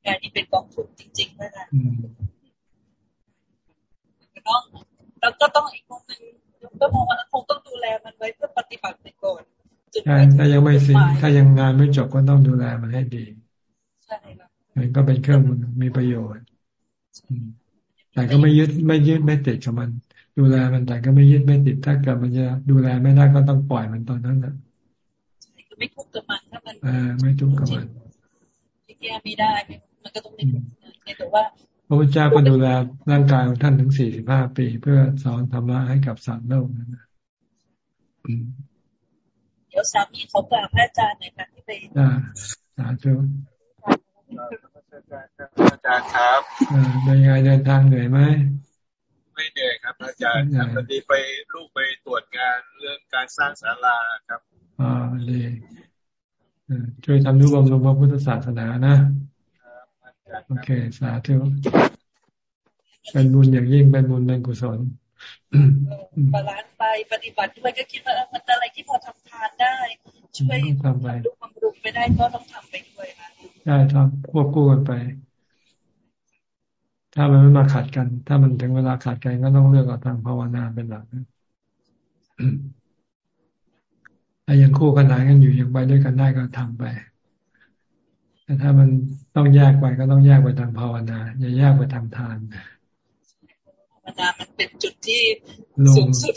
กายนี้เป็นกองทุนจริงๆนะคะต้องแล้วก็ต้องอีกคนหนึ่งก็มองว่าคงต้องดูแลมันไว้เพื่อปฏิบัติไปก่อน
ใช่ถ้ายังไม่สิ้นถ้ายังงานไม่จบก็ต้องดูแลมันให้ดี
ใช่ค่ะ
มันก็เป็นเครื่องมือมีประโยชน์ แต่ก็ไม่ยึดไม่ยึดไม่ติดกับมัน ดูแลมันแต่ก็ไม่ยึดไม่ติดถ้าเกิดมันจะดูแลไม่ได้ก็ต้องปล่อยมันตอนนั้นแหละ
ไม่ทุกข์กับมันถ้ามัน
ไม่ทุกข์กับมัน
แก้ไม่ได้มันก็ต้องไม่แต่ว่า
พระพุทธเจ้าก็ดูแลร่างกายของท่านถึงสี่สิบห้าปี เพื่อสอนธรรมะให้กับสัตว์โลกนั่นนะ
เดี๋ยวสามีเขากราบพระอาจารย์หน่อยค่ะที่ไปา
ธุ
อาจารย์ครับ
เป็นไงเดินทางเหนื่อยไหม
ไม่เหนื่อยครับ อาจารย์ครับพอดีไปลูกไปตรวจงานเรื่องการสร้างศาลาครับ
อ่าดีช่วยทำนุบำรุงพระพุทธศาสนานะโอเค สาธุเป็นบุญอย่างยิ่งเป็นบุญเป็นกุศล
balance ไปปฏิบัติด้วยก็คิดว่ามันอะไรที่พอทำทานได้ ช่วย
ทำไป
ดูบำรุงไปได้ก็ต้องทำไปด้วยค่ะ
ได้ทำควบคู่กันไป ถ้ามันไม่มาขัดกัน ถ้ามันถึงเวลาขัดกันก็ต้องเลือกเอาทางภาวนาเป็นหลักนะถ้ายังคู่กันไหนกันอยู่ยังไปด้วยกันได้ก็ทำไป แต่ถ้ามันต้องแยกไปก็ต้องแยกไปทางภาวนา อย่าแยกไปทางทาน
ภาวนามันเป็นจุดที่สูงสุด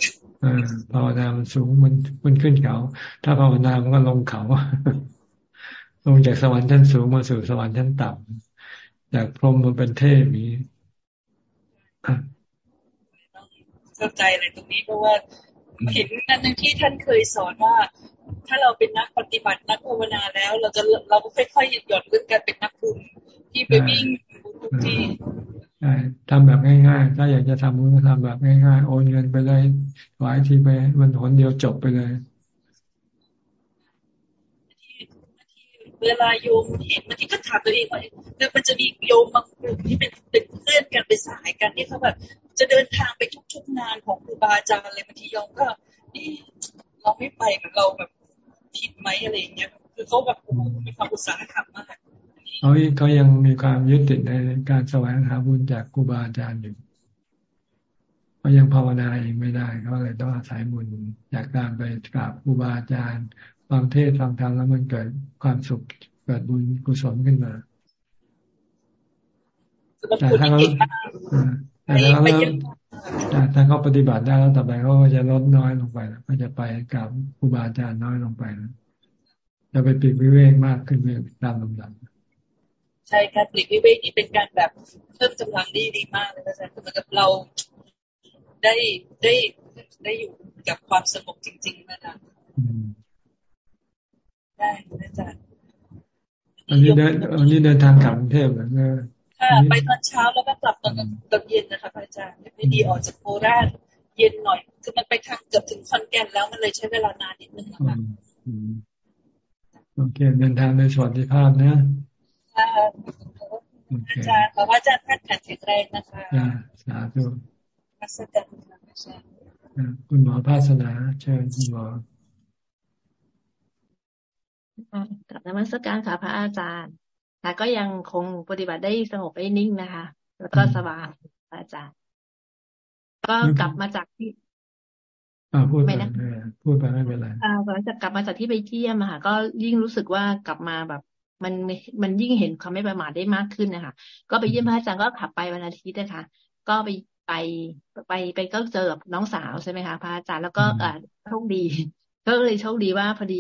ภาวนามันสูงมันมันขึ้นเขา ถ้าภาวนามันก็ลงเขา ลงจากสวรรค์ชั้นสูงมาสู่สวรรค์ชั้นต่ำจากพรหมมาเป็นเทพนี้
เข้าใจเลยตรงนี้เพราะว่าเห็นนั่นที่ท่านเคยสอนว่า ถ้าเราเป็นนักปฏิบัตินักภาวนาแล้ว เราจะเราก็ค่อยๆหย่อนขึ้นกันเป็นนักบุญที่ไปวิ่งทุกที่
ใช่ทำแบบง่าย ๆ ถ้าอยากจะทำก็ทำแบบง่ายๆ โอนเงินไปเลยหลายทีไปมันหนเดียวจบไปเลย
เวลาโยมเห็นมันที่ก็ถามตัวเองว่าคือมันจะมีโยมบางกลุ่มที่เป็นเป็นเพื่อนกันเป็นสายกันที่เขาแบบจะเดินทางไปทุกๆงานของครูบาอาจารย์เลยบางทีโยมก็นี่เราไม่ไปเราแบบผิดไหมอะไรอย่างเงี้ยคือเขาแบบมีความอุตสาหกรรมมาก
เขาเขายังมีความยึดติดในการแสวงหาบุญจากครูบาอาจารย์อยู่เขายังภาวนาเองไม่ได้เขาเลยต้องอาศัยบุญจากการไปกราบครูบาอาจารย์ ฟังเทศฟังธรรมแล้วมันเกิดความสุขเกิดบุญกุศลขึ้นมาแต่ถ้าเขาแต่ถ้าเขาถ้าเขาปฏิบัติได้แล้วต่อไปเขาก็จะลดน้อยลงไปแล้วก็จะไปกับครูบาอาจารย์น้อยลงไปแล้วจะไปปิดวิเวกมากขึ้นเรื่อยตามลำดับ
ใช่การปลีกวิเวกนี่เป็นการแบบเพิ่มกำลังดีดีมากเลยอาจารย์คือเหมือนกับเราได้ได้ได้อยู่กับความสงบจริงๆนะคะ ได้อาจารย์
อันนี้เดินอันนี้เดินทางกลับกรุงเทพเหรอ
ค่ะไปตอนเช้าแล้วก็กลับตอนตอนเย็นนะคะอาจารย์ไม่ดีออกจากโคราชเย็นหน่อย คือมันไปทางเกือบถึงคอนแก่นแล้วมันเลยใช้เวลานานนิดนึงนะคะ
โอเคเดินทางในสวัสดิภาพนะ
อาจารย์ขอพระอาจารย์ท่านแข็งแรงนะคะ
สาธุคุณหมอภาสนาเชิญคุณหมอ
กับนมัสการค่ะพระอาจารย์ ค่ะ ก็ยังคงปฏิบัติได้สงบได้นิ่งนะคะ แล้วก็สบายอาจารย์ ก็กลับมาจากที่
พูดไปพูดไปไม่เป็นไร
อ่าหลังจากกลับมาจากที่ไปเที่ยมค่ะ ก็ยิ่งรู้สึกว่ากลับมาแบบ มันมันยิ่งเห็นความไม่ประมาทได้มากขึ้นนะคะ ก็ไปเยี่ยมพระอาจารย์ก็ขับไปวันอาทิตย์นะคะ ก็ไปไปไปไปก็เจอกับน้องสาวใช่ไหมคะพระอาจารย์แล้วก็อ่าโชคดี ก็เลยโชคดีว่าพอดี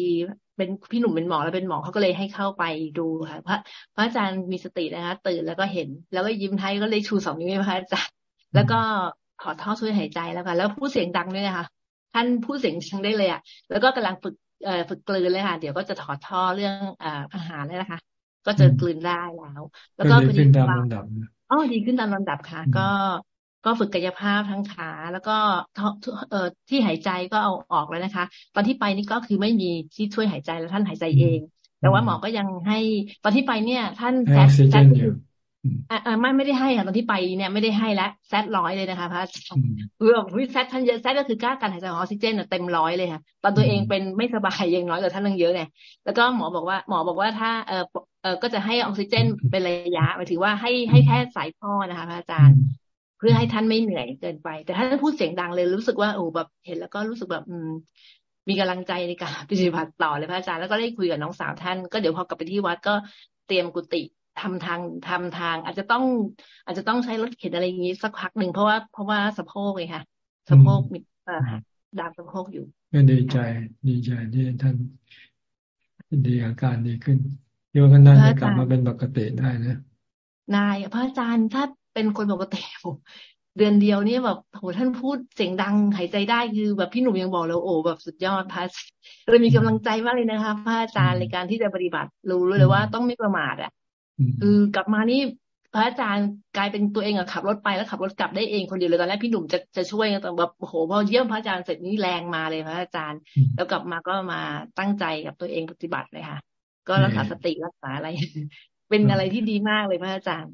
เป็นพี่หนุ่มเป็นหมอแล้วเป็นหมอเขาก็เลยให้เข้าไปดูค่ะพระพระอาจารย์มีสตินะคะ ตื่นแล้วก็เห็น แล้วก็ยิ้มไทยก็เลยชูสองนิ้วให้พระอาจารย์แล้วก็ถอดท่อช่วยหายใจแล้วค่ะแล้วพูดเสียงดังด้วยนะคะท่านพูดเสียงชังได้เลยอะ แล้วก็กำลังฝึกเอ่อฝึกกลืนเลยค่ะ เดี๋ยวก็จะถอดท่อเรื่องอ่าอาหารเลยนะคะ ก็จะกลืนได้แล้ว แล้วก็
ดีขึ้นตามลำดับ
อ๋อดีขึ้นตามลำดับค่ะ ก็ ก็ฝึกกายภาพทั้งขา แล้วก็เอ่อที่หายใจก็เอาออกแล้วนะคะ ตอนที่ไปนี่ก็คือไม่มีที่ช่วยหายใจแล้วท่านหายใจเอง แต่ว่าหมอก็ยังให้ตอนที่ไปเนี่ย ท่านแซดแซดอ่าไม่ไม่ได้ให้ค่ะตอนที่ไปเนี่ยไม่ได้ให้แล้วแซดร้อยเลยนะคะพระอาจารย์เออวิแซดท่านเยอะแซดก็คือกล้าการหายใจของออกซิเจนเต็มร้อยเลยค่ะ ตอนตัวเองเป็นไม่สบายยังน้อยกว่าท่านยังเยอะเนี่ยแล้วก็หมอบอกว่าหมอบอกว่าถ้าเออเออก็จะให้ออกซิเจนเป็นระยะหมายถึงว่าให้ให้แค่สายพ่อนะคะพระอาจารย์ เพื่อให้ท่านไม่เหนื่อยเกินไป แต่ท่านพูดเสียงดังเลยรู้สึกว่าโอ้แบบเห็นแล้วก็รู้สึกแบบอืมมีกำลังใจในการปฏิบัติต่อเลยพระอาจารย์แล้วก็ได้คุยกับน้องสาวท่าน ก็เดี๋ยวพอกลับไปที่วัดก็เตรียมกุฏิทำทางทำทาง อาจจะต้อง อาจจะต้องใช้รถเข็นอะไรอย่างนี้สักพักหนึ่งเพราะว่าเพราะว่าสะโพกไงค่ะสะโพกมีดามสะโพกอยู่
ก็ดีใจ ดีใจที่ท่านดีอาการดีขึ้นโยกันน่าจะกลับมาเป็นปกติได้นะ
นายพระอาจารย์ถ้า เป็นคนปกติเดือนเดียวนี่แบบโหท่านพูดเสียงดังหายใจได้คือแบบพี่หนุ่มยังบอกแล้วโอ้แบบสุดยอดพระเลยมีกำลังใจมากเลยนะคะพระอาจารย์ในการที่จะปฏิบัติรู้เลยว่าต้องไม่ประมาทอะ คือกลับมานี่พระอาจารย์กลายเป็นตัวเองอะขับรถไปแล้วขับรถกลับได้เองคนเดียวเลยตอนแรกพี่หนุ่มจะจะช่วยแต่แบบโอ้โหพอเยี่ยมพระอาจารย์เสร็จนี่แรงมาเลยพระอาจารย์ แล้วกลับมาก็มาตั้งใจกับตัวเองปฏิบัติเลยค่ะ ก็รักษาสติรักษาอะไร เป็นอะไรที่ดีมากเลยพระอาจารย์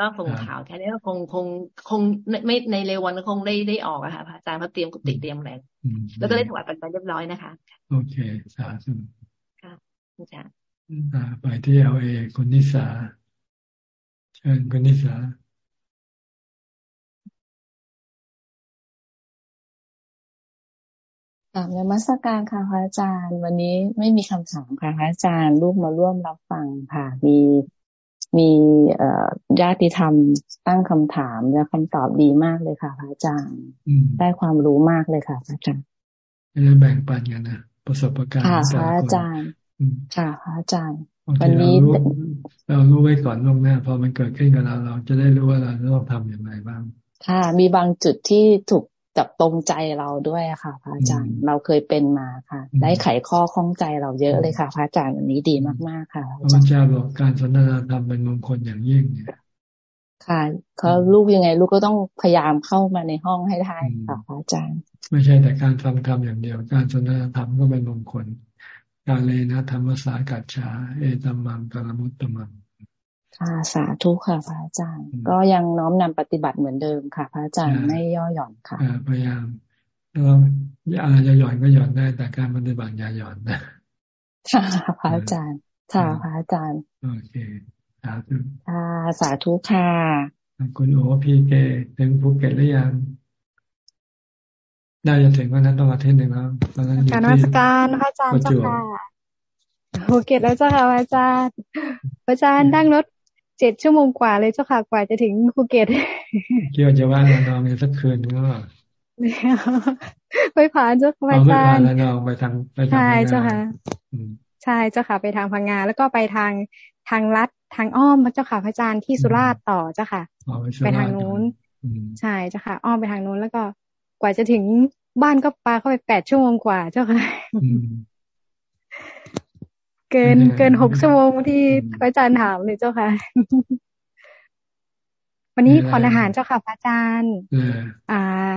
ก็ส่งข่าวแค่นี้ก็คงคงคงไม่ในเร็ววันคงได้ได้ออกอะค่ะพระอาจารย์เพราะเตรียมกุฏิเตรียมอะไรแล้วก็ได้ถวายปัจจัยเรียบร้อยนะคะ
โอเคสาธุ
ค่ะอาจารย์
ไปที่เอลเอคุณนิสาเชิญคุณนิสา
ถามในมัสการค่ะพระอาจารย์ วันนี้ไม่มีคำถามค่ะพระอาจารย์ลูกมาร่วมรับฟังค่ะมี มีญาติธรรมตั้งคำถามและคำตอบดีมากเลยค่ะพระอาจารย์ได้ความรู้มากเลยค่ะพระอาจารย์
แบ่งปันกันนะประสบการณ์
ค่ะพระอาจารย์ค่ะพระอาจารย์
วันนี้เรารู้ไว้ก่อนล่วงหน้าพอมันเกิดขึ้นกับเราเราจะได้รู้ว่าเราต้องทำอย่างไรบ้าง
ค่ะมีบางจุดที่ถูก จับตรงใจเราด้วยค่ะพระอาจารย์ เราเคยเป็นมาค่ะ ได้ไขข้อข้องใจเราเยอะเลยค่ะพระอาจารย์วันนี้ดีมากๆค่ะ
พระอาจารย์บอกการสนทนาธรรมเป็นมงคลอย่างยิ่งเนี่ย
ค่ะเขาลูกยังไง ลูกก็ต้องพยายามเข้ามาในห้องให้ได้ค่ะพระอาจารย์
ไม่ใช่แต่การฟังธรรมอย่างเดียว การสนทนาธรรมก็เป็นมงคลกาเลนะธรรมสากัจฉาเอตัมมังกลมุตตมัง
ค่ะสาธุค่ะพระอาจารย์ ก็ยังน้อมนำปฏิบัติเหมือนเดิมค่ะ พระอาจารย์ไม่ย่อหย่อนค่ะ
พยายามเราอะไรจะหย่อนก็หย่อนได้ แต่การปฏิบัติอย่าหย่อนนะ
ค่ะพระอาจารย์ค่ะพระอาจารย์
โอเคสาธุ
ค่ะสาธุค่ะ
คุณโอพีเกถึงภูเก็ตหรือยังน่าจะถึงวันนั้นต้องอาทิตย์หนึ่งแล้วตอนนั้นอยู่ที่
การวัการพระอาจารย์เจ้าค่ะภูเก็ตแล้วเจ้าค่ะอาจารย์อาจารย์นั่งรถ เจ็ดชั่วโมงกว่าเลยเจ้าค่ะกว่าจะถึงภูเก็ต
เกี่ยวจะว่านอนอีกสักคืนก็
ไปผ่านเจ้าค่ะอาจารย์
แล้วนองไปทางไปทาง
ใช่เจ้าค่ะใช่เจ้าค่ะ ไปทางพังงาแล้วก็ไปทางทางลัดทางอ้อมพระเจ้าค่ะพระอาจารย์ที่สุราษฎร์ต่อเจ้าค่ะ ไปทางนู้นใช่เจ้าค่ะ อ้อมไปทางนู้นแล้วก็กว่าจะถึงบ้านก็ปาเข้าไปแปดชั่วโมงกว่าเจ้าค่ะ เกินเกินหกชั่วโมงที่พระอาจารย์ถามเลยเจ้าค่ะ วันนี้ขออาหารเจ้าค่ะพระอาจารย์อ่า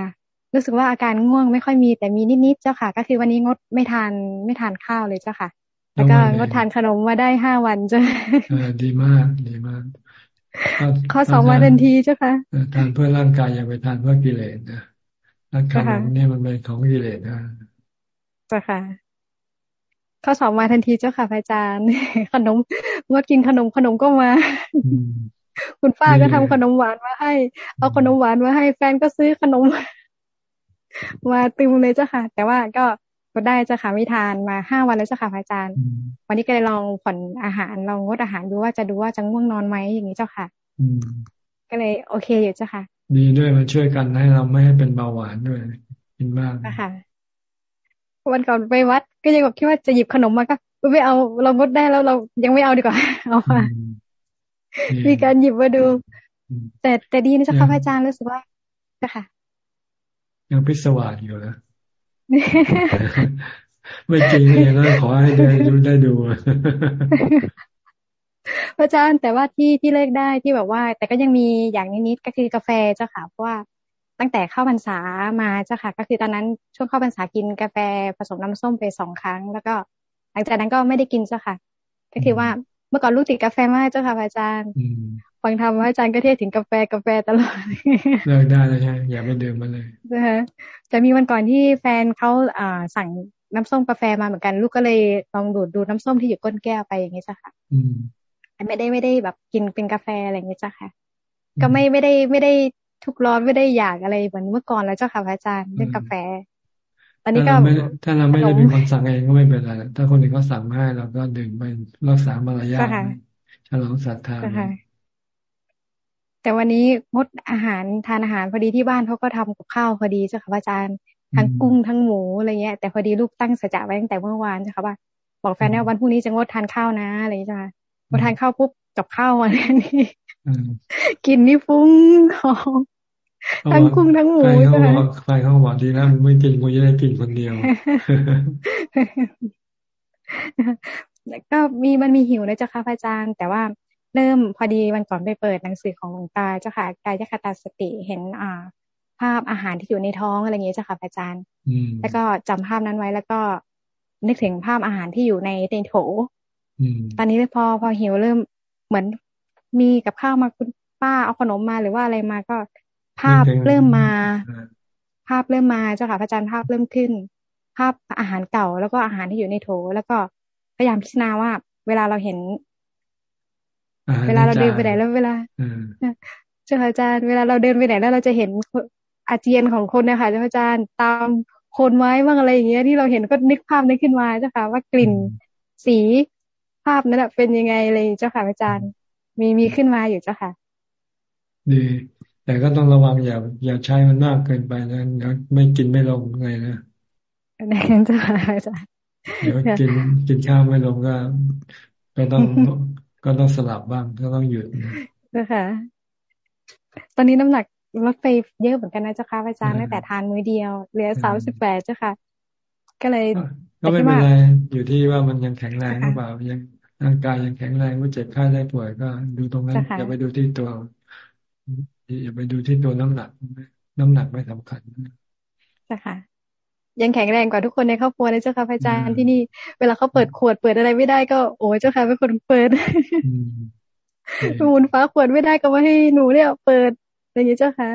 รู้สึกว่าอาการง่วงไม่ค่อยมีแต่มีนิดๆเจ้าค่ะ ก็คือวันนี้งดไม่ทานไม่ทานข้าวเลยเจ้าค่ะ แล้วก็งดทานขนมมาได้ห้าวันจ้า
ดีมากดีมาก
ข้อสองวันทันทีเจ้าค่ะ
ทานเพื่อร่างกายอย่าไปทานเพื่อกิเลสนะร่างกายนี่มันเป็นของกิเลสนะ
เจ้าค่ะ ข้อสอบมาทันทีเจ้าค่ะพระอาจารย์ ขนมงดกินขนมขนมก็มา คุณป้าก็ทำขนมหวานมาให้ เอาขนมหวานมาให้แฟนก็ซื้อขนม มาตึมเลยเจ้าค่ะ แต่ว่าก็ก็ได้เจ้าค่ะไม่ทานมาห้าวันแล้วเจ้าค่ะพระอาจารย์ วันนี้ก็เลยลองผ่อนอาหารลองงดอาหารดูว่าจะดูว่าจะง่วงนอนไหมอย่างนี้เจ้าค่ะก็เลย โอเคอยู่เจ้าค่ะ
ดีด้วยมันช่วยกันให้เราไม่ให้เป็นเบาหวานด้วยกินมาก
ค่ะ วันก่อนไปวัด ก็ยังบอกคิดว่าจะหยิบขนมมาก็ไม่เอาเรางดได้แล้วเรายังไม่เอาดีกว่า เอามามีการหยิบมาดู แต่แต่ดีนะเจ้าค่ะพระอาจารย์รู้สึกว่าจ้ะค่ะ
ยังพิศวาสอยู่นะไม่จริงเลยนะขอให้ได้ดูได้ดู
พระอาจารย์แต่ว่าที่ที่เลิกได้ที่แบบว่า แต่ก็ยังมีอย่างนิดๆก็คือกาแฟเจ้าค่ะเพราะว่า ตั้งแต่เข้าพรรษามาเจ้าค่ะ ก็คือตอนนั้นช่วงเข้าพรรษากินกาแฟผสมน้ำส้มไปสองครั้ง แล้วก็หลังจากนั้นก็ไม่ได้กินเจ้าค่ะ ก็คือว่าเมื่อก่อนลูกติดกาแฟมากเจ้าค่ะอาจารย์ฟังธรรมอาจารย์ก็เทศถึงกาแฟกาแฟตลอด
เลิกได้เลยใช่อย่าไปดื่มมาเลย
นะคะจะมีวันก่อนที่แฟนเขาอ่าสั่งน้ำส้มกาแฟมาเหมือนกัน ลูกก็เลยลองดูดดูน้ำส้มที่อยู่ก้นแก้วไปอย่างนี้จ้ะค่ะไม่ได้ไม่ได้แบบกินเป็นกาแฟอะไรอย่างเงี้ยจ้ะค่ะ ก็ไม่ไม่ได้ไม่ได้ ทุกร้อนไม่ได้อยากอะไรเหมือนเมื่อก่อนแล้วเจ้าค่ะพระอาจารย์เรื่องกาแฟ
ตอนนี้ก็ถ้าเราไม่ได้เป็นคนสั่งเองก็ไม่เป็นไรถ้าคนอื่นเขาสั่งมาให้เราก็ดื่มไปรักษามารยาทฉลองศรัทธา
แต่วันนี้งดอาหารทานอาหารพอดีที่บ้านเขาก็ทำกับข้าวพอดีเจ้าค่ะพระอาจารย์ทั้งกุ้งทั้งหมูอะไรเงี้ยแต่พอดีลูกตั้งสัจจะไว้ตั้งแต่เมื่อวานเจ้าค่ะว่าบอกแฟนว่าวันพรุ่งนี้จะงดทานข้าวนะอะไรจ้ะพอทานข้าวปุ๊บกับข้าววันนี้กินนี่ฟุ้งหอม ทั้งกุ้งทั้งหมู
ใช่ไหมไฟเขาบอกดีนะไม่กินกูจะได้กินคนเดียว
แล้วก็มีมันมีหิวนะเจ้าค่ะพระอาจารย์แต่ว่าเริ่มพอดีวันก่อนไปเปิดหนังสือของหลวงตาเจ้าค่ะกายคตาสติเห็นอ่า ภาพอาหารที่อยู่ในท้องอะไรเงี้ยเจ้าค่ะพระอาจารย์ แล้วก็จำภาพนั้นไว้แล้วก็นึกถึงภาพอาหารที่อยู่ในในโถตอนนี้พอพอหิวเริ่มเหมือนมีกับข้าวมาคุณป้าเอาขนมมาหรือว่าอะไรมาก็ ภาพเริ่มมา ภาพเริ่มมาเจ้าค่ะพระอาจารย์ภาพเริ่มขึ้น ภาพอาหารเก่าแล้วก็อาหารที่อยู่ในโถ แล้วก็พยายามพิจารณาว่า เวลาเราเห็น เวลาเราเดินไปไหนแล้วเวลาเจ้าค่ะอาจารย์เวลาเราเดินไปไหนแล้วเราจะเห็นอาเจียนของคนนะคะเจ้าค่ะอาจารย์ตามโคนไม้บ้างอะไรอย่างเงี้ยที่เราเห็นก็นึกภาพนี้ขึ้นมาเจ้าค่ะ ว่ากลิ่นสีภาพนั้นเป็นยังไงเลยเจ้าค่ะอาจารย์ มีมีขึ้นมาอยู่เจ้าค่ะ
ดี แต่ก็ต้องระวังอย่า อย่าใช้มันมากเกินไปนะเดี๋ยวไม่กินไม่ลงไงนะ
นั่นจ้ะอาจารย์
เดี๋ยวกินกินข้าวไม่ลงก็ ก็ต้องก็ต้องสลับบ้างก็ต้องหยุด
นะคะตอนนี้น้ำหนักลดไปเยอะเหมือนกันนะเจ้าค่ะอาจารย์ตั้งแต่ทานมื้อเดียวเหลือสามสิบแปดเจ้าค่ะ ก็เลย
ก็ไม่เป็นไรอยู่ที่ว่ามันยังแข็งแรงหรือเปล่ายังร่างกายยังแข็งแรงว่าเจ็บไข้ได้ป่วยก็ ดูตรงนั้นอย่าไปดูที่ตัว อย่าไปดูที่ตัวน้ำหนัก น้ำหนักไม่สำคัญ
ใช่ค่ะ ยังแข็งแรงกว่าทุกคนในครอบครัวเลยเจ้าค่ะพระอาจารย์ที่นี่ เวลาเขาเปิดขวดเปิดอะไรไม่ได้ก็โอ้เจ้าค่ะเป็นคนเปิดมูลฟ้าขวดไม่ได้ก็มาให้หนูเนี่ยเปิดอะไรอย่างนี้เจ้าค่ะ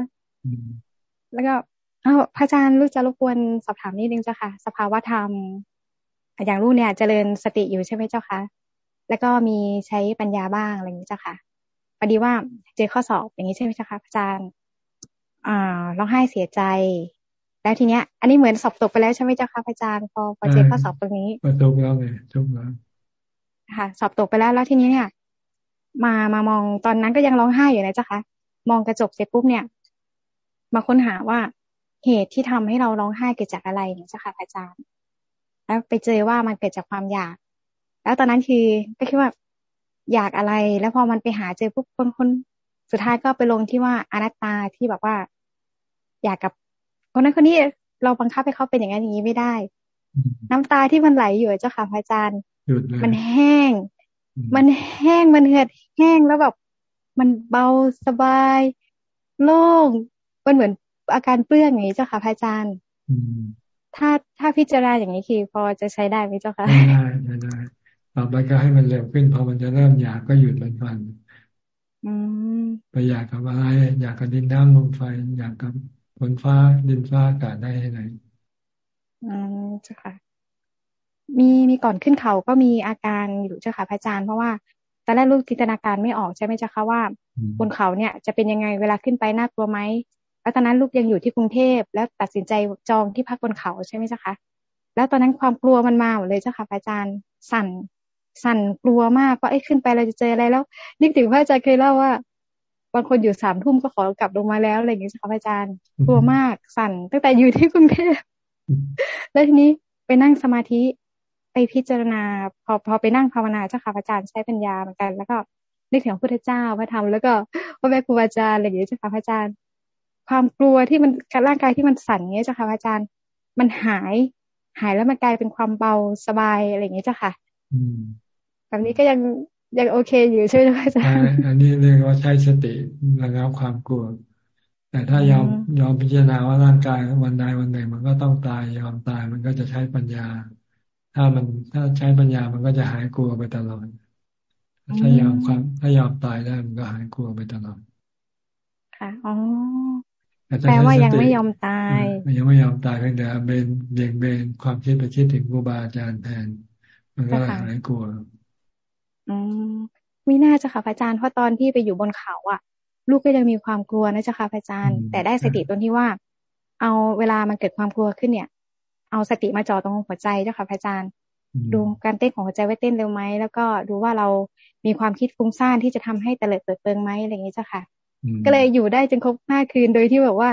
แล้วก็อ้าวพระอาจารย์ลูกจะรบกวนสอบถามนิดนึงเจ้าค่ะ สภาวธรรมอย่างลูกเนี่ยเจริญสติอยู่ใช่ไหมเจ้าค่ะแล้วก็มีใช้ปัญญาบ้างอะไรอย่างนี้เจ้าค่ะ พอดีว่าเจอข้อสอบอย่างนี้ใช่ไหมคะอาจารย์อ่าร้องไห้เสียใจ แล้วทีเนี้ย อันนี้เหมือนสอบตกไปแล้วใช่ไหมเจ้าค่ะอาจารย์พอพอเจอข้อสอบตรงนี้
ตกแล้วไงตกแล้ว
ค่ะ สอบตกไปแล้วแล้วทีนี้เนี่ย มามามองตอนนั้นก็ยังร้องไห้อยู่นะเจ้าค่ะมองกระจกเสร็จปุ๊บเนี่ย มาค้นหาว่าเหตุที่ทำให้เราร้องไห้เกิดจากอะไรเนี่ยเจ้าค่ะอาจารย์ แล้วไปเจอว่ามันเกิดจากความอยาก แล้วตอนนั้นคือก็คิดว่า อยากอะไร แล้วพอมันไปหาเจอปุ๊บคนคนสุดท้ายก็ไปลงที่ว่าอนัตตาที่แบบว่า อยากกับคนนั้นคนนี้เราบังคับให้เขาเป็นอย่างนั้นอย่างนี้ไม่ได้ น้ำตาที่มันไหลอยู่เจ้าค่ะพระอาจารย์มันแห้ง มันแห้งมันเหือดแห้งแล้วแบบมันเบาสบาย โล่งมันเหมือนอาการเปลื้องอย่างนี้เจ้าค่ะพระอาจารย์ถ้าถ้าพิจารณาอย่างนี้คือพอจะใช้ได้ไหมเจ้าค่ะ
ได้ได้ได้ ต่อไปก็ให้มันเร็วขึ้นพอมันจะเริ่มอยากก็หยุดมันก่อนไปอยากกับอะไร อยากกับดินน้ำลมไฟ อยากกับฝนฟ้าดินฟ้าอากาศได้ไหน
อืมเจ้าค่ะ มีมีก่อนขึ้นเขาก็มีอาการอยู่เจ้าค่ะพระอาจารย์เพราะว่าตอนแรกลูกจินตนาการไม่ออกใช่ไหมเจ้าค่ะว่า บนเขาเนี่ยจะเป็นยังไงเวลาขึ้นไปน่ากลัวไหมแล้วตอนนั้นลูกยังอยู่ที่กรุงเทพแล้วตัดสินใจจองที่พักบนเขาใช่ไหมเจ้าคะแล้วตอนนั้นความกลัวมันมาหมดเลยเจ้าค่ะอาจารย์สั่น สั่นกลัวมากว่าไอ้ขึ้นไปเราจะเจออะไรแล้ว นึกถึงพระอาจารย์เคยเล่าว่า บางคนอยู่สามทุ่มก็ขอกลับลงมาแล้วอะไรอย่างนี้ค่ะอาจารย์ กลัวมากสั่น ตั้งแต่อยู่ที่กรุงเทพแล้วทีนี้ไปนั่งสมาธิไปพิจารณา พอพอไปนั่งภาวนาเจ้าค่ะอาจารย์ใช้ปัญญาเหมือนกัน แล้วก็นึกถึงพระพุทธเจ้าพระธรรมแล้วก็พระแม่ครูอาจารย์อะไรอย่างนี้เจ้าค่ะอาจารย์ ความกลัวที่มันร่างกายที่มันสั่นเงี้ยเจ้าค่ะอาจารย์ มันหายหายแล้วมันกลายเป็นความเบาสบายอะไรอย่างนี้เจ้าค่ะ แบบนี้ก็ยังยังโอเคอยู่ใช่ไหมอาจารย์
อันนี้เรียกว่าใช้สติระงับความกลัว แต่ถ้ายอมยอมพิจารณาว่าร่างกายวันใดวันหนึ่งมันก็ต้องตายยอมตายมันก็จะใช้ปัญญา ถ้ามันถ้าใช้ปัญญามันก็จะหายกลัวไปตลอดถ้ายอมความถ้ายอมตายได้มันก็หายกลัวไปตลอด
ค่ะอ๋อแปลว่ายังไม่ยอมตาย
ยังไม่ยอมตายเพียงแต่เบนเบี่ยงเบนความคิดไปคิดถึงครูบาอาจารย์แทน มันก็หายกลัว
อืมมีน่าจะค่ะพระอาจารย์เพราะตอนที่ไปอยู่บนเขาอะ ลูกก็ยังมีความกลัวนะจ๊ะค่ะพระอาจารย์ แต่ได้สติตรงที่ว่า เอาเวลามันเกิดความกลัวขึ้นเนี่ย เอาสติมาจ่อตรงหัวใจเจ้าค่ะพระอาจารย์ ดูการเต้นของหัวใจว่าเต้นเร็วไหมแล้วก็ดูว่าเรามีความคิดฟุ้งซ่านที่จะทำให้เตลิดเปิดเปิงไหมอะไรอย่างนี้เจ้าค่ะ ก็เลยอยู่ได้จนครบห้าคืนโดยที่แบบว่า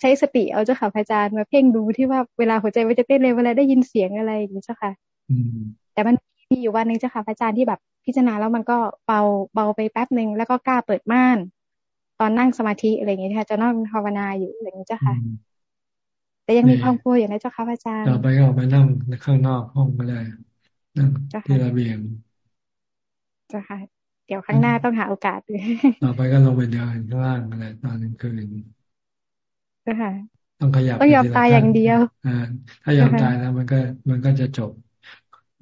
ใช้สติเอาเจ้าค่ะพระอาจารย์มาเพ่งดูที่ว่าเวลาหัวใจมันจะเต้นเร็วเวลาได้ยินเสียงอะไรอย่างนี้เจ้าค่ะแต่มัน มีอยู่วันหนึ่งเจ้าค่ะพระอาจารย์ที่แบบพิจารณาแล้วมันก็เบาเบาไปแป๊บหนึ่งแล้วก็กล้าเปิดม่าน ตอนนั่งสมาธิอะไรอย่างเงี้ยค่ะจะนั่งภาวนาอยู่อะไรอย่างเงี้ยเจ้าค่ะ แต่ยังมีความกลัวอยู่นะเจ้าค่ะพระอาจารย์
ต่อไปก็ออกไปนั่งข้างนอกห้องก็ได้นั่งที่ระเบียง
เจ้าค่ะเดี๋ยวข้างหน้าต้องหาโอกาส
ต่อไปก็ลงไปเดินข้างล่างอะไรตอนกลางคืน
เจ้าค่ะ
ต้องขยับ
ต้องยอมตายอย่างเดียว
อ่าถ้ายอมตายแล้วมันก็มันก็จะจบ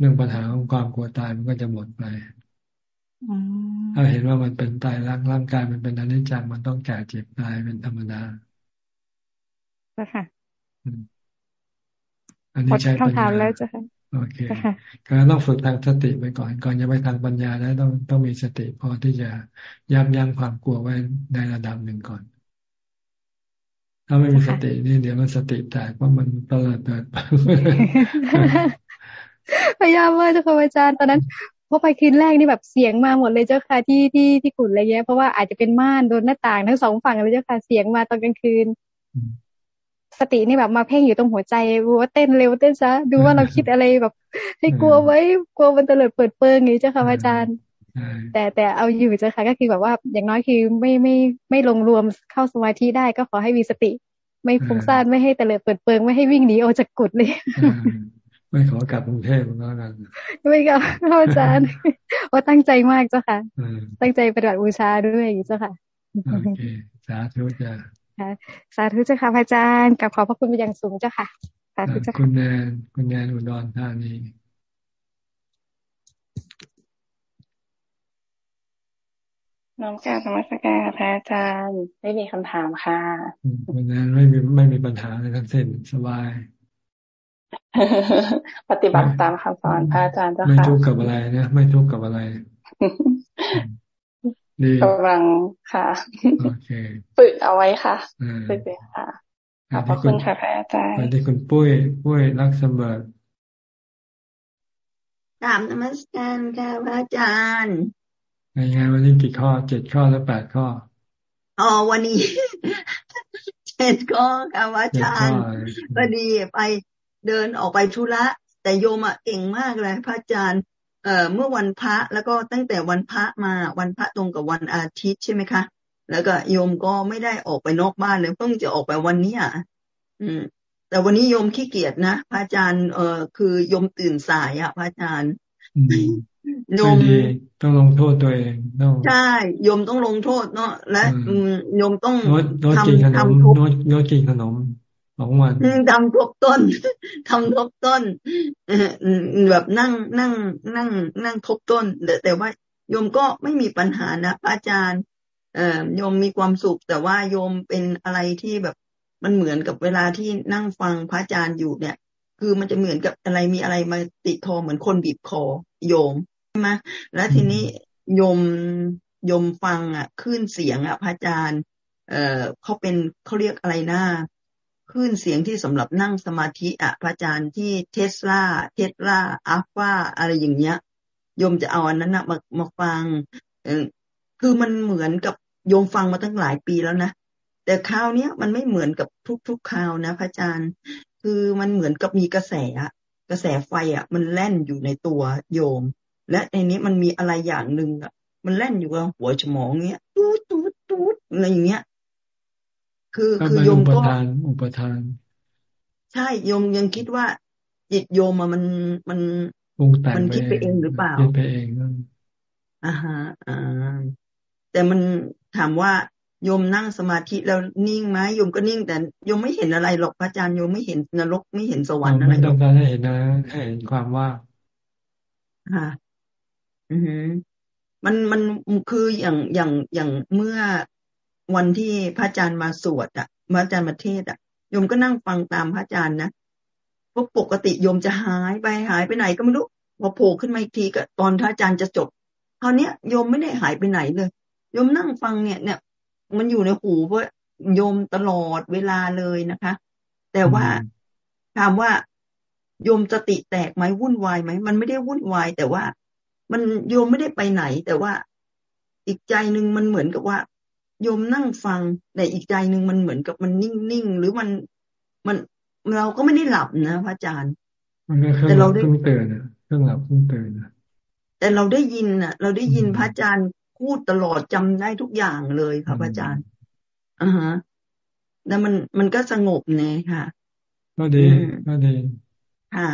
เรื่องปัญหาของความกลัวตายมันก็จะหมดไปถ้าเห็นว่ามันเป็นตายร่างร่างกายมันเป็นอนิจจังมันต้องแก่เจ็บตายเป็นธรรมดา
ค่ะ
อันนี้ใช้ปัญญา
แล้วจ้ะ
โอเคก็ต้องฝึกทางสติไปก่อน ก่อนจะไปทางปัญญาแล้วต้องต้องมีสติพอที่จะยับยั้งความกลัวไว้ในระดับหนึ่งก่อน ถ้าไม่มีสตินี่เดี๋ยวมันสติแตกว่ามันตลอดเปิด
พยายามว่าเจ้าค่ะอาจารย์ตอนนั้นพอไปคืนแรกนี่แบบเสียงมาหมดเลยเจ้าค่ะที่ที่ที่ขุนอะไรเงี้ยเพราะว่าอาจจะเป็นม่านโดนหน้าต่างทั้งสองฝั่งเลยเจ้าค่ะเสียงมาตอนกลางคืน สตินี่แบบมาเพ่งอยู่ตรงหัวใจว่าเต้นเร็วเต้นช้าดูว่าเราคิดอะไรแบบ ให้กลัวไว้กลัวมันเตลิดเปิดเปิงอย่างนี้เจ้าค่ะอาจารย์ แต่แต่เอาอยู่เจ้าค่ะก็คือแบบว่า อย่างน้อยคือไม่ไม่ไม่ลงรวมเข้าสมาธิได้ก็ขอให้มีสติ ไม่ฟุ้งซ่านไม่ให้เตลิดเปิดเปิงไม่ให้วิ่งหนีออกจากกุฏเลย
ไม่ขอกลับกรุงเทพแล้วกัน
ไม่กลับอาจารย์ว่าตั้งใจมากเจ้าค่ะ ตั้งใจปฏิบัติบูชาด้วยเจ้าค่ะ
โอเคสาธุจ้า
สาธุเจ้าค่ะพระอาจารย์กับขอบพระคุณเป็นอย่างสูงเจ้าค่ะสาธุเจ้า
ค่ะคุณแนนคุณแนนอุดรธานี
น้องการธรรมสการพระอาจารย์ไม่มีคำถามค่ะ
คุณแนนไม่มีไม่มีปัญหาเลยทั้งสิ้นสบาย
ปฏิบัติตามคำสอนพระอาจารย์เจ้าค่ะ
ไม่ทุกข์กับอะไรนะไม่ทุกข์กับอะไร
กำลังค่ะ
โอเค
ฝึกเอาไว้ค่ะฝึกเลยค่ะขอบพระคุณค่ะพระอาจารย์
ไปที่คุณปุ้ยปุ้ยรักสมบัติ
ตามนมัสการค่ะพระอาจารย์
ไงไงวันนี้กี่ข้อเจ็ดข้อแล้วแปดข้อ
อ๋อวันนี้เจ็ดข้อค่ะพระอาจารย์พอดีไป เดินออกไปธุระ แต่โยมอะเก่งมากเลยพระอาจารย์เอ่อเมื่อวันพระแล้วก็ตั้งแต่วันพระมาวันพระตรงกับวันอาทิตย์ใช่ไหมคะแล้วก็โยมก็ไม่ได้ออกไปนอกบ้านเลยเพิ่งจะออกไปวันนี้อะอืม แต่วันนี้โยมขี้เกียจนะพระอาจารย์เอ่อคือโยมตื่นสายอะพระอาจารย์
โยมต้องลงโทษตัวเองต้อง
ใช่โยมต้องลงโทษเนาะและโยมต้อง
ทำทำทุกงดกินขนม สองวัน
ทำทบต้นทำทบต้นแบบนั่งนั่ง นั่ง นั่งทบต้นแต่ว่าโยมก็ไม่มีปัญหานะพระอาจารย์เอ่อโยมมีความสุข แต่ว่าโยมเป็นอะไรที่แบบมันเหมือนกับเวลาที่นั่งฟังพระอาจารย์อยู่เนี่ย คือมันจะเหมือนกับอะไรมีอะไรมาติดคอเหมือนคนบีบคอโยมใช่ไหมแล้วทีนี้โยมโยมฟังอะคลื่นเสียงอะพระอาจารย์ เอ่อเขาเป็นเขาเรียกอะไรนะ คลื่นเสียงที่สำหรับนั่งสมาธิอะพระอาจารย์ที่เทสลาเทสลาอัลฟาอะไรอย่างเงี้ยโยมจะเอาอันนั้นนะมามาฟังเออคือมันเหมือนกับโยมฟังมาตั้งหลายปีแล้วนะแต่คราวเนี้ยมันไม่เหมือนกับทุกๆคราวนะพระอาจารย์ คือมันเหมือนกับมีกระแสอะกระแสไฟอะ มันแล่นอยู่ในตัวโยม และในนี้มันมีอะไรอย่างหนึ่งอะ มันแล่นอยู่กับหัวสมองเงี้ย ตูดตูดตูดอะไรอย่างเงี้ย คือคือโยมก็
อุปทาน
ใช่โยมยังคิดว่า จิตโยมมันมันมันคิดไปเองหรือเปล่า
คิดไปเอง
อ่าฮะอ่าแต่มันถามว่าโยมนั่งสมาธิแล้วนิ่งไหมโยมก็นิ่ง แต่โยมไม่เห็นอะไรหรอกพระอาจารย์โยมไม่เห็นนรกไม่เห็นสวรรค์อะไร
ไม่ต้องการให้เห็นนะให้เห็นความว่า
ค่ะ อือมันมันคืออย่างอย่างอย่างเมื่อ วันที่พระอาจารย์มาสวดอะพระอาจารย์มาเทศอะโยมก็นั่งฟังตามพระอาจารย์นะเพราะปกติโยมจะหายไปหายไปไหนก็ไม่รู้พอโผล่ขึ้นมาอีกทีก็ตอนพระอาจารย์จะจบคราวนี้ยโยมไม่ได้หายไปไหนเลยโยมนั่งฟังเนี่ยเนี่ย มันอยู่ในหูเพราะโยมตลอดเวลาเลยนะคะ แต่ว่าถามว่าโยมสติแตกไหมวุ่นวายไหมมันไม่ได้วุ่นวาย แต่ว่ามันโยมไม่ได้ไปไหน แต่ว่าอีกใจหนึ่งมันเหมือนกับว่า โยมนั่งฟัง แต่อีกใจหนึ่งมันเหมือนกับมันนิ่งๆหรือมันมันเราก็ไม่ได้หลับนะพระอาจารย์
แต่เราได้เพิ่งตื่นเครื่องหลับเพิ่งตื่น
แต่เราได้ยินอะ เราได้ยินพระอาจารย์พูดตลอดจำได้ทุกอย่างเลยครับอาจารย์อ่าฮะแล้วมันมันก็สงบเนี่ยค่ะ
ก็ดีก็ดี
ค่ะ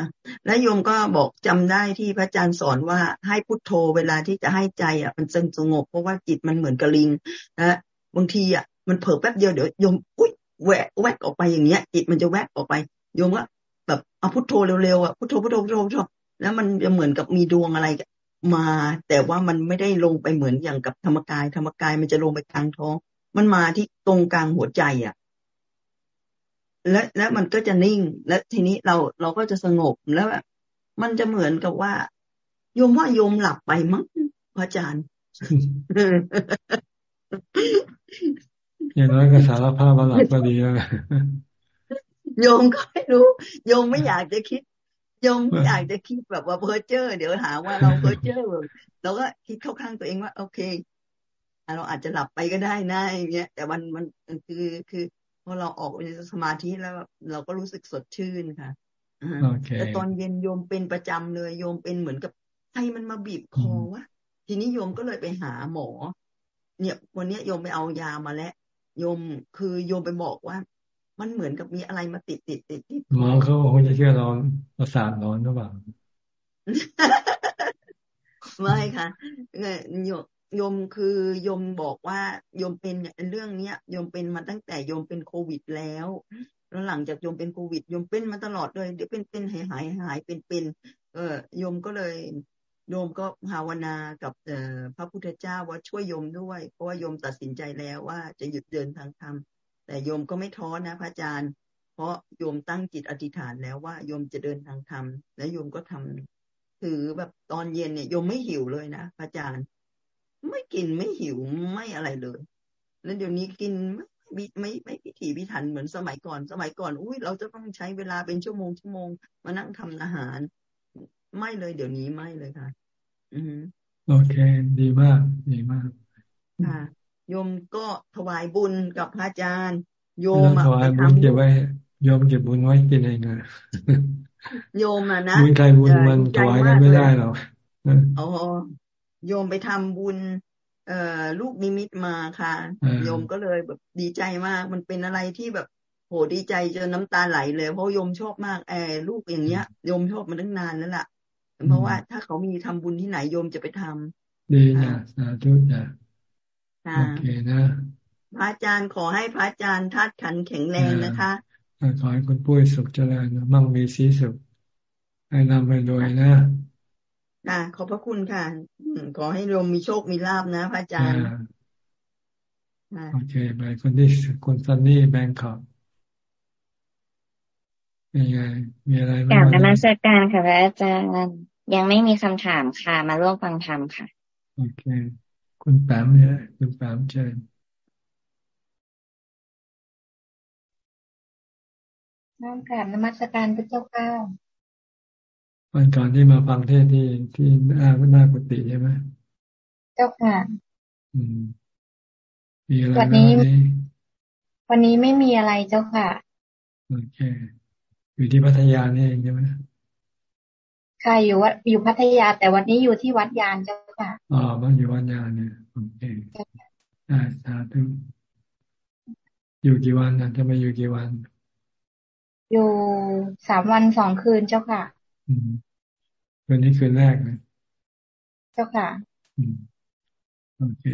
และโยมก็บอกจำได้ที่พระอาจารย์สอนว่าให้พุทโธเวลาที่จะให้ใจอะมันสงบเพราะว่าจิตมันเหมือนกระลิงนะ บางทีอะมันเผลอแป๊บเดียวเดี๋ยวโยมอุ้ยแหวกแวกออกไปอย่างเงี้ยจิตมันจะแวกออกไปโยมว่าแบบเอาพุทโธเร็วๆอะพุทโธพุทโธพุทโธพุทโธแล้วมันจะเหมือนกับมีดวงอะไรมา แต่ว่ามันไม่ได้ลงไปเหมือนอย่างกับธรรมกาย ธรรมกายมันจะลงไปกลางท้อง มันมาที่ตรงกลางหัวใจอะและและมันก็จะนิ่ง และทีนี้เราเราก็จะสงบแล้วมันจะเหมือนกับว่า โยมว่าโยมหลับไปมั้งพระอาจารย์
อย่างน้อยก็สารภาพว่าหลับก็ดีแล้ว
โยมก็ไม่รู้ โยมไม่อยากจะคิด โยมไม่อยากจะคิดแบบว่าเพ้อเจ้อเดี๋ยวหาว่าเราเพ้อเจ้อเราก็คิดเข้าข้างตัวเองว่า โอเคเราอาจจะหลับไปก็ได้นะอย่างเงี้ย แต่มันมันคือคือพอเราออกจากสมาธิแล้วเราก็รู้สึกสดชื่นค่ะแต่ตอนเย็นโยมเป็นประจำเลย โยมเป็นเหมือนกับใครมันมาบีบคอวะทีนี้โยมก็เลยไปหาหมอ เนี่ยวันนี้โยมไปเอายามาแล้วโยมคือโยมไปบอกว่า มันเหมือนกับมีอะไรมาติดติดติดติด
หมอเขาคงจะเชื่อเราประสาทนอนหรือเปล่า
ไม่ค่ะโยโยมคือโยมบอกว่าโยมเป็นเรื่องเนี้ยโยมเป็นมาตั้งแต่โยมเป็นโควิดแล้วแล้วหลังจากโยมเป็นโควิดโยมเป็นมาตลอดเลยเดี๋ยวเป็นเป็นหายหายหายเป็นเป็นเออโยมก็เลย โยมก็ภาวนากับพระพุทธเจ้าว่าช่วยโยมด้วย เพราะว่าโยมตัดสินใจแล้วว่าจะหยุดเดินทางธรรม แต่โยมก็ไม่ท้อนะพระอาจารย์ เพราะโยมตั้งจิตอธิษฐานแล้วว่าโยมจะเดินทางธรรม และโยมก็ทำถือแบบตอนเย็นเนี่ยโยมไม่หิวเลยนะพระอาจารย์ ไม่กินไม่หิวไม่อะไรเลย แล้วเดี๋ยวนี้กินไม่ไม่ไม่พิถีพิถันเหมือนสมัยก่อน สมัยก่อน อุ้ยเราจะต้องใช้เวลาเป็นชั่วโมงชั่วโมงมานั่งทำอาหาร ไม่เลย เดี๋ยวนี้ไม่เลยค่ะ อื
อโอเค ดีมากดีมาก
ค่ะโยมก็ถวายบุญกับพระอาจารย์ โย
มถวายบุญเก็บไว้โยมเก็บบุญไว้กินเองนะ
โยมอะนะ
บุญใครบุญมันถวายกันไม่ได้หรอก
อ๋อโยมไปทำบุญ เอ่อลูกนิมิตมาค่ะ โยมก็เลยแบบดีใจมาก มันเป็นอะไรที่แบบโหดีใจจนน้ำตาไหลเลยเพราะโยมชอบมากแอร์ลูกอย่างเงี้ยโยมชอบมาตั้งนานแล้วล่ะ เพราะว่าถ้าเขามีทำบุญที่ไหนโยมจะไปทำ
ดีนะสาธุจ้ะโอเคนะ
พระอาจารย์ขอให้พระอาจารย์ทัดขันแข็งแรงนะคะ
ขอให้คุณปุ้ยสุขเจริญมั่งมีสีสุข ให้นำไปรวยนะ
ค่ะขอบพระคุณค่ะขอให้โยมมีโชคมีลาบนะพระอาจารย์
โอเคไปคนที่คุณซันนี่แบงคอก ยังไงมีอะไร
กล่าวนมัสการค่ะพระอาจารย์ ยังไม่มีคำถามค่ะ มาร่วมฟังธรรมค่ะ
โอเค คุณแปมเนี่ยคุณแปมเชิญ
น้อมกราบนมัสการพระเจ้าข้า
วันก่อนที่มาฟังเทศที่ที่หน้าหน้ากุฏิใช่ไหม
เจ้าค่ะ
อืม มีอะไร
วันนี้ วันนี้ไม่มีอะไรเจ้าค่ะ
โอเค อยู่ที่พัทยานี่เองใช่ไหม
ค่ะอยู่วัดอยู่พัทยา แต่วันนี้อยู่ที่วัดยานเจ้าค่ะ
อ๋อมันอยู่วัดยานเนี่ยโอเคได้สาธุอยู่กี่วันนะจะมาอยู่กี่วัน
อยู่สามวันสองคืนเจ้าค่ะ
อืมคืนนี้คืนแรกเลย
เจ้าค่ะ
อืมโอเค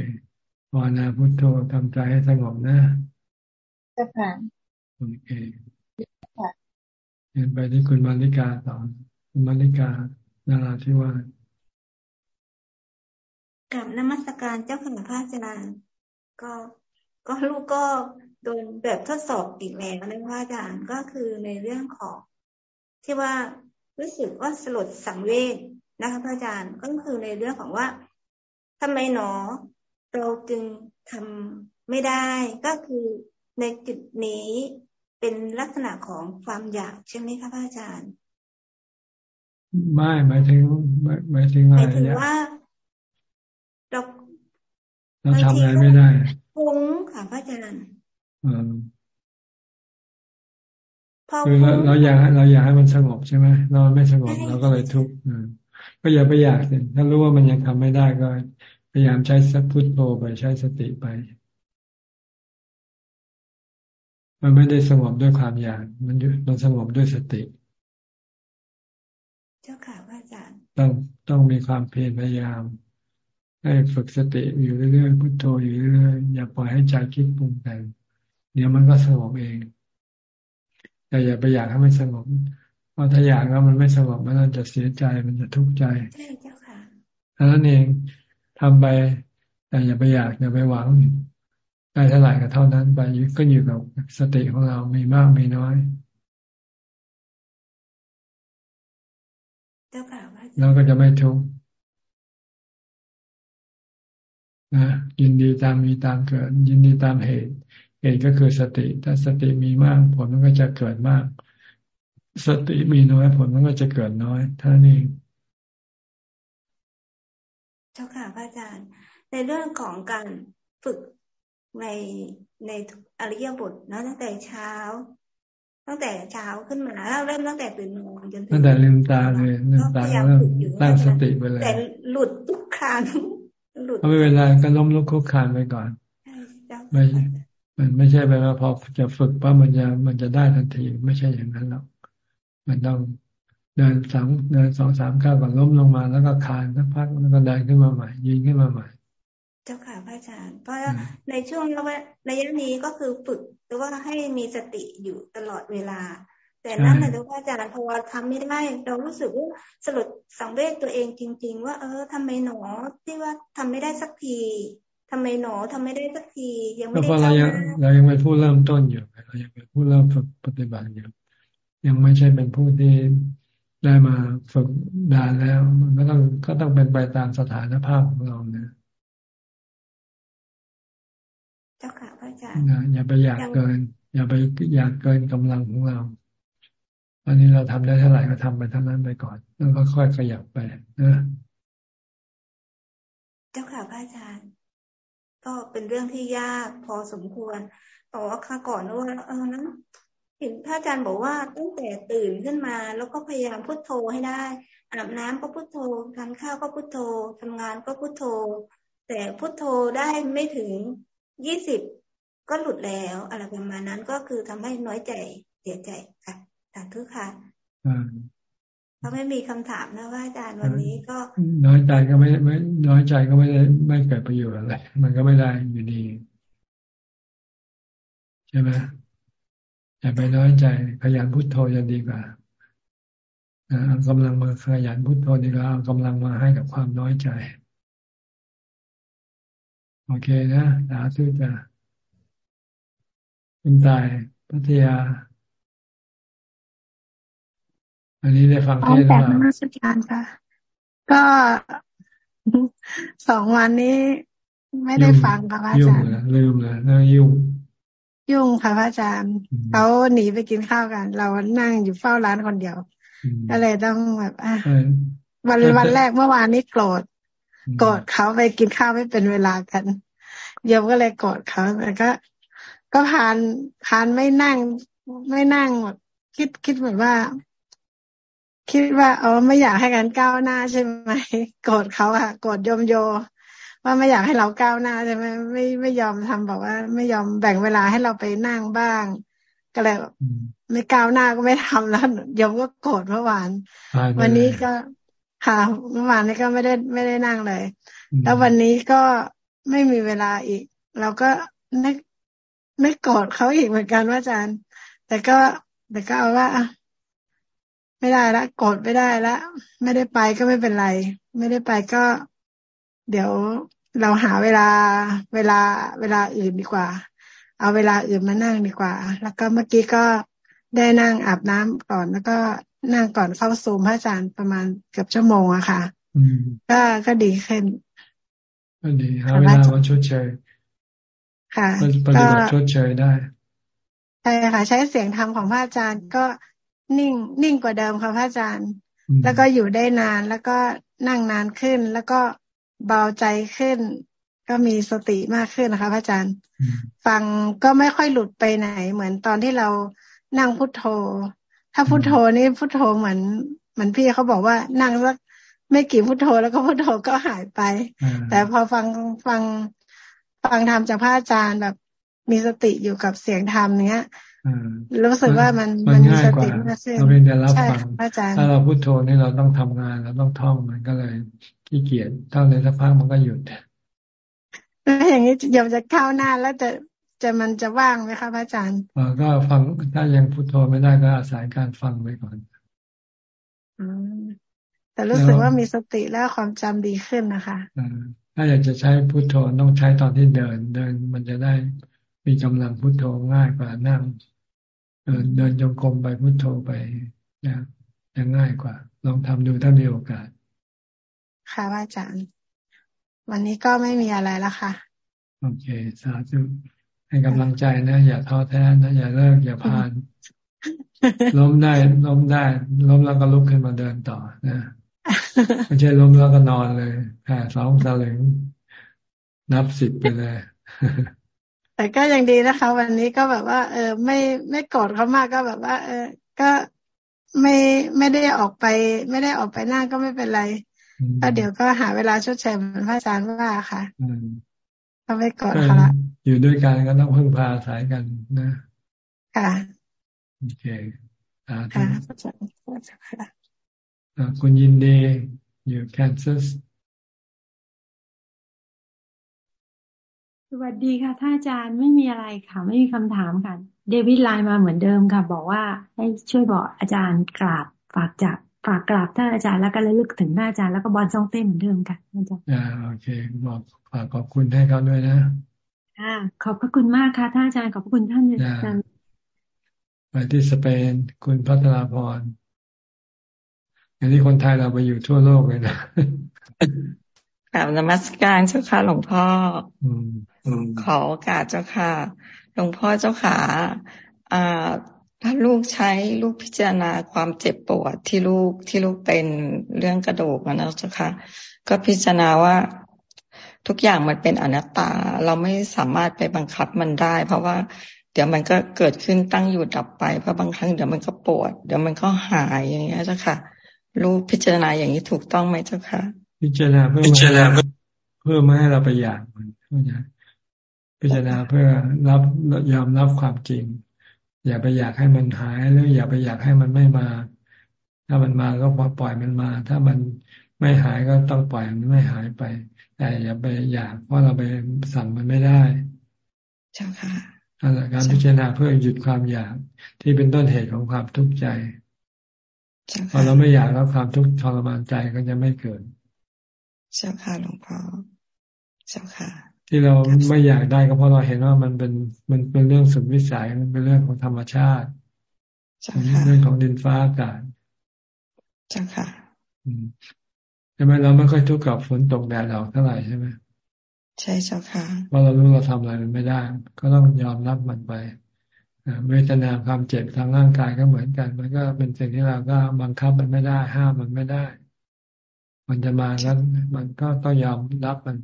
ภาวนาพุทโธทำใจให้สงบนะ
เจ้าค่ะ
โอเค เห็นไปที่คุณมาริกาต่อคุณมาริกานาราธิวาส
กับนมัสการเจ้าค่ะพระอาจารย์ก็ก็ลูกก็โดนแบบทดสอบอีกแล้วนะพระอาจารย์ก็คือในเรื่องของ ที่ว่ารู้สึกว่าสลดสังเวชนะคะพระอาจารย์ก็คือในเรื่องของว่าทำไมหนอ เราจึงทำไม่ได้ ก็คือในจุดนี้ เป็นลักษณะของความอยากใช่ไหมคะพระอาจารย์
ไม่หมายถึงหมายถึง
หมายถึงว่าเรา
เราทำอะไรไม่ได้
ฟุ้งค่ะพระอาจารย์
คือเราเราอยากเราอยากให้มันสงบใช่ไหมเราไม่สงบเราก็เลยทุกข์ก็อย่าไปอยากเลยถ้ารู้ว่ามันยังทำไม่ได้ก็พยายามใช้สพุทโธไปใช้สติไป มันไม่ได้สงบด้วยความอยากมันมันสงบด้วยสติ
เจ้าค่ะพระอาจารย์
ต้องต้องมีความเพียรพยายาม ให้ฝึกสติอยู่เรื่อยๆพุทโธอยู่เรื่อยๆอย่าปล่อยให้ใจคิดปรุงแต่งเดี๋ยวมันก็สงบเอง แต่อย่าไปอยากให้มันสงบเพราะถ้าอยากแล้วมันไม่สงบมันจะเสียใจมันจะทุกข์ใจ
ใช่เจ้าค่ะ
นั้นเองทำไปแต่อย่าไปอยากอย่าไปหวัง ได้เท่าไหร่ก็เท่านั้นไปก็อยู่กับสติของเรามีมากมีน้อย แล้วก็จะไม่ทุกข์นะยินดีตามมีตามเกิด ยินดีตามเหตุ เหตุก็คือสติ ถ้าสติมีมากผลมันก็จะเกิดมาก สติมีน้อยผลมันก็จะเกิดน้อยท่านี้
เจ้าค่ะพระอาจารย์ ในเรื่องของการฝึก ในในอริยบทนะตั้งแต่เช้า ตั้งแต่เช้าขึ้นมาเริ่มตั้งแต่ตื่นนอนจนถึง
ตั้งแต่ลืมตาเลยลืมตาแล้วตั้งสติไปเลย
แต่หลุดทุกครั้ง
หลุดไม่เป็นไรก็ล้มลุกคุกคานไปก่อนไม่มันไม่ใช่แปลว่าพอจะฝึกว่ามันจะมันจะได้ทันทีไม่ใช่อย่างนั้นหรอกมันต้องเดินสองเดินสองสามก้าวก่อนล้มลงมาแล้วก็คานสักพักแล้วก็เดินขึ้นมาใหม่ยืนขึ้นมาใหม่
เจ้าค่ะพระอาจารย์ เพราะในช่วงระยะนี้ก็คือฝึกหรือว่าให้มีสติอยู่ตลอดเวลา แต่นั่นแหละพระอาจารย์พอทำไม่ได้ เรารู้สึกว่าสลดสังเวชตัวเองจริง ๆ ว่า เออทำไมหนอที่ว่าทำไม่ได้สักทีทำไมหนอทำไม่ได้สักที ยังไม่ได้
เรายังเรายังเป็นผู้เริ่มต้นอยู่เรายังเป็นผู้เริ่มฝึกปฏิบัติอยู่ยังไม่ใช่เป็นผู้ที่ได้มาฝึกดานแล้ว มันก็ต้องก็ต้องเป็นไปตามสถานภาพของเราเนี่ย
จ้าค่ะพระอาจารย์
อย่าไปอยากเกิน อย่าไปอยากเกินกำลังของเราอันนี้เราทำได้เท่าไหร่ก็ทำไปเท่านั้นไปก่อน แล้วก็ค่อยขยับไปนะ
เจ้าค่ะพระอาจารย์ ก็เป็นเรื่องที่ยากพอสมควรแต่ว่าค่ะก่อนว่าเออนั้นเห็นพระอาจารย์บอกว่าตั้งแต่ตื่นขึ้นมา แล้วก็พยายามพุโทโธให้ได้อาบน้ำก็พุโทโธทานข้าวก็พุโทโธทำงานก็พุโทโธ แต่พุโทโธได้ไม่ถึง ยี่สิบก็หลุดแล้วอะไรประมาณนั้นก็คือทำให้น้อยใจเสียใจค่ะสาธุค่ะเขาไม่มีคำถามนะว่าอาจารย์วันนี้ก็
น้อยใจก็ไม่ไม่น้อยใจก็ไม่ได้ไม่เกิดประโยชน์อะไรมันก็ไม่ได้อยู่ดี ใช่ไหมอย่าไปน้อยใจขยันพุทโธจะดีกว่าเอากำลังมาขยันพุทโธดีกว่าเอากำลังมาให้กับความน้อยใจ โอเคนะสาธุจ้ะคุณตายพัทยา อันนี้ได้ฟัง
เทศน์แล้วนักการค่ะ ก็สองวันนี้ไม่ได้ฟังค่ะอาจารย์
ลืมเลยน่ายุ่ง
ยุ่งค่ะพระอาจารย์เขาหนีไปกินข้าวกัน เรานั่งอยู่เฝ้าร้านคนเดียว ก็เลยต้องแบบอะวันวันแรกเมื่อวานนี้โกรธ กอดเขาไปกินข้าวไม่เป็นเวลากันโยมก็เลยกอดเขาแต่ก็ ก็พานพานไม่นั่ง ไม่นั่งแบบคิดคิดเหมือนว่า คิดว่าอ๋อไม่อยากให้กันก้าวหน้าใช่ไหมกอดเขาอะกอดโยมโย ว่าไม่อยากให้เราก้าวหน้าใช่ไหมไม่ไม่ยอมทำบอกว่า ไม่ยอมแบ่งเวลาให้เราไปนั่งบ้าง ก็เลยไม่ก้าวหน้าก็ไม่ทำแล้วโยมก็โกรธเมื่อวาน วันนี้ก็ ค่ะเมื่อวานนี้ก็ไม่ได้ไม่ได้นั่งเลย แล้ววันนี้ก็ไม่มีเวลาอีก เราก็ไม่ไม่กอดเขาอีกเหมือนกันว่าอาจารย์ แต่ก็แต่ก็เอาว่าไม่ได้ละกดไม่ได้ละไม่ได้ไปก็ไม่เป็นไร ไม่ได้ไปก็ เดี๋ยวเราหาเวลาเวลาเวลาอื่นดีกว่า เอาเวลาอื่นมานั่งดีกว่า แล้วก็เมื่อกี้ก็ได้นั่งอาบน้ำก่อนแล้วก็ นั่งก่อนเข้าซูมพระอาจารย์ประมาณเกือบชั่วโมงอะค่ะก็ก็ดีขึ้น
ก็ดีหาเวลามาชดเชยค่ะปฏิบัติชดเชยได้
ใช่ค่ะ ใช้เสียงธรรมของพระอาจารย์ก็นิ่งนิ่งกว่าเดิมค่ะพระอาจารย์ แล้วก็อยู่ได้นานแล้วก็นั่งนานขึ้น แล้วก็เบาใจขึ้น ก็มีสติมากขึ้นนะคะพระอาจารย์ ฟังก็ไม่ค่อยหลุดไปไหน เหมือนตอนที่เรานั่งพุทโธ ถ้าพุทโธนี่พุทโธเหมือนเหมือนพี่เขาบอกว่านั่งสัก
ไม่กี่พุทโธแล้วก็พุทโธก็หายไป แต่พอฟังฟังฟังธรรมจากพระอาจารย์แบบมีสติอยู่กับเสียงธรรมเนี้ยรู้สึกว่ามัน
มันมีสติมากขึ้นเราเป็นแต่รับฟังถ้าเราพุทโธนี่เราต้องทำงานเราต้องท่องมันก็เลยขี้เกียจเท่าในสักพักมันก็หยุด
แล้วอย่างนี้ยมจะเข้าหน้าแล้วจะ จะมันจะว่างไหมคะพระอาจารย์
อก็ฟังถ้ายังพุทโธไม่ได้ก็อาศัยการฟังไว้ก่อน
อแต่รู้สึกว่ามีสติแล้วความจำดีขึ้นนะคะ
ถ้าอยากจะใช้พุทโธต้องใช้ตอนที่เดิน เดินมันจะได้มีกำลังพุทโธง่ายกว่านั่ง เดินเดินจงกรมไปพุทโธไปนะจะง่ายกว่า ลองทำดูถ้ามีโอกาส
ค่ะอาจารย์ วันนี้ก็ไม่มีอะไรแล้วค่ะ
โอเค สาธุ ให้กำลังใจนะ อย่าท้อแท้นะ อย่าเลิก อย่าพานล้มได้ล้มได้ล้มแล้วก็ลุกขึ้นมาเดินต่อนะไม่ใช่ล้มแล้วก็นอนเลยแผ่สองสลึงนับสิบไปเลย
แต่ก็ยังดีนะคะ วันนี้ก็แบบว่า เออ ไม่ไม่โกรธเขามากก็แบบว่า เออ ก็ไม่ไม่ได้ออกไป ไม่ได้ออกไปหน้าก็ไม่เป็นไรก็เดี๋ยวก็หาเวลาชดเชยเหมือนพระอาจารย์ว่าค่ะ ก็ไม่โกรธเขาละ
อยู่ด้วยกันก็ต้องพึ่งพาสายกันนะ
ค่ะ
โอเคค่ะพระอาจารย์คุณยินดีอยู่แคนซัส
สวัสดีค่ะท่านอาจารย์ไม่มีอะไรค่ะ ไม่มีคำถามค่ะ เดวิดไลน์มาเหมือนเดิมค่ะ บอกว่าให้ช่วยบอกอาจารย์กราบฝากจาก ฝากกราบท่านอาจารย์แล้วก็ระลึกถึงท่านอาจารย์แล้วก็บอลซองเต้เหมือนเดิมค่ะอาจารย์
อ่าโอเคบอกฝากขอบคุณให้เขาด้วยนะ
ค่ะขอบพระคุณมากค่ะท่านอาจารย์ขอบพระคุณท่านอาจารย์
ไปที่สเปน คุณพัฒนาพรอันนี้คนไทยเราไปอยู่ทั่วโลกเลยนะ
กราบนมัสการเจ้าค่ะหลวงพ่อขอโอกาสเจ้าค่ะ หลวงพ่อเจ้าขาอ่า ถ้าลูกใช้ลูกพิจารณาความเจ็บปวดที่ลูกที่ลูกเป็นเรื่องกระดูกนะเจ้าค่ะก็พิจารณาว่าทุกอย่างมันเป็นอนัตตา เราไม่สามารถไปบังคับมันได้ เพราะว่าเดี๋ยวมันก็เกิดขึ้นตั้งอยู่ดับไปเพราะบางครั้งเดี๋ยวมันก็ปวด เดี๋ยวมันก็หายอย่างเงี้ยเจ้าค่ะ ลูกพิจารณาอย่างนี้ถูกต้องไหมเจ้าค่ะ
พิจารณาเพื่อพิจารณาเพื่อไม่ให้เราไปอยากมันเข้าใจพิจารณาเพื่อรับยอมรับความจริง อย่าไปอยากให้มันหายหรืออย่าไปอยากให้มันไม่มา ถ้ามันมาก็ปล่อยมันมา ถ้ามันไม่หายก็ต้องปล่อยมันไม่หายไป แต่อย่าไปอยากเพราะเราไปสั่งมันไม่ได้
เจ้าค่ะ
การพิจารณาเพื่อหยุดความอยากที่เป็นต้นเหตุของความทุกข์ใจพอเราไม่อยากแล้วความทุกข์ทรมานใจก็จะไม่เกิด
เจ้าค่ะหลวงพ่อเจ้าค่ะ
ที่เราไม่อยากได้ก็เพราะเราเห็นว่ามันเป็นมันเป็นเรื่องสุดวิสัยมันเป็นเรื่องของธรรมชาติเรื่องของดินฟ้าอากาศ
เจ้าค่ะ
ใช่ไหมเราไม่ค่อยทุกข์กับฝนตกแดดออกเท่าไหร่ใช่ไหม
ใช่เจ้าค่ะ
ว่าเรารู้เราทำอะไรมันไม่ได้ ก็ต้องยอมรับมันไปเวทนาความเจ็บทางร่างกายก็เหมือนกัน มันก็เป็นสิ่งที่เราก็บังคับมันไม่ได้ ห้ามมันไม่ได้ มันจะมาแล้วมันก็ต้องยอมรับมัน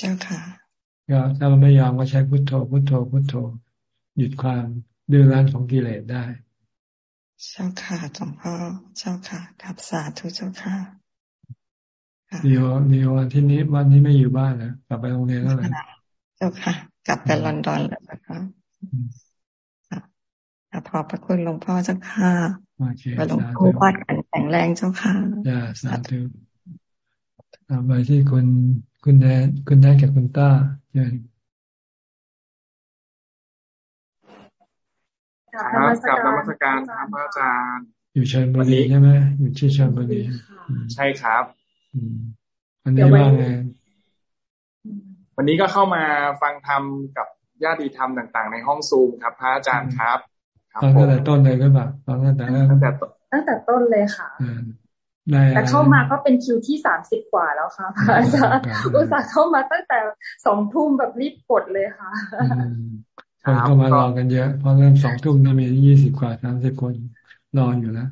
เจ้าค่ะ
ก็ถ้ามันไม่ยอมก็ใช้พุทโธ พุทโธ พุทโธ หยุดความดื้อรั้นของกิเลสได้
เจ้าค่ะหลวงพ่อเจ้าค่ะทับสาธุเจ้าค่ะ
เดียวเดียววันที่นี้วันนี้ไม่อยู่บ้านนะกลับไปโรงเรียนแล้วเลย
เจ้าค่ะ กลับไปลอนดอนแล้วนะคะขอบพระคุณหลวงพ่อเจ้าค่ะหลวงพ่อวัดแข็งแรงเจ้าค่ะ
จ้าสาธุไปที่คุณ คุณแดนคุณแดนกับคุณต้าเชิญ
ครับกับนมัสการครับพระอาจารย์
อยู่เชิญบุรีใช่ไหมอยู่ที่เชิญบุรี
ใช่ครับ
วันนี้ว่าไง
วันนี้ก็เข้ามาฟังธรรมกับญาติธรรมต่าง ๆ ในห้องซูมครับพระอาจารย์ครับ
ฟังตั้งแต่ต้นเลยหรือเปล่าฟังตั้งแต่
ตั้งแต่
ตั้งแต่ต้นเลยค่ะ แต่เข้ามาก็เป็นคิวที่สามสิบกว่าแล้วค่ะพระอาจารย์อุตส่าห์เข้ามาตั้งแต่สองทุ่มแบบรีบกดเลยค่ะ
คนเข้ามารอกันเยอะ พอเริ่มสองทุ่มนี่มียี่สิบกว่าสามสิบคนรออยู่แล้ว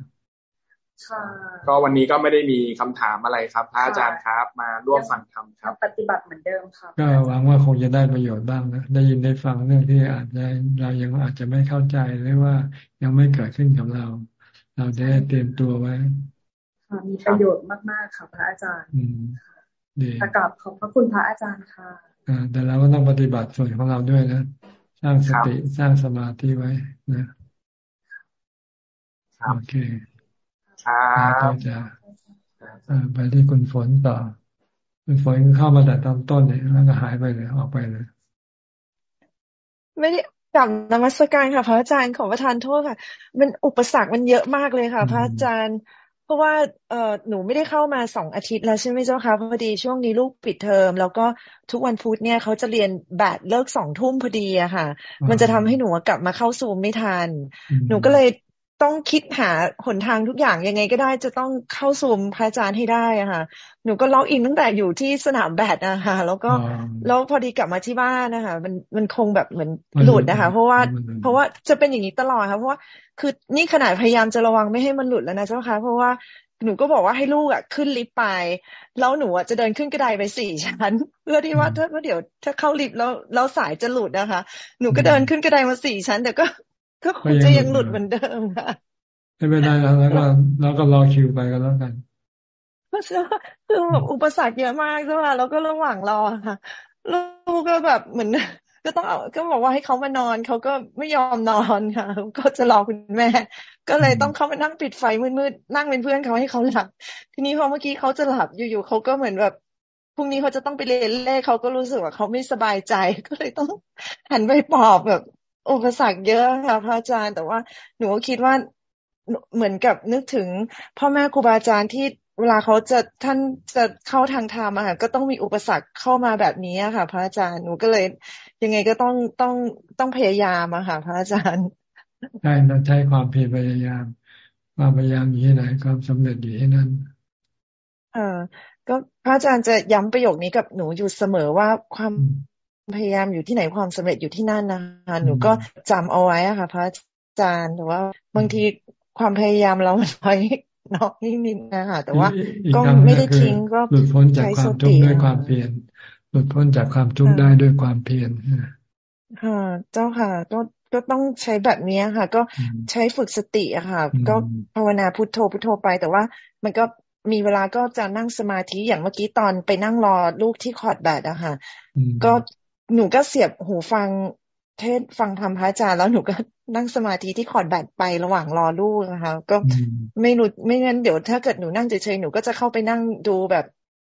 ก็วันนี้ก็ไม่ได้มีคำถามอะไรครับพระอาจารย์ครับ มาร่วมฟังธรรมครับ
ปฏิบัติเหมือนเดิมครับ
ก็หวังว่าคงจะได้ประโยชน์บ้างนะได้ยินได้ฟังเรื่องที่อาจจะเรายังอาจจะไม่เข้าใจหรือว่ายังไม่เกิดขึ้นกับเรา เราได้เตรียมตัวไว้
มีประโยชน์มาก ๆ ค่ะ พระอาจารย์ดีกราบขอบพระคุณพระอาจารย์ค่ะ
แต่เราก็ต้องปฏิบัติส่วนของเราด้วยนะ สร้างสติสร้างสมาธิไว้นะโอเคครับจะไปที่คุณฝนต่อ คุณฝนเข้ามาแต่ตอนต้นเนี่ยแล้วก็หายไปเลยออกไปเลย
ไม่ได้กลับนมัสการค่ะ พระอาจารย์ขอประทานโทษค่ะ มันอุปสรรคมันเยอะมากเลยค่ะ พระอาจารย์เพ ราะว่าเออหนูไม่ได้เข้ามาสองอาทิตย์แล้วใช่ไหมเจ้าคะพอดีช่วงนี้ลูกปิดเทอม แล้วก็ทุกวันพุธเนี่ยเขาจะเรียนแบดเลิกสองทุ่มพอดีอะค่ะ มันจะทำให้หนูกลับมาเข้าซูมไม่ทัน หนูก็เลย ต้องคิดหาหนทางทุกอย่างยังไงก็ได้จะต้องเข้าซูมพระอาจารย์ให้ได้อะค่ะ หนูก็ล็อกอินตั้งแต่อยู่ที่สนามแบดนะคะแล้วก็แล้วพอดีกลับมาที่บ้านนะคะมันมันคงแบบเหมือนหลุดนะคะ เพราะว่าเพราะว่าจะเป็นอย่างนี้ตลอดค่ะเพราะว่าคือนี่ขนาดพยายามจะระวังไม่ให้มันหลุดแล้วนะเจ้าค่ะเพราะว่าหนูก็บอกว่าให้ลูกอะขึ้นลิฟต์ไป แล้วหนูอะจะเดินขึ้นกระไดไปสี่ชั้น เพื่อที่ว่าถ้าเดี๋ยวถ้าเข้าลิฟต์แล้วแล้วสายจะหลุดนะคะ หนูก็เดินขึ้นกระไดมาสี่ชั้นแต่ก็ ก็คงจะยังหลุดเหมือนเดิมค่ะ
ไม่เป็นไรแล้วแล้วก็แล้วก็รอคิวไปก็แล้วกัน
คือแบบอุปสรรคเยอะมากใช่ไหมแล้วก็ระหว่างรอค่ะลูกก็แบบเหมือนก็ต้องเอาก็บอกว่าให้เขามานอนเขาก็ไม่ยอมนอนค่ะ ก็จะรอคุณแม่ ก็เลยต้องเข้ามานั่งปิดไฟมืดๆนั่งเป็นเพื่อนเขาให้เขาหลับ ทีนี้พอเมื่อกี้เขาจะหลับอยู่ๆเขาก็เหมือนแบบพรุ่งนี้เขาจะต้องไปเรียนเลขเขาก็รู้สึกว่าเขาไม่สบายใจ ก็เลยต้องหันไปปอบแบบ อุปสรรคเยอะค่ะพระอาจารย์ แต่ว่าหนูก็คิดว่าเหมือนกับนึกถึง พ่อแม่ครูบาอาจารย์ที่เวลาเขาจะท่านจะเข้าทางธรรมอะค่ะก็ต้องมีอุปสรรคเข้ามาแบบนี้ค่ะ พระอาจารย์หนูก็เลย ยังไงก็ต้องต้องต้องพยายามอะค่ะ พระอาจารย์
ใช่เราใช้ความเพียรพยายามความพยายามอยู่ที่ไหนความสำเร็จอยู่ที่นั่น
เออก็พระอาจารย์จะย้ำประโยคนี้กับหนูอยู่เสมอว่าความ พยายามอยู่ที่ไหนความสำเร็จอยู่ที่นั่นนะคะหนูก็จำเอาไว้อะค่ะ พระอาจารย์แต่ว่าบางทีความพยายามเราน้อยน้อยนิดนะคะแต่ว่าก็ไม่ได้ทิ้งก็
หลุดพ้นจากความทุกข์ด้วยความเพียรหลุดพ้นจากความทุกข์ได้ด้วยความเพียร
ค่ะ เจ้าค่ะก็ก็ต้องใช้แบบนี้ค่ะ ก็ใช้ฝึกสติอะค่ะ ก็ภาวนาพุทโธพุทโธไป แต่ว่ามันก็มีเวลาก็จะนั่งสมาธิอย่างเมื่อกี้ตอนไปนั่งรอลูกที่คอร์ดแบดอะค่ะ ก็ หนูก็เสียบหูฟังเทศฟังธรรมพระอาจารย์แล้วหนูก็นั่งสมาธิที่คอร์ดแบตไประหว่างรอลูกนะคะ ก็ไม่รู้ไม่งั้นเดี๋ยวถ้าเกิดหนูนั่งเฉยๆหนูก็จะเข้าไปนั่งดูแบบ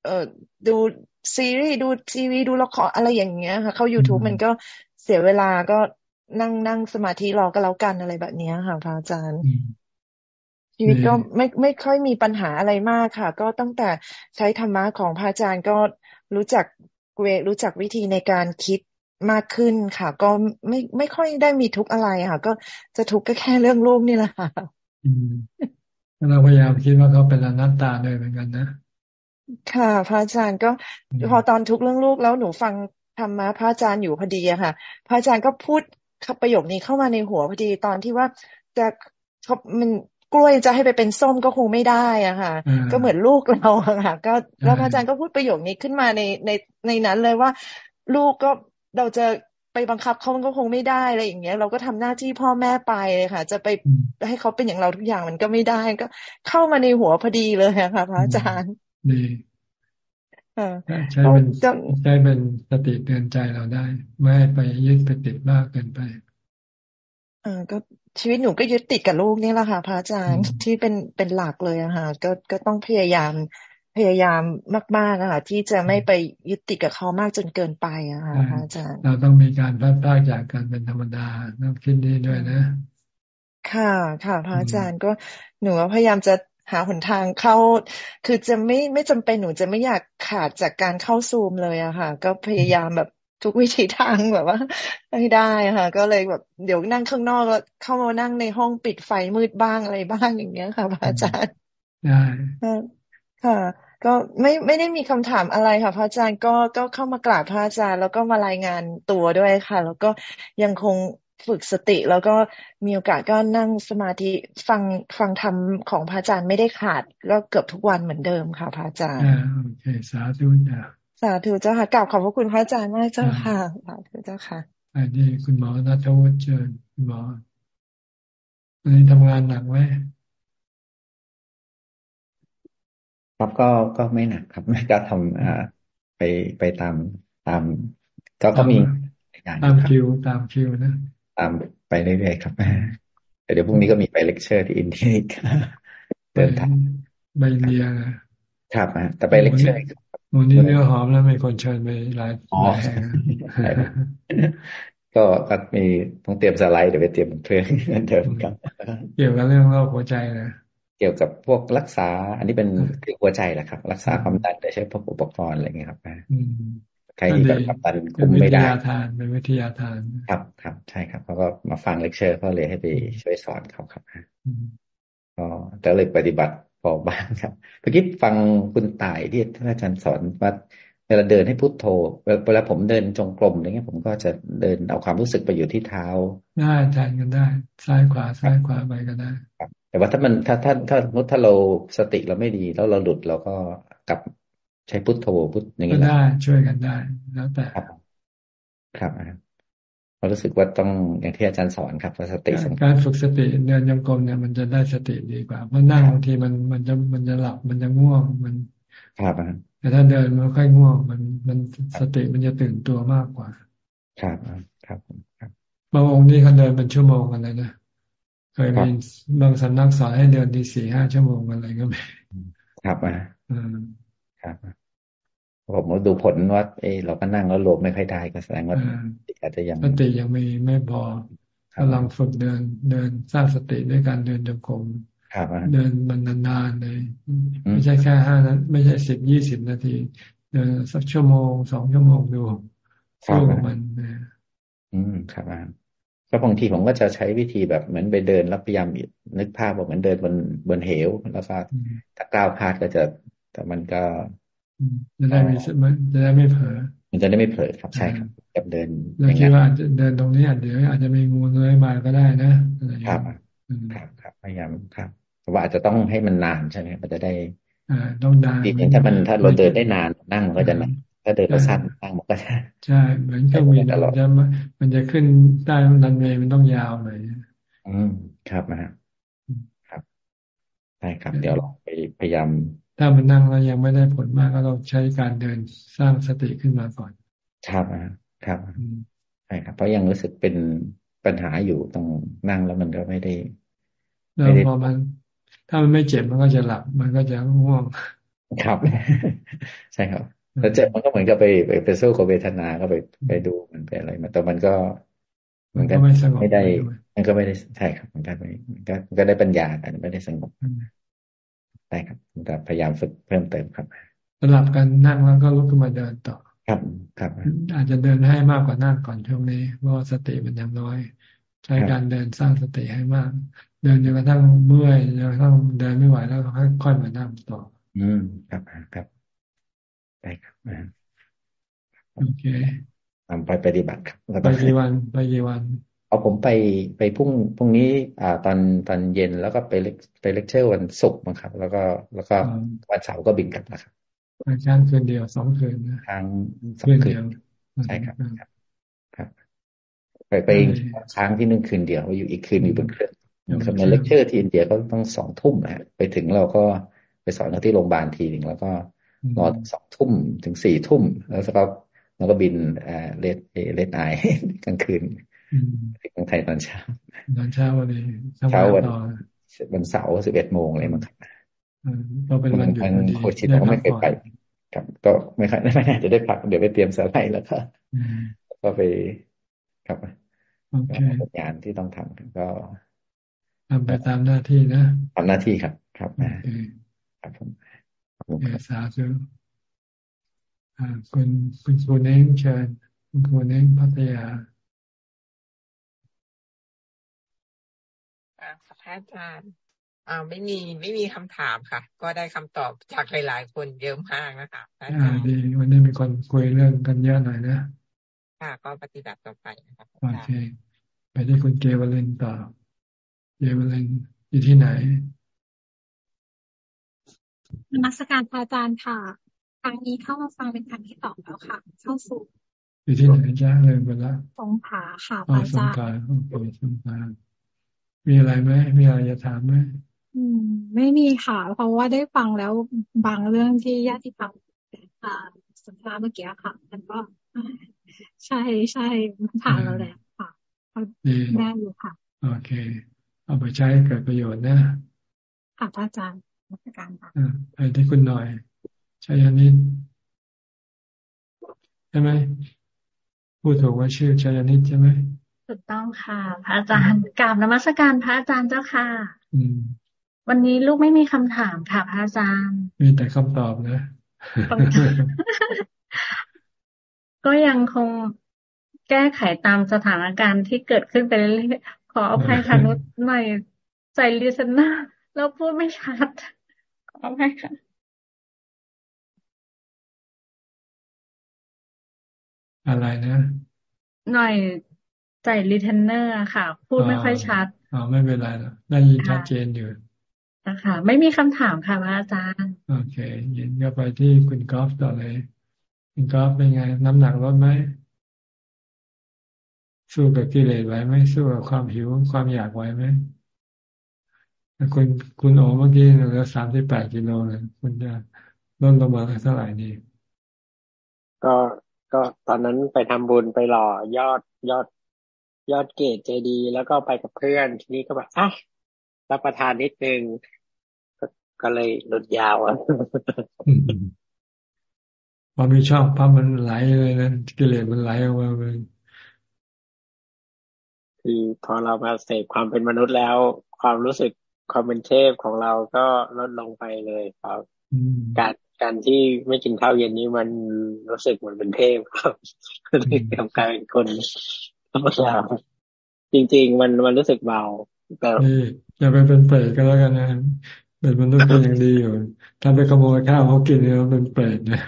เออดูซีรีส์ดูทีวีดูละครอะไรอย่างเงี้ยค่ะ เข้า youtube มันก็เสียเวลาก็นั่งนั่งสมาธิรอก็แล้วกันอะไรแบบนี้ค่ะพระอาจารย์ชีวิตก็ไม่ไม่ค่อยมีปัญหาอะไรมากค่ะ ก็ตั้งแต่ใช้ธรรมะของพระอาจารย์ก็รู้จัก เวรู้จักวิธีในการคิดมากขึ้นค่ะ ก็ไม่ไม่ค่อยได้มีทุกอะไรค่ะ ก็จะทุกข์ก็แค่เรื่องลูกนี่แหละค่ะ
เราพยายามคิดว่าเขาเป็นอนัตตาด้วยเหมือนกันนะ
ค่ะพระอาจารย์ก็พอตอนทุกเรื่องลูกแล้วหนูฟังธรรมะพระอาจารย์อยู่พอดีอะค่ะ พระอาจารย์ก็พูดประโยคนี้เข้ามาในหัวพอดีตอนที่ว่าจะเขามัน กล้วยจะให้ไปเป็นส้มก็คงไม่ได้อะค่ะ ก็เหมือนลูกเราอะค่ะ ก็แล้วพระอาจารย์ก็พูดประโยคนี้ขึ้นมาในในในนั้นเลยว่า ลูกก็เราจะไปบังคับเขามันก็คงไม่ได้อะไรอย่างเงี้ย เราก็ทำหน้าที่พ่อแม่ไปเลยค่ะ จะไปให้เขาเป็นอย่างเราทุกอย่างมันก็ไม่ได้ก็เข้ามาในหัวพอดีเลยค่ะพระอาจารย์
ดีใช้เป็นใช้เป็นสติเตือนใจเราได้ ไม่ให้ไปยึดไปติดมากเกินไป
เออก็ชีวิตหนูก็ยึดติดกับลูกนี่แหละค่ะพระอาจารย์ที่เป็นเป็นหลักเลยอะค่ะก็ก็ต้องพยายามพยายามมากๆอะค่ะที่จะไม่ไปยึดติดกับเขามากจนเกินไปอะค่ะอาจารย์
เราต้องมีการพัดพากจากกันเป็นธรรมดาต้องคิดนี้ด้วยนะ
ค่ะค่ะพระอาจารย์ก็หนูพยายามจะหาหนทางเข้า คือจะไม่ไม่จำเป็นหนูจะไม่อยากขาดจากการเข้าซูมเลยอะค่ะ ก็พยายามแบบ ทุกวิธีทางแบบว่าให้ได้ค่ะ ก็เลยแบบเดี๋ยวนั่งข้างนอกแล้วเข้ามานั่งในห้องปิดไฟมืดบ้างอะไรบ้างอย่างเงี้ยค่ะพระอาจารย์
ได้
ค่ะ ก็ไม่ไม่ได้มีคำถามอะไรค่ะ พระอาจารย์ก็ก็เข้ามากราบพระอาจารย์ แล้วก็มารายงานตัวด้วยค่ะ แล้วก็ยังคงฝึกสติ แล้วก็มีโอกาสก็นั่งสมาธิฟังฟังธรรมของพระอาจารย์ไม่ได้ขาด ก็เกือบทุกวันเหมือนเดิมค่ะ พระอาจารย์
โอเคสาธุจ้ะ
สาธุเจ้าค่ะกราบขอบพระคุณพระอาจารย์มากเจ้าค่ะสาธุเจ้าค่ะ
อันนี้คุณหมอนัทวุฒิเชิญคุณหมอวันนี้ทำงานหนักไหม
ครับก็ก็ไม่หนักครับไม่ก็ทำอ่าไปไปตามตามก็ก็มี
ตามคิวตามคิวนะ
ตามไปเรื่อยๆครับเดี๋ยวพรุ่งนี้ก็มีไปเลคเชอร์ที่อินเดียเดินทาง
ไปอินเดีย
ครับแต่ไปเลคเชอร์
วันนี้เนื้อหอมแล้วมีคนเชิญไปหลายหลายแห่ง
ก็ก็มีต้องเตรียมสไลด์เดี๋ยวไปเตรียมเรื่องเดิมครับ
เกี่ยวกับเรื่องโรคหัวใจนะ
เกี่ยวกับพวกรักษา อันนี้เป็นคือหัวใจแหละครับ รักษาความดันโดยใช้พวกอุปกรณ์อะไรเงี้ยครับใครที่แบบความดันคุมไม่ได้
ทานเป็นวิทยาทาน
ครับครับใช่ครับเขาก็มาฟังเลคเชอร์เขาเลยให้ไปช่วยสอนเขาครับก็แต่เลยปฏิบัติ พอบ้างครับเมื่อกี้ฟังคุณต่ายที่ท่านอาจารย์สอนว่าเวลาเดินให้พุทโธเวลาผมเดินจงกรมอะไรเงี้ยผมก็จะเดินเอาความรู้สึกไปอยู่ที่เท้า
ได้แทนกันได้ ซ้ายขวาซ้ายขวาไปก็ได้
ครับแต่ว่าถ้ามันถ้าถ้าถ้าถ้าเราสติเราไม่ดี แล้วเราหลุดเราก็กลับใช้พุทโธพุทอย่างนี้
ได้ช่วยกันได้ แล้วแต่
ครับ ครับเรารู้สึกว่าต้องอย่างที่อาจารย์สอนครับว่าสติ
การฝึกสติเดินยังกรมเนี่ยมันจะได้สติดีกว่าเพราะนั่งบางทีมันมันจะมันจะหลับมันจะง่วงมัน
ครับ
แต่ถ้าเดินมันค่อยง่วงมันมันสติมันจะตื่นตัวมากกว่า
ครับครับครับ
บางองค์นี่เขาเดินเป็นชั่วโมงกันเลยนะเคยมีบางสำนักสอนให้เดินดีสี่ห้าชั่วโมงอะไรก็ไม่
ครับอ่าครับ ผมก็ดูผลว่าเออเราก็นั่งแล้วลมไม่ค่อยได้ก็แสดงว่าอาจจะยัง
สติยังไม่ไม่พอกำลังฝึกเดินเดินสร้างสติด้วยการเดินจงกรมเดินมันนานๆเลย ไม่ใช่แค่ห้านาไม่ใช่สิบยี่สิบนาที เดินสักชั่วโมงสองชั่วโมงดูสู้กับมันนะ
อืมครับก็บางทีผมก็จะใช้วิธีแบบเหมือนไปเดินแล้วพยายามนึกภาพว่าเหมือนเดินบนบนเหว แล้วก็ถ้าก้าวพลาดก็จะ แต่มันก็
จะได้ไม่จะได้ไม่เผลอ
มันจะได้ไม่เผลอครับใช่ครับกับเดิน
เราคิดว่าจะเดินตรงนี้อาจจะอาจจะมีงูเลื้อยมาก็ได้นะ
ครับครับครับพยายามครับเพราะว่าอาจจะต้องให้มันนานใช่ไหมมันจะได้
อ่าต้องนาน
ทีนี้ถ้ามันถ้าเราเดินได้นานนั่งมันก็จะนานถ้าเดินสั้นนั่งมันก็จะ
ใช่เหมือนเครื่องบินมันจะมันจะขึ้นได้นันเมย์มันต้องยาวหน่อย
อืมครับนะครับใช่ครับ เดี๋ยวเราไปพยายาม
ถ้ามันนั่งแล้วยังไม่ได้ผลมากก็เราใช้การเดินสร้างสติขึ้นมาก่อน
ครับครับใช่ครับ เพราะยังรู้สึกเป็นปัญหาอยู่ตรงนั่งแล้วมันก็ไม่ได้
แล้วพอมัน ถ้ามันไม่เจ็บมันก็จะหลับ มันก็จะง่วง
ครับ ใช่ครับแล้วเจ็บมันก็เหมือนกับไปไปไปสู้กับเวทนาก็ไปไปดูมันไปอะไรมาแต่มันก็มันก็ไม่ได้ มันก็ไม่ได้ใช่ครับ มันก็ไม่มันก็ก็ได้ปัญญาแต่ไม่ได้สงบ ได้ครับแต่พยายามฝึกเพิ่มเติมครับ
สลับกันนั่งแล้วก็ลุกขึ้นมาเดินต่อ
ครับครับ
อาจจะเดินให้มากกว่านั่งก่อนช่วงนี้เพราะสติมันยังน้อย ใช้การเดินสร้างสติให้มาก เดินจนกระทั่งเมื่อยจนกระทั่งเดินไม่ไหวแล้วค่อยมานั่งต่อ
อืมครับครับได้ครับ
โอเค
ทำไปปฏิบัติครับ
ไปกี่วันไปกี่วัน
เอาผมไปไปพรุ่งพรุ่งนี้ อ่า ตอนตอนเย็นแล้วก็ไปไปเลคเชอร์วันศุกร์มั้งครับ แล้วก็แล้วก็วันเสาร์ก็บินกลับนะครับ
ค้างคืนเดียวสองคืนนะ
ค้างสองคืนใช่ครับครับ ไปไปค้างที่นึงคืนเดียวอยู่อีกคืนอยู่บนเครื่องครับในเลคเชอร์ที่อินเดียก็ต้องสองทุ่มนะไปถึงเราก็ไปสอนเขาที่โรงพยาบาลทีหนึ่งแล้วก็นอนสองทุ่มถึงสี่ทุ่มแล้วก็แล้วก็บินเอ่อ red red eye กลางคืน ถึงไทยตอนเช้า
ตอนเช้าวันนี้
เช้าวันวันเสาร์สิบเอ็ดโมงเลยมั้งครับ
ก็เป็นวันหยุด
โคชิตก็ไม่เคยไปครับก็ไม่ค่อยไม่น่าจะได้พักเดี๋ยวไปเตรียมสไลด์แล้วก็ก็ไปครับงานที่ต้องทำก็
ทำไปตามหน้าที่นะ
ทำหน้าที่ครับ ครับครับผม
สาธุคุณคุณครูเน้งเชิญคุณครูเน้งพัทยา
อาจารย์อ่าไม่มีไม่มีคำถามค่ะ ก็ได้คำตอบจากหลายๆคนเยอะมากนะคะ
อ่าดีวันนี้มีคนคุยเรื่องกันเยอะหน่อยนะ
ค่ะก็ปฏิบัติต่อไปนะคะ
โอเคไปที่คุณเกวลินต่อเกวลินอยู่ที่ไหน
นมัสการอาจารย์ค่ะครั้งนี้เข้ามาฟังเป็นครั้งที่สองแล้วค่ะ เข้าสู่
อยู่ที่ไหนจ้าเลยไปแล้ว
สงผาค่ะอาจารย์
สงผาโอเคสงผา มีอะไรไหมมีอะไรจะถามไหม
อืมไม่มีค่ะ เพราะว่าได้ฟังแล้วบางเรื่องที่ญาติธรรมอ่าสัมภาษณ์เมื่อกี้ค่ะ มันก็ ใช่ใช่ผ่านแล้วแหละค่ะได้อยู่ค่ะ
โอเค เอาไปใช้เกิดประโยชน์นะ
ค่ะอาจารย์รัชการค่ะ
ไปที่คุณหน่อย ใช่ยันนิดใช่ไหมพูดถูกว่าชื่อชยนิดใช่ไหม
ถูกต้องค่ะ พระอาจารย์กราบนมัสการพระอาจารย์เจ้าค่ะ
อืม
วันนี้ลูกไม่มีคำถามค่ะพระอาจารย์
มีแต่คำตอบนะ
ก็ยังคงแก้ไขตามสถานการณ์ที่เกิดขึ้นไปเรื่อยๆขออภัยค่ะนุชหน่อยใจลิซน่าแล้วพูดไม่ชัด ขออภัยค่ะ
อะไรนะ
หน่อย ใส่รีเทนเนอร์ค่ะ พูดไม่ค่อยชัด
อ๋อไม่เป็นไรหรอกได้ยินชัดเจนอยู่
นะคะไม่มีคำถามค่ะพระอาจารย์
โอเคยินก็ไปที่คุณกอล์ฟต่อเลย คุณกอล์ฟเป็นไง น้ำหนักลดไหมสู้กับกิเลสไหวไหมสู้กับความหิวความอยากไหวไหมคุณคุณโอเมื่อกี้เหลือสามสิบแปดกิโลเลยคุณจะลดลงมาเท่าไหร่นี่
ก็ก็ตอนนั้นไปทำบุญไปหล่อยอดยอด ยอดเกตเจดี แล้วก็ไปกับเพื่อน ทีนี้ก็แบบอะรับประทานนิดนึงก็เลยลดยาวอะ
พอมีชอบพับมันไหลเลยนะกิเลสมันไหลออกมาเลย
คือพอเรามาเสพความเป็นมนุษย์แล้ว ความรู้สึกความเป็นเทพของเราก็ลดลงไปเลยครับการการที่ไม่กินข้าวเย็นนี้มันรู้สึกเหมือนเป็นเทพครับกับกลายเป็นคน ธรรมดาจริง ๆ มันมันรู้สึกเบาแต่
อย่าไปเป็นเปรตก็แล้วกันนะเป็นมนุษย์ก็ยังดีอยู่ ถ้าไปขโมยข้าวเขากินเนี่ยเป็นเปรตนะ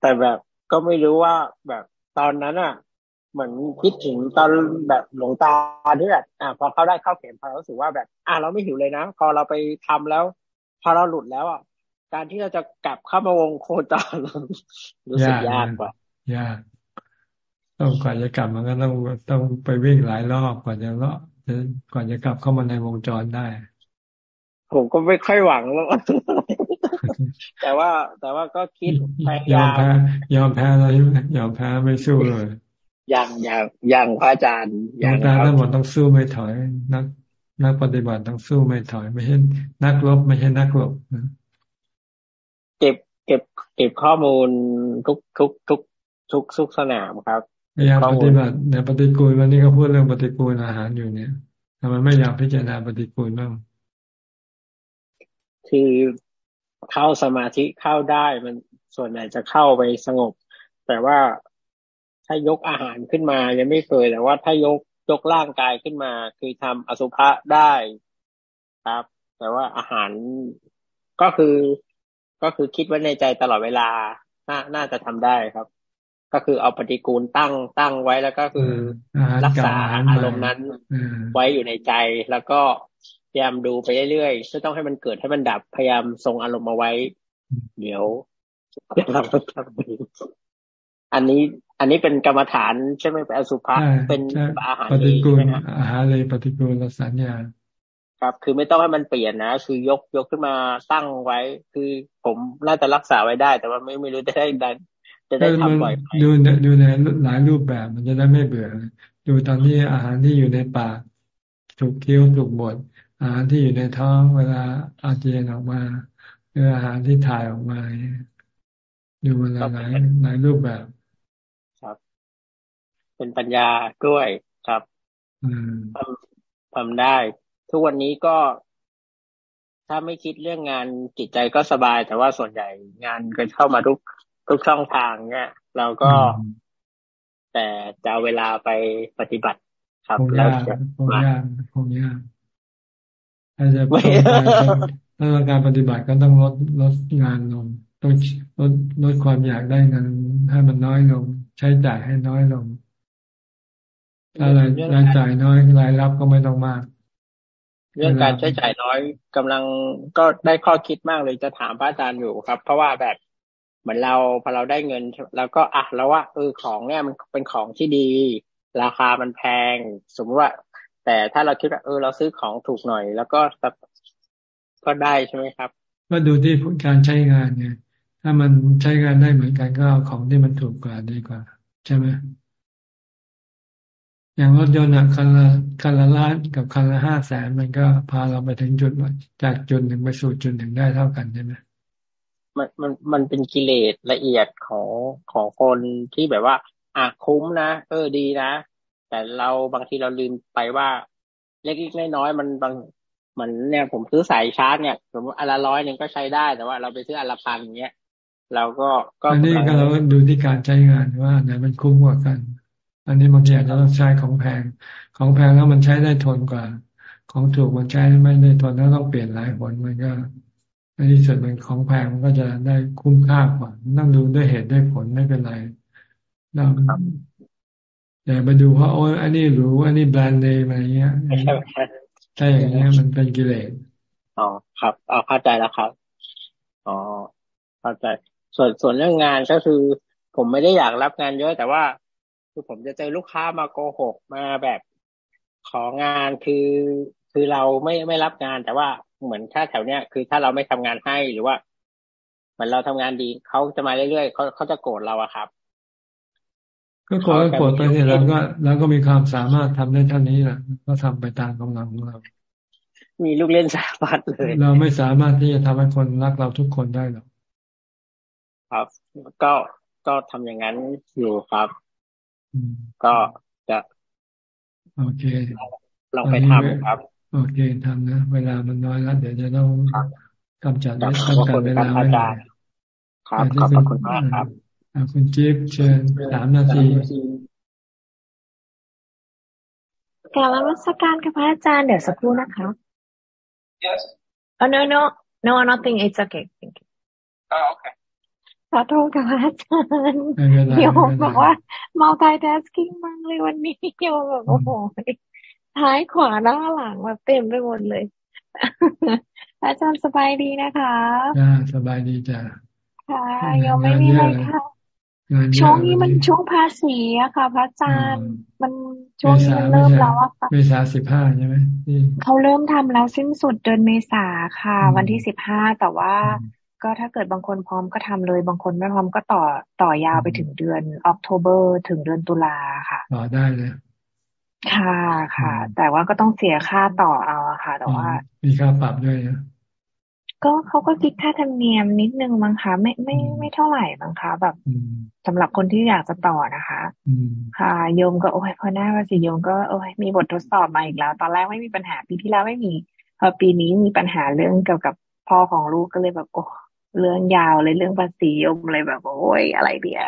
แต่แบบก็ไม่รู้ว่าแบบตอนนั้นอะ เหมือนคิดถึงตอนแบบหลวงตาที่แบบอ่าพอเขาได้เข้าเข็มพอรู้สึกว่าแบบ อ่าเราไม่หิวเลยนะพอเราไปทำแล้ว พอเราหลุดแล้วอะการที่เราจะกลับเข้ามาวงโคจรรู้สึกยากกว่า
ยากต้องก่อนจะกลับมันก็ต้องต้องไปวิ่งหลายรอบก่อนจะเลาะก่อนจะกลับเข้ามาในวงจรได้
ผมก็ไม่ค่อยหวังแล้วแต่ว่าแต่ว่าก็คิดพยายามยอมแพ้
ยอมแพ้แล้วใช่ไหมยอมแพ้ไม่สู้เลย
ยังยังยังพระอาจารย์
ยังตาทั้งหมดต้องสู้ไม่ถอย นัก นักปฏิบัติต้องสู้ไม่ถอย ไม่ใช่นักรบไม่ใช่นักรบ
เก็บเก็บ เก็บข้อมูลทุกทุกทุก ทุกทุกสนามครับ
พยายามปฏิบัติในปฏิกูลวันนี้ก็พูดเรื่องปฏิกูลอาหารอยู่เนี่ยทำไมไม่อยากพิจารณาปฏิกูลบ้าง
คือเข้าสมาธิเข้าได้มันส่วนใหญ่จะเข้าไปสงบ แต่ว่าถ้ายกอาหารขึ้นมายังไม่เคย แต่ว่าถ้ายกยกร่างกายขึ้นมา คือทำอสุภะได้ครับ แต่ว่าอาหารก็คือก็คือคิดไว้ในใจตลอดเวลาน่าน่าจะทำได้ครับ ก็คือเอาปฏิกูลตั้งตั้งไว้แล้วก็คือรักษาอารมณ์นั้นไว้อยู่ในใจ แล้วก็พยายามดูไปเรื่อยๆไม่ต้องให้มันเกิดให้มันดับพยายามทรงอารมณ์มาไว้ เดี๋ยวเราทำอันนี้ อันนี้เป็นกรรมฐานใช่ไหมเป็นอสุภะเป็นอาหาร
ปฏิกูลอาหารเลยปฏิกูลสัญญา
ครับ คือไม่ต้องให้มันเปลี่ยนนะ คือยกยกขึ้นมาตั้งไว้ คือผมน่าจะรักษาไว้ได้ แต่ว่าไม่ไม่รู้จะได้ดัน จะได้ทำบ่อยไหม
ดูดูในหลายรูปแบบมันจะได้ไม่เบื่อ ดูตอนที่อาหารที่อยู่ในปาก ถูกเคี้ยวถูกบดอาหารที่อยู่ในท้องเวลาอาเจียนออกมาหรืออาหารที่ถ่ายออกมาดูมันหลายหลายรูปแบบ
เป็นปัญญาด้วยครับทำทำได้ ทุกวันนี้ก็ถ้าไม่คิดเรื่องงานจิตใจก็สบาย แต่ว่าส่วนใหญ่งานก็เข้ามาทุก ทุกช่องทางเนี่ยเราก็ แต่จะเอาเวลาไปปฏิบัติ ครับ
แล้วคงยากคงยากถ้าจะถ้าการปฏิบัติก็ต้องลดลดงานลงต้องลดลดความอยากได้เงินให้มันน้อยลง ใช้จ่ายให้น้อยลงถ้ารายรายจ่ายน้อยรายรับก็ไม่ต้องมาก
เรื่องการใช้จ่ายน้อยกำลังก็ได้ข้อคิดมากเลยจะถามพระอาจารย์อยู่ครับ เพราะว่าแบบ เหมือนเราพอเราได้เงินแล้วก็อะแล้วว่าเออของเนี่ยมันเป็นของที่ดี ราคามันแพง สมมติว่า แต่ถ้าเราคิดว่าเออ เราซื้อของถูกหน่อย แล้วก็ก็ได้ใช่ไหมครับ
ก็ดูที่การใช้งานเนี่ยถ้ามันใช้งานได้เหมือนกันก็เอาของที่มันถูกกว่าดีกว่า ใช่ไหมอย่างรถยนต์อะคันละคันละล้านกับคันละห้าแสนมันก็พาเราไปถึงจุดจากจุดหนึ่งไปสู่จุดหนึ่งได้เท่ากันใช่ไหม
มันมันมันเป็นกิเลสละเอียดของของคนที่แบบว่า อะคุ้มนะเออดีนะ แต่เราบางทีเราลืมไปว่าเล็กๆน้อยๆมันบางเหมือนเนี่ยผมซื้อสายชาร์จเนี่ยสมมติอันละร้อยหนึ่งก็ใช้ได้แต่ว่าเราไปซื้ออันละพันอย่างเงี้ยเราก็ก็
อันนี้ก็เราดูที่การใช้งานว่าไหนมันคุ้มกว่ากัน อันนี้บางทีอาจจะต้องใช้ของแพง ของแพงแล้วมันใช้ได้ทนกว่า ของถูกมันใช้ไม่ได้ทนแล้วต้องเปลี่ยนหลายผลมันก็ ในที่สุดมันของแพงมันก็จะได้คุ้มค่ากว่าต้องดูด้วยเหตุด้วยผลไม่เป็นไรเราอย่าไปดูว่าโอ้อันนี้หรูอันนี้แบรนด์เนมอะไรเงี้ยใช่อย่างเงี้ยมันเป็นกิเลส
อ๋อครับเอาเข้าใจแล้วครับอ๋อเข้าใจ ส่วนส่วนเรื่องงานก็คือ ผมไม่ได้อยากรับงานเยอะ แต่ว่าคือผมจะเจอลูกค้ามาโกหกมาแบบของานคือคือเราไม่ไม่รับงานแต่ว่า เหมือนถ้าแถวเนี้ยคือถ้าเราไม่ทำงานให้หรือว่าเหมือนเราทำงานดีเขาจะมาเรื่อยๆเขาเขาจะโกรธเราอะครับ
ก็โกรธโกรธไปเนี่ยเราก็เราก็มีความสามารถทำได้เท่านี้แหละก็ทำไปตามกำลังของเรา
มีลูกเล่นสาพัดเลย
เราไม่สามารถที่จะทำให้คนรักเราทุกคนได้หรอก
ครับ ก็ก็ทำอย่างนั้นอยู่ครับก็จะ
โอเค
ลองไปทำครับ
โอเคทำนะ เวลามันน้อยแล้ว เดี๋ยวจะต้องกำจัดได้กำจัดเวลาไว้
ครับขอบคุณมากครับ
คุณจิ๊บเชิญสามนาที
กล่าววัสการกับพระอาจารย์เดี๋ยวสักครู่นะคะ Yes. Oh no no no nothing it's okay thank you. Oh okay. ขอโทษค่ะอาจารย์โยมบอกว่า multitasking มากเลยวันนี้โยมแบบโอ้โห ท้ายขวาหน้าหลังแบบเต็มไปหมดเลย อาจารย์สบายดีนะคะ
จ้าสบายดีจ้า
ค่ะยังไม่มีอะไรค่ะช่วงนี้มันช่วงภาษีอะค่ะ พระอาจารย์มันช่วงนี้มันเริ่มแล้วอะค่ะ
เมษาสิบห้าใช่ไหม
เขาเริ่มทำแล้วสิ้นสุดเดือนเมษาค่ะ วันที่สิบห้าแต่ว่าก็ถ้าเกิดบางคนพร้อมก็ทำเลย บางคนไม่พร้อมก็ต่อต่อยาวไปถึงเดือนออกโทเบอร์ถึงเดือนตุลาค่ะ
ต่อได้เลย
ค่ะค่ะ แต่ว่าก็ต้องเสียค่าต่อเอาค่ะ แต่ว่า
มีค่าปรับด้วยนะ
ก็เขาก็คิดค่าธรรมเนียมนิดนึงมั้งคะไม่ไม่ไม่เท่าไหร่มั้งคะแบบสำหรับคนที่อยากจะต่อนะคะค่ะโยมก็โอ้ยพอหน้าว่าสิโยมก็โอ้ยมีบททดสอบมาอีกแล้ว ตอนแรกไม่มีปัญหาปีที่แล้วไม่มีพอปีนี้มีปัญหาเรื่องเกี่ยวกับพ่อของลูกก็เลยแบบโอ้เรื่องยาวเลยเรื่องภาษีโยมเลยแบบโอ้ยอะไรเดีย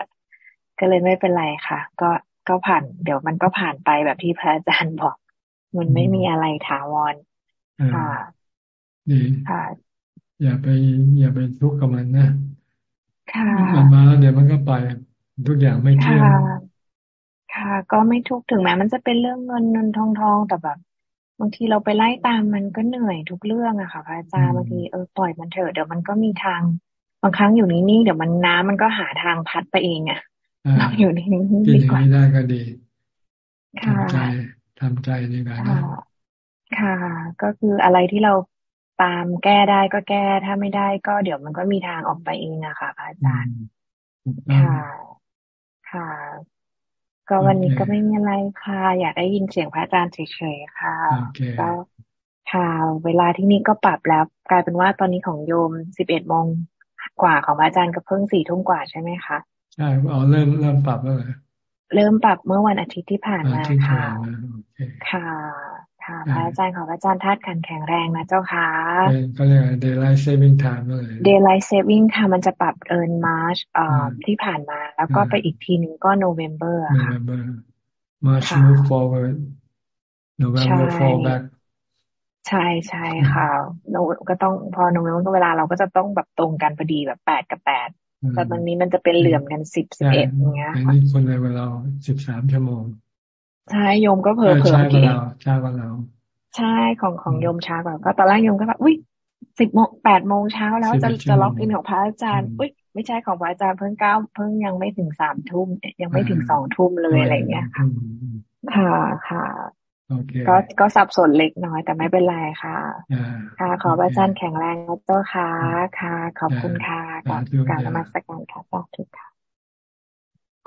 ก็เลยไม่เป็นไรค่ะ ก็ ก็ผ่าน เดี๋ยวมันก็ผ่านไปแบบที่พระอาจารย์บอก มันไม่มีอะไรถาวรค่ะ
ค่ะอย่าไป อย่าไปทุกข์กับมันนะ
ค่ะ
มันมาแล้วเดี๋ยวมันก็ไป ทุกอย่างไม่เที่ยง
ค่ะ ก็ไม่ทุกข์ถึงแม้มันจะเป็นเรื่องเงินเงินทองทองแต่แบบบางทีเราไปไล่ตามมันก็เหนื่อยทุกเรื่องอะค่ะพระอาจารย์บางทีเออปล่อยมันเถอะเดี๋ยวมันก็มีทางบางครั้งอยู่นิ่งๆเดี๋ยวมันน้ำมันก็หาทางพัดไปเองอะ เราอยู่นิ่งๆดีกว่า
ได้ก็ดีทำใจทำใจดีกว่า
ค่ะ ก็คืออะไรที่เราตามแก้ได้ก็แก้ ถ้าไม่ได้ก็เดี๋ยวมันก็มีทางออกไปเองอะค่ะพระอาจารย์ค่ะ ค่ะ ก็วันนี้ก็ไม่มีอะไรค่ะ อยากได้ยินเสียงพระอาจารย์เฉยๆค่ะก็ค่ะ เวลาที่นี่ก็ปรับแล้ว กลายเป็นว่าตอนนี้ของโยมสิบเอ็ดโมงกว่าของพระอาจารย์ก็เพิ่งสี่ทุ่มกว่าใช่ไหมคะ
ใช่เอาเริ่มเริ่มปรับแล้วเลย
เริ่มปรับเมื่อวันอาทิตย์ที่ผ่านมาค่ะค่ะค่ะพระอาจารย์ของพระอาจารย์ธาตุขันแข็งแรงนะเจ้าค่ะ
ก็เรียก daylight saving time เลย
daylight saving ค่ะมันจะปรับเอินมาร์ชที่ผ่านมา แล้วก็ไปอีกทีหนึ่งก็ November ค่ะ November
March move forward November fall back
ใช่ใช่ค่ะโนก็ต้องพอโนเวมก็เวลาเราก็จะต้องแบบตรงกันพอดีแบบแปดกับแปด แต่ตอนนี้มันจะเป็นเหลื่อมกันสิบสิบเอ็ดอย่างเงี้ย
อันนี้คนในเวลาสิบสามชั่วโมง
ใช่โยมก็เผลอเผลอ
เมื่อกี้ช้ากว่าเรา
ใช่ของของโยมช้ากว่าก็ตอนแรกโยมก็แบบอุ้ยสิบโมงแปดโมงเช้าแล้วจะจะล็อกอินของพระอาจารย์อุ้ยไม่ใช่ของพระอาจารย์เพิ่งเก้าเพิ่งยังไม่ถึงสามทุ่มยังไม่ถึงสองทุ่มเลยอะไรเงี้ยค่ะ ค่ะค่ะ ก็ก็สับสนเล็กน้อยแต่ไม่เป็นไรค่ะ ค่ะ ขอพระอาจารย์แข็งแรงนะเจ้าค่ะค่ะ ขอบคุณค่ะกับการนมัสการค่ะสาธุค่ะ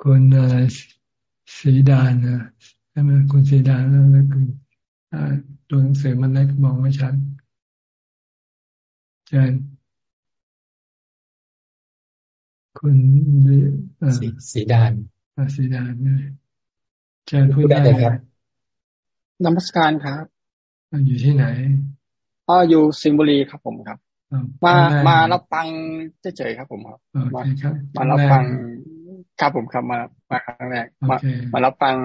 คุณสีดานนะใช่ไหมคุณสีดานแล้วคือตัวหนังสือมันเล็กมองไม่ชัดเชิญคุณ
สีดาน
สีดานเนี่ยเชิญพูดได้
เลยครับ
นมัสการครับ
อยู่ที่ไหน
อ๋ออยู่สิงห์บุรีครับผมครับ มามารับฟังเฉยๆครับผมครับมามารับฟังครับผมครับมามาครั้งแรกมามารับฟัง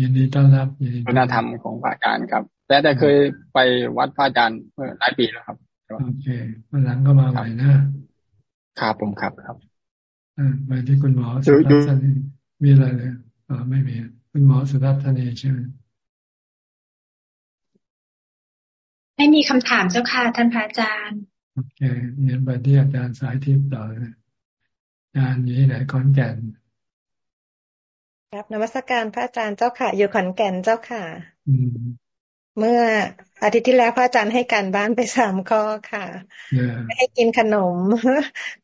ยินดีต้อนรับ
คุณธรรมของพระอาจารย์ครับแต่แต่เคยไปวัดพระอาจารย์เมื่อหลายปีแล้วครับ
โอเควันหลังก็มาใหม่นะครับ
ผมครับครับ
ไปที่คุณหมอสุทัศนีมีอะไรเลยอ๋อไม่มี คุณหมอสุทัศนีใช่ไไม่
มีคำถามเจ้าค่ะท่านพระอาจารย์
โอเคเรียนไปที่อาจารย์สายทิพย์ต่อเลยอาจารย์อยู่ที่ไหนขอนแก่น
ครับนวัตการพระอาจารย์เจ้าค่ะ อยู่ขอนแก่นเจ้าค่ะเมื่ออาทิตย์ที่แล้วพระอาจารย์ให้การบ้านไปสามข้อค่ะไม่ให้กินขนม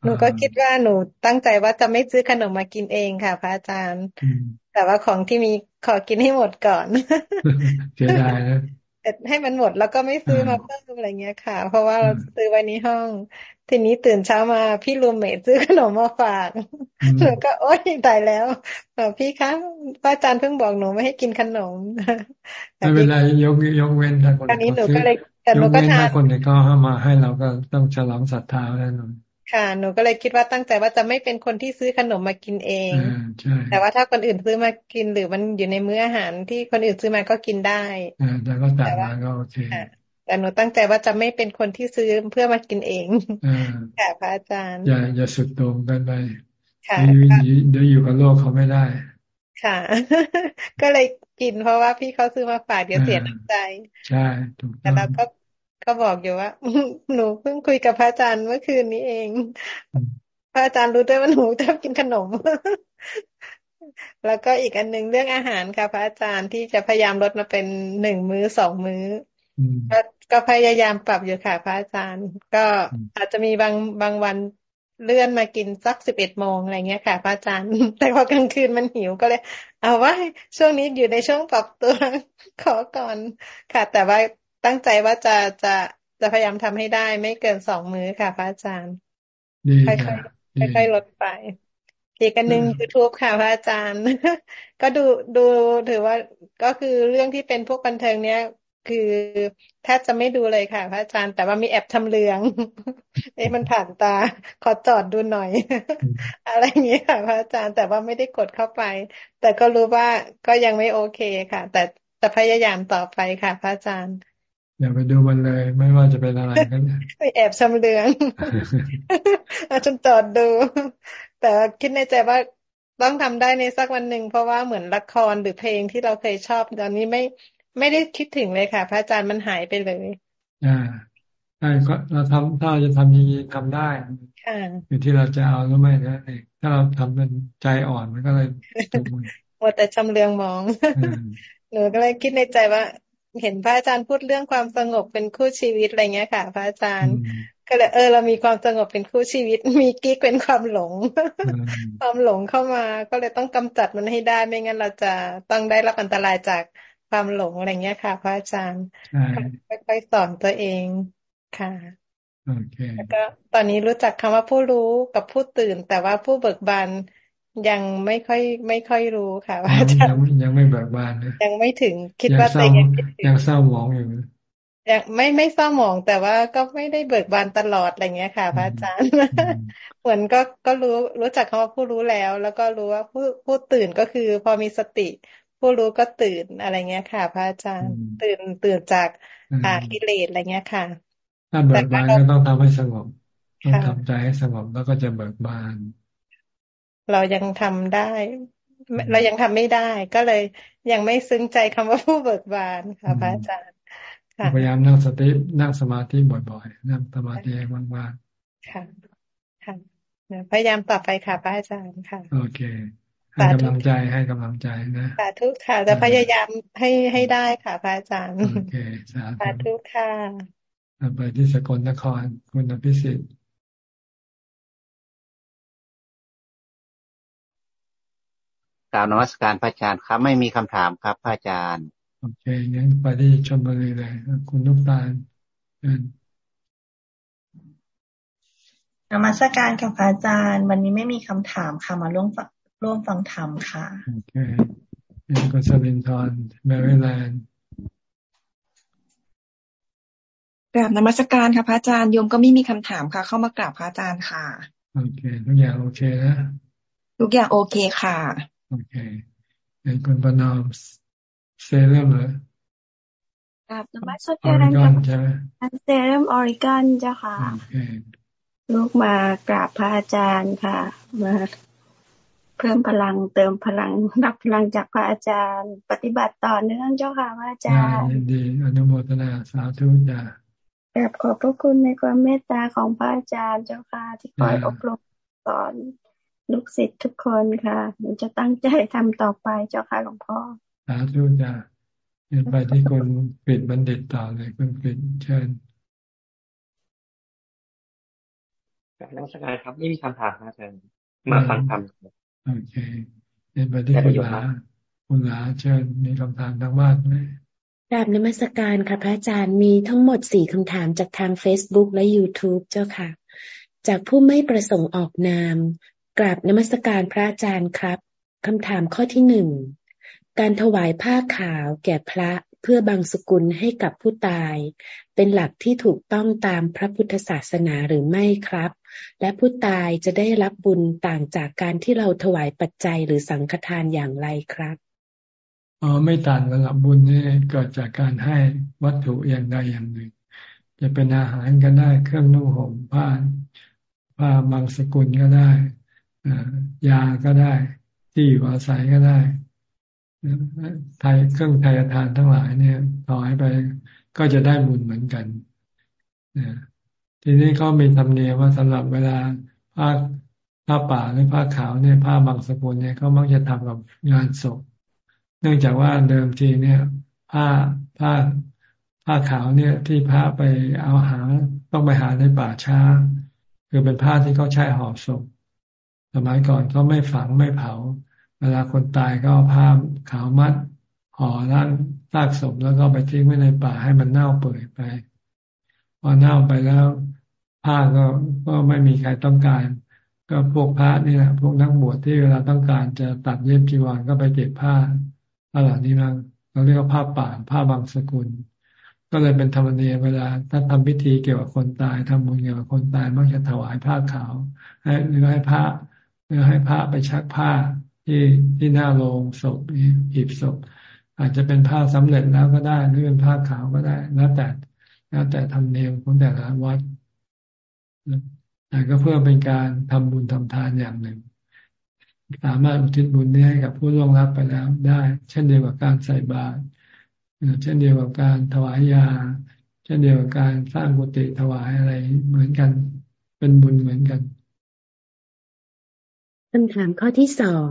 หนูก็คิดว่าหนูตั้งใจว่าจะไม่ซื้อขนมมากินเองค่ะ พระอาจารย์ แต่ว่าของที่มีขอกินให้หมดก่อน
เสียดายนะ
ให้มันหมดแล้วก็ไม่ซื้อมาเพิ่มอะไรเงี้ยค่ะ เพราะว่าเราซื้อไว้ในห้อง ทีนี้ตื่นเช้ามาพี่รูมเมทซื้อขนมมาฝากหนูก็โอ๊ยตายแล้วพี่คะป้าอาจารย์เพิ่งบอกหนูไม่ให้กินขนม
ไม่เป็นไรยกยกเว้นถ้าคน
นี้หนูก็เลย
แต่หนูก็ทานคนที่เขาให้มาให้เราก็ต้องฉลองศรัทธาแน่นอน
ค่ะ หนูก็เลยคิดว่าตั้งใจว่าจะไม่เป็นคนที่ซื้อขนมมากินเองแต่ว่าถ้าคนอื่นซื้อมากินหรือมันอยู่ในมื้ออาหารที่คนอื่นซื้อมาก็กินได้
แต่ก็ต่างมาก็โอเค
แต่หนูตั้งใจว่าจะไม่เป็นคนที่ซื้อเพื่อมากินเองค่ะพระอาจารย์
อย่าอย่าสุดโต่งกันไปค่ะเดี๋ยวอยู่กับโลกเขาไม่ได้
ค่ะ ก็เลยกินเพราะว่าพี่เขาซื้อมาฝากเดี๋ยวเสียน้ำใจ
ใช่ถูก
ต้องแต่เราก็ ก็บอกอยู่ว่าหนูเพิ่งคุยกับพระอาจารย์เมื่อคืนนี้เอง พระอาจารย์รู้ด้วยว่าหนูชอบกินขนม แล้วก็อีกอันหนึ่งเรื่องอาหารค่ะพระอาจารย์ที่จะพยายามลดมาเป็นหนึ่งมื้อสองมื้อก็ก็พยายามปรับอยู่ค่ะพระอาจารย์ ก็อาจจะมีบางบางวันเลื่อนมากินสักสิบเอ็ดโมงอะไรเงี้ยค่ะพระอาจารย์ แต่พอกลางคืนมันหิวก็เลย เอาว่าช่วงนี้อยู่ในช่วงปรับตัวขอก่อนค่ะ แต่ว่า ตั้งใจว่าจะจะจะพยายามทำให้ได้ ไม่เกินสองมื้อค่ะ พระอาจารย์ค่อยๆค่อยๆลดไปอีกอันหนึ่งยูทูบค่ะพระอาจารย์ ก็ดูดูถือว่าก็คือเรื่องที่เป็นพวกบันเทิงเนี้ย คือแทบจะไม่ดูเลยค่ะ พระอาจารย์ แต่ว่ามีแอบทำเลืองเอ๊ะมันผ่านตา ขอจอดดูหน่อย อะไรอย่างนี้ค่ะ พระอาจารย์แต่ว่าไม่ได้กดเข้าไป แต่ก็รู้ว่าก็ยังไม่โอเคค่ะ แต่จะพยายามต่อไปค่ะ พระอาจารย์
อย่าไปดูมันเลย ไม่ว่าจะเป็นอะไรกัน
ไปแอบชำเลืองอาจนจอดดู แต่คิดในใจว่าต้องทำได้ในสักวันหนึ่งเพราะว่าเหมือนละครหรือเพลงที่เราเคยชอบ ตอนนี้ไม่ไม่ได้คิดถึงเลยค่ะ พระอาจารย์มันหายไปเลย
อ่าใช่ก็เราทำถ้าเราจะทำยังไงทำได้
ค่ะ
อยู่ที่เราจะเอาหรือไม่นะเองถ้าเราทำเป็นใจอ่อนมันก็เลยถูก
หมดแต่ชำเลืองมองหนูก็เลยคิดในใจว่า เห็นพระอาจารย์พูดเรื่องความสงบเป็นคู่ชีวิตอะไรเงี้ยค่ะ พระอาจารย์ก็เลยเออเรามีความสงบเป็นคู่ชีวิต มีกิ๊กเป็นความหลง ความหลงเข้ามาก็เลยต้องกำจัดมันให้ได้ไม่งั้นเราจะต้องได้รับอันตรายจากความหลงอะไรเงี้ยค่ะ พระอาจารย์ค่อยๆสอนตัวเองค่ะ
โอเค
แล้วก็ตอนนี้รู้จักคำว่าผู้รู้กับผู้ตื่น แต่ว่าผู้เบิกบาน ยังไม่ค่อย ไม่ค่อยรู้ค่ะว่า
จะยังยังไม่เบิกบาน
ยังไม่ถึงคิดว่าตัว
เองยังเศร้าหมองอยู่
ยังไม่ไม่เศร้าหมองแต่ว่าก็ไม่ได้เบิกบานตลอดอะไรเงี้ยค่ะพระอาจารย์เหมือนก็ก็รู้รู้จักคำว่าผู้รู้แล้ว แล้วก็รู้ว่าผู้ผู้ตื่นก็คือ พอมีสติ ผู้รู้ก็ตื่นอะไรเงี้ยค่ะ พระอาจารย์ตื่นตื่นจากอากิเลสอะไรเงี้ยค่ะ
ถ้าเบิกบานก็ต้องทำให้สงบต้องทำใจให้สงบแล้วก็จะเบิกบาน
เรายังทำได้ เรายังทำไม่ได้ ก็เลยยังไม่ซึ้งใจคำว่าผู้เบิกบานค่ะพระอาจารย์
พยายามนั่งสตินั่งสมาธิบ่อยๆ นั่งสมาธิว่าง
ๆค่ะค่ะพยายามต่อไปค่ะพระอาจารย์ค่ะ
โอเคให้กำลังใจให้กำลังใจนะ
สาธุค่ะ จะพยายามให้ให้ได้ค่ะพระอาจารย์
โอเคสา
ธุค่ะ
ไปที่สกลนครคุณพิสิทธิ์
กล่าวนวัตการพระอาจารย์ครับ ไม่มีคำถามครับพระอาจารย์
โอเคงั้นไปที่ชมบุรีเลยคุณนุกตาล
นมัสการกับพระอาจารย์ วันนี้ไม่มีคำถามค่ะมาร่วมร่วมฟังธรรมค่ะ
โอเคเป็นกุศลินทรแมริแลนด์
กราบนมัสการค่ะพระอาจารย์โยมก็ไม่มีคำถามค่ะ เข้ามากราบพระอาจารย์ค่ะ
โอเค ทุกอย่างโอเคนะ
ทุกอย่างโอเคค่ะ
โอเคเป็นคุณประนอมเซรั่มเหรอ
กับนมัสการกับเซรั่มออริกอนเจ้าค่ะลูกมากราบพระอาจารย์ค่ะ มาเพิ่มพลังเติมพลังรับพลังจากพระอาจารย์ ปฏิบัติต่อเนื่องเจ้าค่ะพระอาจารย์
ดีอนุโมทนาสาธุจ้าก
ราบขอบพระคุณในความเมตตาของพระอาจารย์เจ้าค่ะที่คอยอบรมสอน ลูกศิษย์ทุกคนค่ะหนูจะตั้งใจทำต่อไปเจ้าค่ะหลวงพ่อ
สาธุจ้าเห็นไปที่คนปิดบัณฑิตต่อเลยคุณปิดเชิญ
กับนักสการครับไม่มีคำถามครับอาจารย์มาฟังธรรม
โอเคเห็นไปที่คุณลาคุณลาเชิญมีคำถามทางบ้านไหม
กราบนมัสการค่ะพระอาจารย์มีทั้งหมดสี่คำถามจากทาง Facebook และ YouTube เจ้าค่ะ จากผู้ไม่ประสงค์ออกนาม กราบนมัสการพระอาจารย์ครับคำถามข้อที่หนึ่งการถวายผ้าขาวแก่พระเพื่อบังสกุลให้กับผู้ตาย เป็นหลักที่ถูกต้องตามพระพุทธศาสนาหรือไม่ครับ และผู้ตายจะได้รับบุญต่างจากการที่เราถวายปัจจัยหรือสังฆทานอย่างไรครับ
อ๋อไม่ต่างกันหรอกบุญนี่เกิดจากการให้วัตถุอย่างใดอย่างหนึ่ง จะเป็นอาหารก็ได้เครื่องนุ่งห่มผ้าผ้าบางสกุลก็ได้ ยาก็ได้ ที่อยู่อาศัยก็ได้ไทยเครื่องไทยทานทั้งหลายเนี่ยต่อให้ไปก็จะได้บุญเหมือนกันทีนี้เขามีธรรมเนียมว่าสำหรับเวลาผ้าผ้าป่าหรือผ้าขาวเนี่ยผ้าบางสกุลเนี่ยเขามักจะทำกับงานศพ เนื่องจากว่าเดิมทีเนี่ย ผ้าผ้าผ้าขาวเนี่ย ที่พระไปเอาหาต้องไปหาในป่าช้า คือเป็นผ้าที่เขาใช้ห่อศพ สมัยก่อนเขาไม่ฝังไม่เผา เวลาคนตายก็เอาผ้าขาวมัดห่อร่างซากศพแล้วก็ไปทิ้งไว้ในป่าให้มันเน่าเปื่อยไป พอเน่าไปแล้วผ้าก็ก็ไม่มีใครต้องการ ก็พวกพระนี่แหละพวกนักบวชที่เวลาต้องการจะตัดเย็บจีวรก็ไปเก็บผ้าผ้าเหล่านี้มาเราเรียกว่าผ้าป่าผ้าบางสกุล ก็เลยเป็นธรรมเนียมเวลาถ้าทำพิธีเกี่ยวกับคนตายทำบุญเกี่ยวกับคนตายมักจะถวายผ้าขาวให้หรือให้พระ เพื่อให้พระไปชักผ้าที่ที่หน้าโรงศพหีบศพ อาจจะเป็นผ้าสำเร็จแล้วก็ได้หรือเป็นผ้าขาวก็ได้แล้วแต่แล้วแต่ทำเนียมของแต่ละวัดแต่ก็เพื่อเป็นการทำบุญทำทานอย่างหนึ่ง สามารถอุทิศบุญนี้ให้กับผู้ล่วงลับไปแล้วได้ เช่นเดียวกับการใส่บาตรเช่นเดียวกับการถวายยา เช่นเดียวกับการสร้างกุฏิถวายอะไรเหมือนกัน เป็นบุญเหมือนกัน
คำถามข้อที่สอง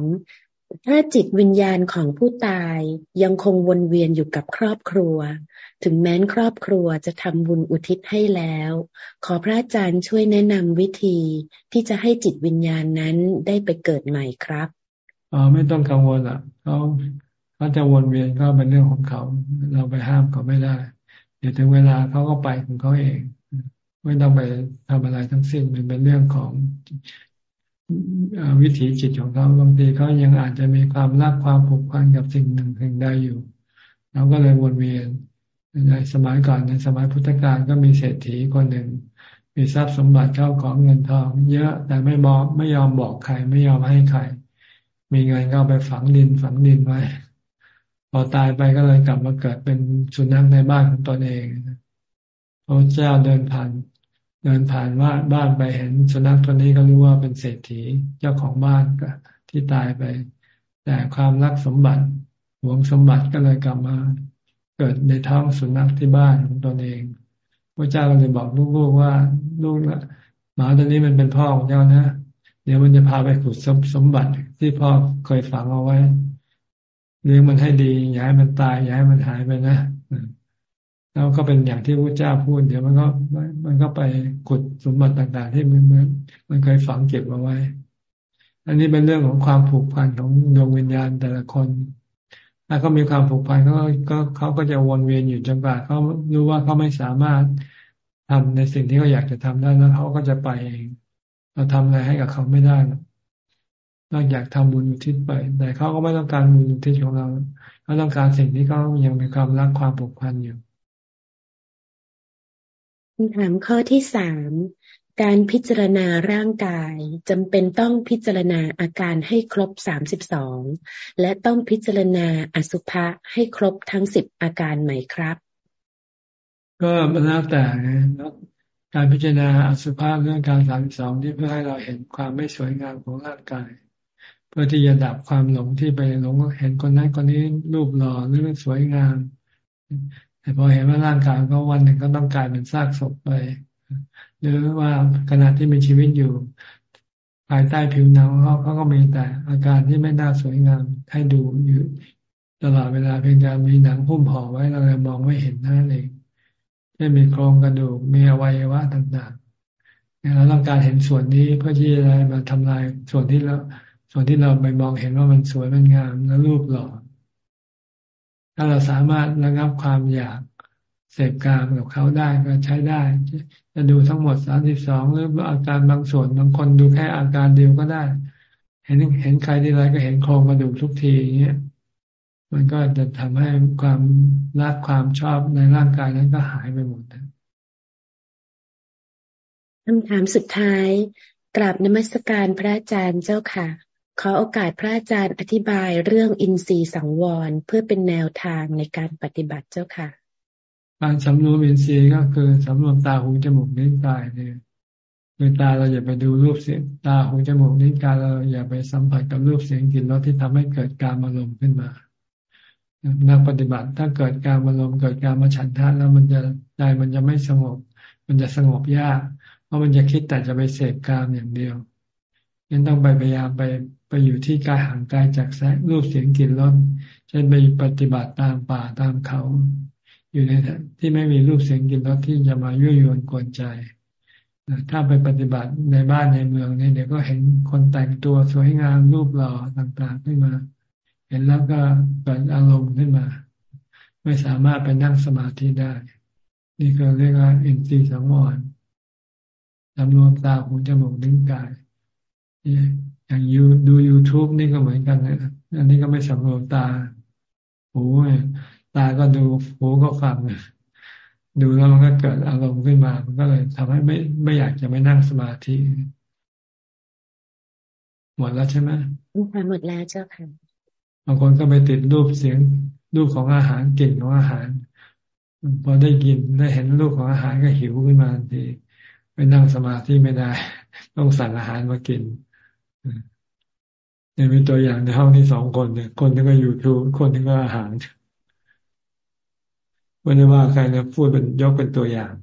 ถ้าจิตวิญญาณของผู้ตายยังคงวนเวียนอยู่กับครอบครัว ถึงแม้นครอบครัวจะทำบุญอุทิศให้แล้ว ขอพระอาจารย์ช่วยแนะนำวิธีที่จะให้จิตวิญญาณนั้นได้ไปเกิดใหม่ครับ
อ๋อไม่ต้องกังวลอะเขาเขาจะวนเวียนก็เป็นเรื่องของเขา เราไปห้ามเขาไม่ได้ เดี๋ยวถึงเวลาเขาก็ไปของเขาเอง ไม่ต้องไปทำอะไรทั้งสิ้นมันเป็นเรื่องของ วิถีจิตของเขาบางทีเขายังอาจจะมีความรักความผูกพันกับสิ่งหนึ่งสิ่งใดอยู่เราก็เลยวนเวียนในสมัยก่อนในสมัยพุทธกาลก็มีเศรษฐีคนหนึ่ง มีทรัพย์สมบัติเข้าของเงินทองเยอะแต่ไม่บอกไม่ยอมบอกใครไม่ยอมให้ใคร มีเงินก็ไปฝังดินฝังดินไว้พอตายไปก็เลยกลับมาเกิดเป็นสุนัขในบ้านของตนเองพระเจ้าเดินผ่าน เดินผ่านว่าบ้านไปเห็นสุนัขตัวนี้ก็รู้ว่าเป็นเศรษฐีเจ้าของบ้านก็ที่ตายไป แต่ความรักสมบัติหวงสมบัติก็เลยกลับมาเกิดในท้องสุนัขที่บ้านของตนเองพระเจ้าก็เลยบอกลูกๆว่าลูกหมาตัวนี้มันเป็นพ่อของเจ้านะเดี๋ยวมันจะพาไปขุดสมบัติที่พ่อเคยฝังเอาไว้เลี้ยงมันให้ดีอย่าให้มันตายอย่าให้มันหายไปนะ แล้วก็เป็นอย่างที่พระเจ้าพูด เดี๋ยวมันก็มันก็ไปขุดสมบัติต่างๆ ที่มันมันมันเคยฝังเก็บเอาไว้ อันนี้เป็นเรื่องของความผูกพันของดวงวิญญาณแต่ละคนถ้าเขามีความผูกพันเขาก็เขาก็จะวนเวียนอยู่จนกว่าเขารู้ว่าเขาไม่สามารถทำในสิ่งที่เขาอยากจะทำได้แล้วเขาก็จะไปเองเราทำอะไรให้กับเขาไม่ได้นอกจากทำบุญอุทิศไป แต่เขาก็ไม่ต้องการบุญอุทิศของเราเขาต้องการสิ่งที่เขายังมีความรักความผูกพันอยู่
คำถามข้อที่สามการพิจารณาร่างกายจำเป็นต้องพิจารณาอาการให้ครบสามสิบสองและต้องพิจารณาอสุภะให้ครบทั้งสิบอาการไหมครับ
ก็มันแล้วแต่การพิจารณาอสุภะเรื่องการสามสิบสองที่เพื่อให้เราเห็นความไม่สวยงามของร่างกาย เพื่อที่จะดับความหลงที่ไปหลงเห็นคนนั้นคนนี้รูปหล่อหรือสวยงาม แต่พอเห็นว่าร่างกายก็วันหนึ่งก็ต้องกลายเป็นซากศพไป หรือว่าขณะที่มีชีวิตอยู่ภายใต้ผิวหนังเขาเขาก็มีแต่อาการที่ไม่น่าสวยงามให้ดูอยู่ตลอดเวลาเพียงแต่มีหนังหุ้มห่อไว้เราเลยมองไม่เห็นนั่นเองเช่นมีโครงกระดูกมีอวัยวะต่างๆเราต้องการเห็นส่วนนี้เพื่อที่จะมาทำลายส่วนที่เราส่วนที่เราไปมองเห็นว่ามันสวยมันงามและรูปหล่อ ถ้าเราสามารถระงับความอยากเสพกามกับเขาได้ก็ใช้ได้ จะดูทั้งหมดสามสิบสองหรืออาการบางส่วนบางคนดูแค่อาการเดียวก็ได้ เห็นเห็นใครที่ไรก็เห็นโครงกระดูกทุกทีอย่างเงี้ยมันก็จะทำให้ความรักความชอบในร่างกายนั้นก็หายไปหมด
คำถามสุดท้ายกราบนมัสการพระอาจารย์เจ้าค่ะ ขอโอกาสพระอาจารย์อธิบายเรื่องอินทรีย์สังวรเพื่อเป็นแนวทางในการปฏิบัติเจ้าค่ะ
การสำรวมอินทรีย์ก็คือสำรวมตาหูจมูกนิ้วกายเนี่ยคือตาเราอย่าไปดูรูปเสียงตาหูจมูกนิ้วกายเราอย่าไปสัมผัสกับรูปเสียงกลิ่นรสที่ทำให้เกิดการอารมณ์ขึ้นมานักปฏิบัติถ้าเกิดการอารมณ์เกิดการมาฉันทะแล้วมันจะใจมันจะไม่สงบ มันจะสงบยาก เพราะมันจะคิดแต่จะไปเสพกามอย่างเดียวยังต้องไปพยายามไป ไปอยู่ที่กายห่างไกายจากแสงรูปเสียงกลิ่นรสเช่นไปปฏิบัติตามป่าตามเขา อยู่ในที่ไม่มีรูปเสียงกลิ่นรสที่จะมายั่วยวนกวนใจถ้าไปปฏิบัติในบ้านในเมืองเนี่ยเดี๋ยวก็เห็นคนแต่งตัวสวยงามรูปหล่อต่างๆขึ้นมา เห็นแล้วก็เกิดอารมณ์ขึ้นมา ไม่สามารถไปนั่งสมาธิได้ นี่ก็เรียกว่าอินทรีย์สังวรจำนวนตาหูจมูกลิ้นกาย อย่างยูดู YouTube นี่ก็เหมือนกันนะอันนี้ก็ไม่สำรวมตาหูตาก็ดูหูก็ฟังดูแล้วมันก็เกิดอารมณ์ขึ้นมา มันก็เลยทำให้ไม่ไม่อยากจะไม่นั่งสมาธิ หมดแล้วใช่ไหม
หมดแล้วเจ้าค่ะ
บางคนก็ไปติดรูปเสียงรูปของอาหารกลิ่นของอาหาร พอได้กินได้เห็นรูปของอาหารก็หิวขึ้นมาทันทีไปนั่งสมาธิไม่ได้ ต้องสั่งอาหารมากิน เนี่ยมีตัวอย่างในห้องนี้สองคนเนี่ยคนที่ก็ยูทูบคนที่ก็อาหารวันนี้ว่าใครนะพูดเป็นยกเป็นตัวอย่าง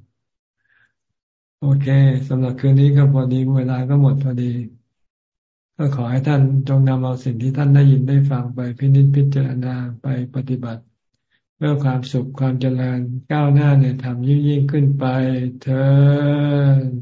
โอเคสำหรับคืนนี้ก็พอดีเวลาก็หมดพอดี ก็ขอให้ท่านจงนำเอาสิ่งที่ท่านได้ยินได้ฟังไปพินิจพิจารณาไปปฏิบัติ เพื่อความสุขความเจริญก้าวหน้าในธรรมยิ่งยิ่งขึ้นไปเธอ